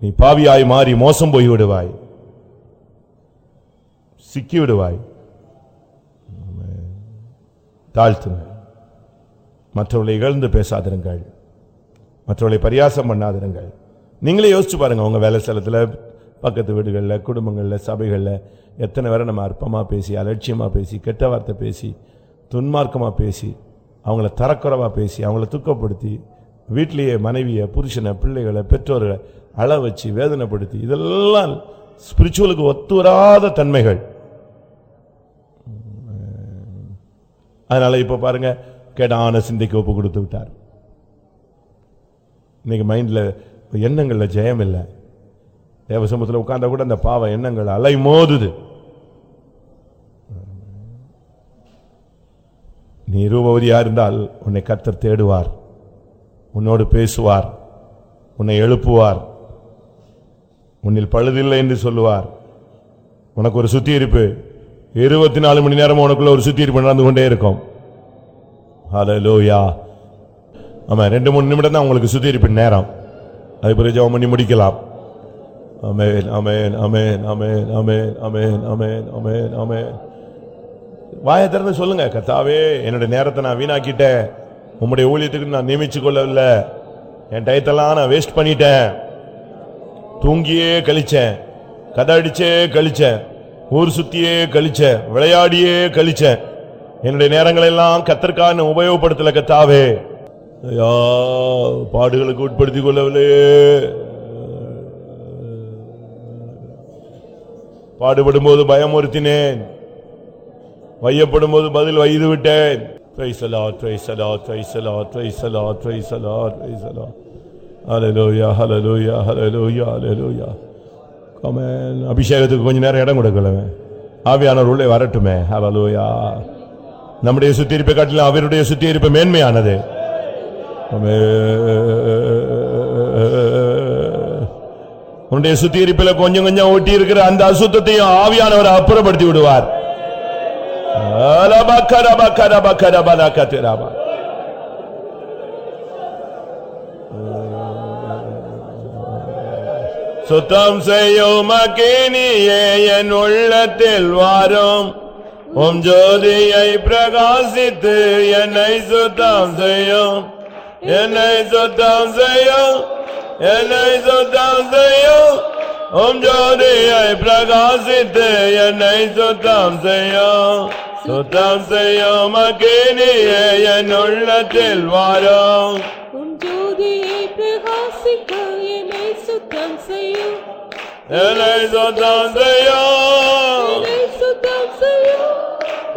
நீ பாவியாய் மாறி மோசம் போய் விடுவாய். சிக்கி விடுவாய். தாழ்த்துங்க. மற்றவர்களை இகழ்ந்து பேசாதிருங்கள். மற்றவர்களை பரியாசம் பண்ணாதிருங்கள். நீங்களே யோசிச்சு பாருங்க உங்க வேலை ஸ்தலத்தில் பக்கத்து வீடுகளில் குடும்பங்களில் சபைகளில் எத்தனை பேரை நம்ம அற்பமாக பேசி அலட்சியமாக பேசி கெட்ட வார்த்தை பேசி துன்மார்க்கமாக பேசி அவங்கள தரக்குறைவாக பேசி அவங்கள துக்கப்படுத்தி வீட்டிலேயே மனைவியை புருஷனை பிள்ளைகளை பெற்றோர்களை அள வச்சு வேதனைப்படுத்தி இதெல்லாம் ஸ்பிரிச்சுவலுக்கு ஒத்து வராத தன்மைகள். அதனால இப்போ பாருங்க கேடான சிந்தைக்கு ஒப்பு கொடுத்து விட்டார். இன்னைக்கு மைண்டில் எண்ணங்களில் ஜெயம் இல்லை தேவசமூகத்தில் உட்காந்தா கூட அந்த பாவ எண்ணங்கள் அலை மோதுது நீ ரூபவதியாக இருந்தால் உன்னை கர்த்தர் தேடுவார். உன்னோடு பேசுவார். உன்னை எழுப்புவார். உன்னில் பழுதில்லை என்று சொல்லுவார். உனக்கு ஒரு சுத்திகரிப்பு. இருபத்தி நாலு மணி நேரம் உனக்குள்ள ஒரு சுத்திகரிப்பு நடந்து கொண்டே இருக்கும். ஹலோயா ஆமாம் ரெண்டு மூணு நிமிடம் தான் உங்களுக்கு சுத்தியிருப்பின் நேரம். அது பிறகு ஜெபம் பண்ணி முடிக்கலாம். அமேன் அமேன் அமேன் அமேன் அமேன் அமேன் அமேன் அமேன் அமேன் வாயை திறந்து சொல்லுங்க. கத்தாவே என்னுடைய நேரத்தை நான் வீணாக்கிட்டேன். உங்களுடைய ஊழியத்துக்கு நான் நியமிச்சு கொள்ளவில்லை. என் டயத்தெல்லாம் நான் வேஸ்ட் பண்ணிட்டேன். தூங்கியே கழிச்சேன். கதை அடிச்சே கழிச்சேன். ஊர் சுத்தியே கழிச்சேன். விளையாடியே கழிச்சேன். என்னுடைய நேரங்கள் எல்லாம் கத்திற்கான உபயோகப்படுத்தல கத்தாவே ஐயா பாடுகளுக்கு உட்படுத்திக் கொள்ளவில்லையே. பாடுபடும் போது பயமுறுத்தினேன் வையப்படும் போது பதில் வைது விட்டேன். ட்ரைசலா ட்ரைசலா ட்ரைசலா ட்ரைசலா ட்ரைசலா ட்ரைசலா ஹலலோயா ஹலலோயா ஹலலோயா ஹலலோயா அவன் அபிஷேகத்துக்கு கொஞ்சம் நேரம் இடம் கொடுக்கலவன் ஆவியானவர் உள்ளே வரட்டுமே. ஹலலோயா நம்முடைய சுத்தியிருப்பை காட்டிலும் அவருடைய சுத்தியிருப்பு மேன்மையானது. உன்னுடைய சுத்தியிருப்பில் கொஞ்சம் கொஞ்சம் ஒட்டி இருக்கிற அந்த அசுத்தத்தையும் ஆவியானவர் அப்புறப்படுத்தி விடுவார். சுத்தம் செய்யும் அக்கினியே என் உள்ளத்தில் வாரும் உம் ஜோதியை பிரகாசித்து என்னை சுத்தம் செய்யும் என்னை சுத்தம் செய்யும் என்னை சுத்தம் செய்யும் உம் ஜோதியை பிரகாசித்து என்னை சுத்தம் செய்யும் சுத்தம் செய்யும் அக்கினியே என் உள்ளத்தில் வாரும் உம் ஜோதியை பிரகாசிக்க என்னை சுத்தம் செய்யும் என்னை சுத்தம் செய்யும் என்னை சுத்தம் செய்யும்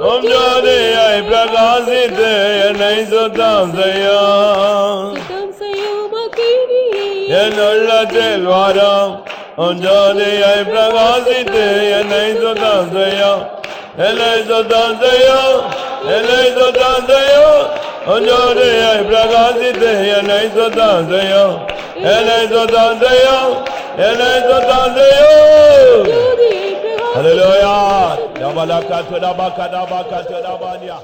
உம் ஜோதியை பிரகாசித்து என்னை சுத்தம் செய்யும் சுத்தம் செய்யும் அக்கினியே என் உள்ளத்தில் வாரம் Onjadiyai prakasite Elaizo Dandaya Elaizo Dandaya Elaizo Dandaya Onjadiyai prakasite Elaizo Dandaya Elaizo Dandaya Elaizo Dandaya Hallelujah Dabalaka Tadabaka Dabaka Tadabanya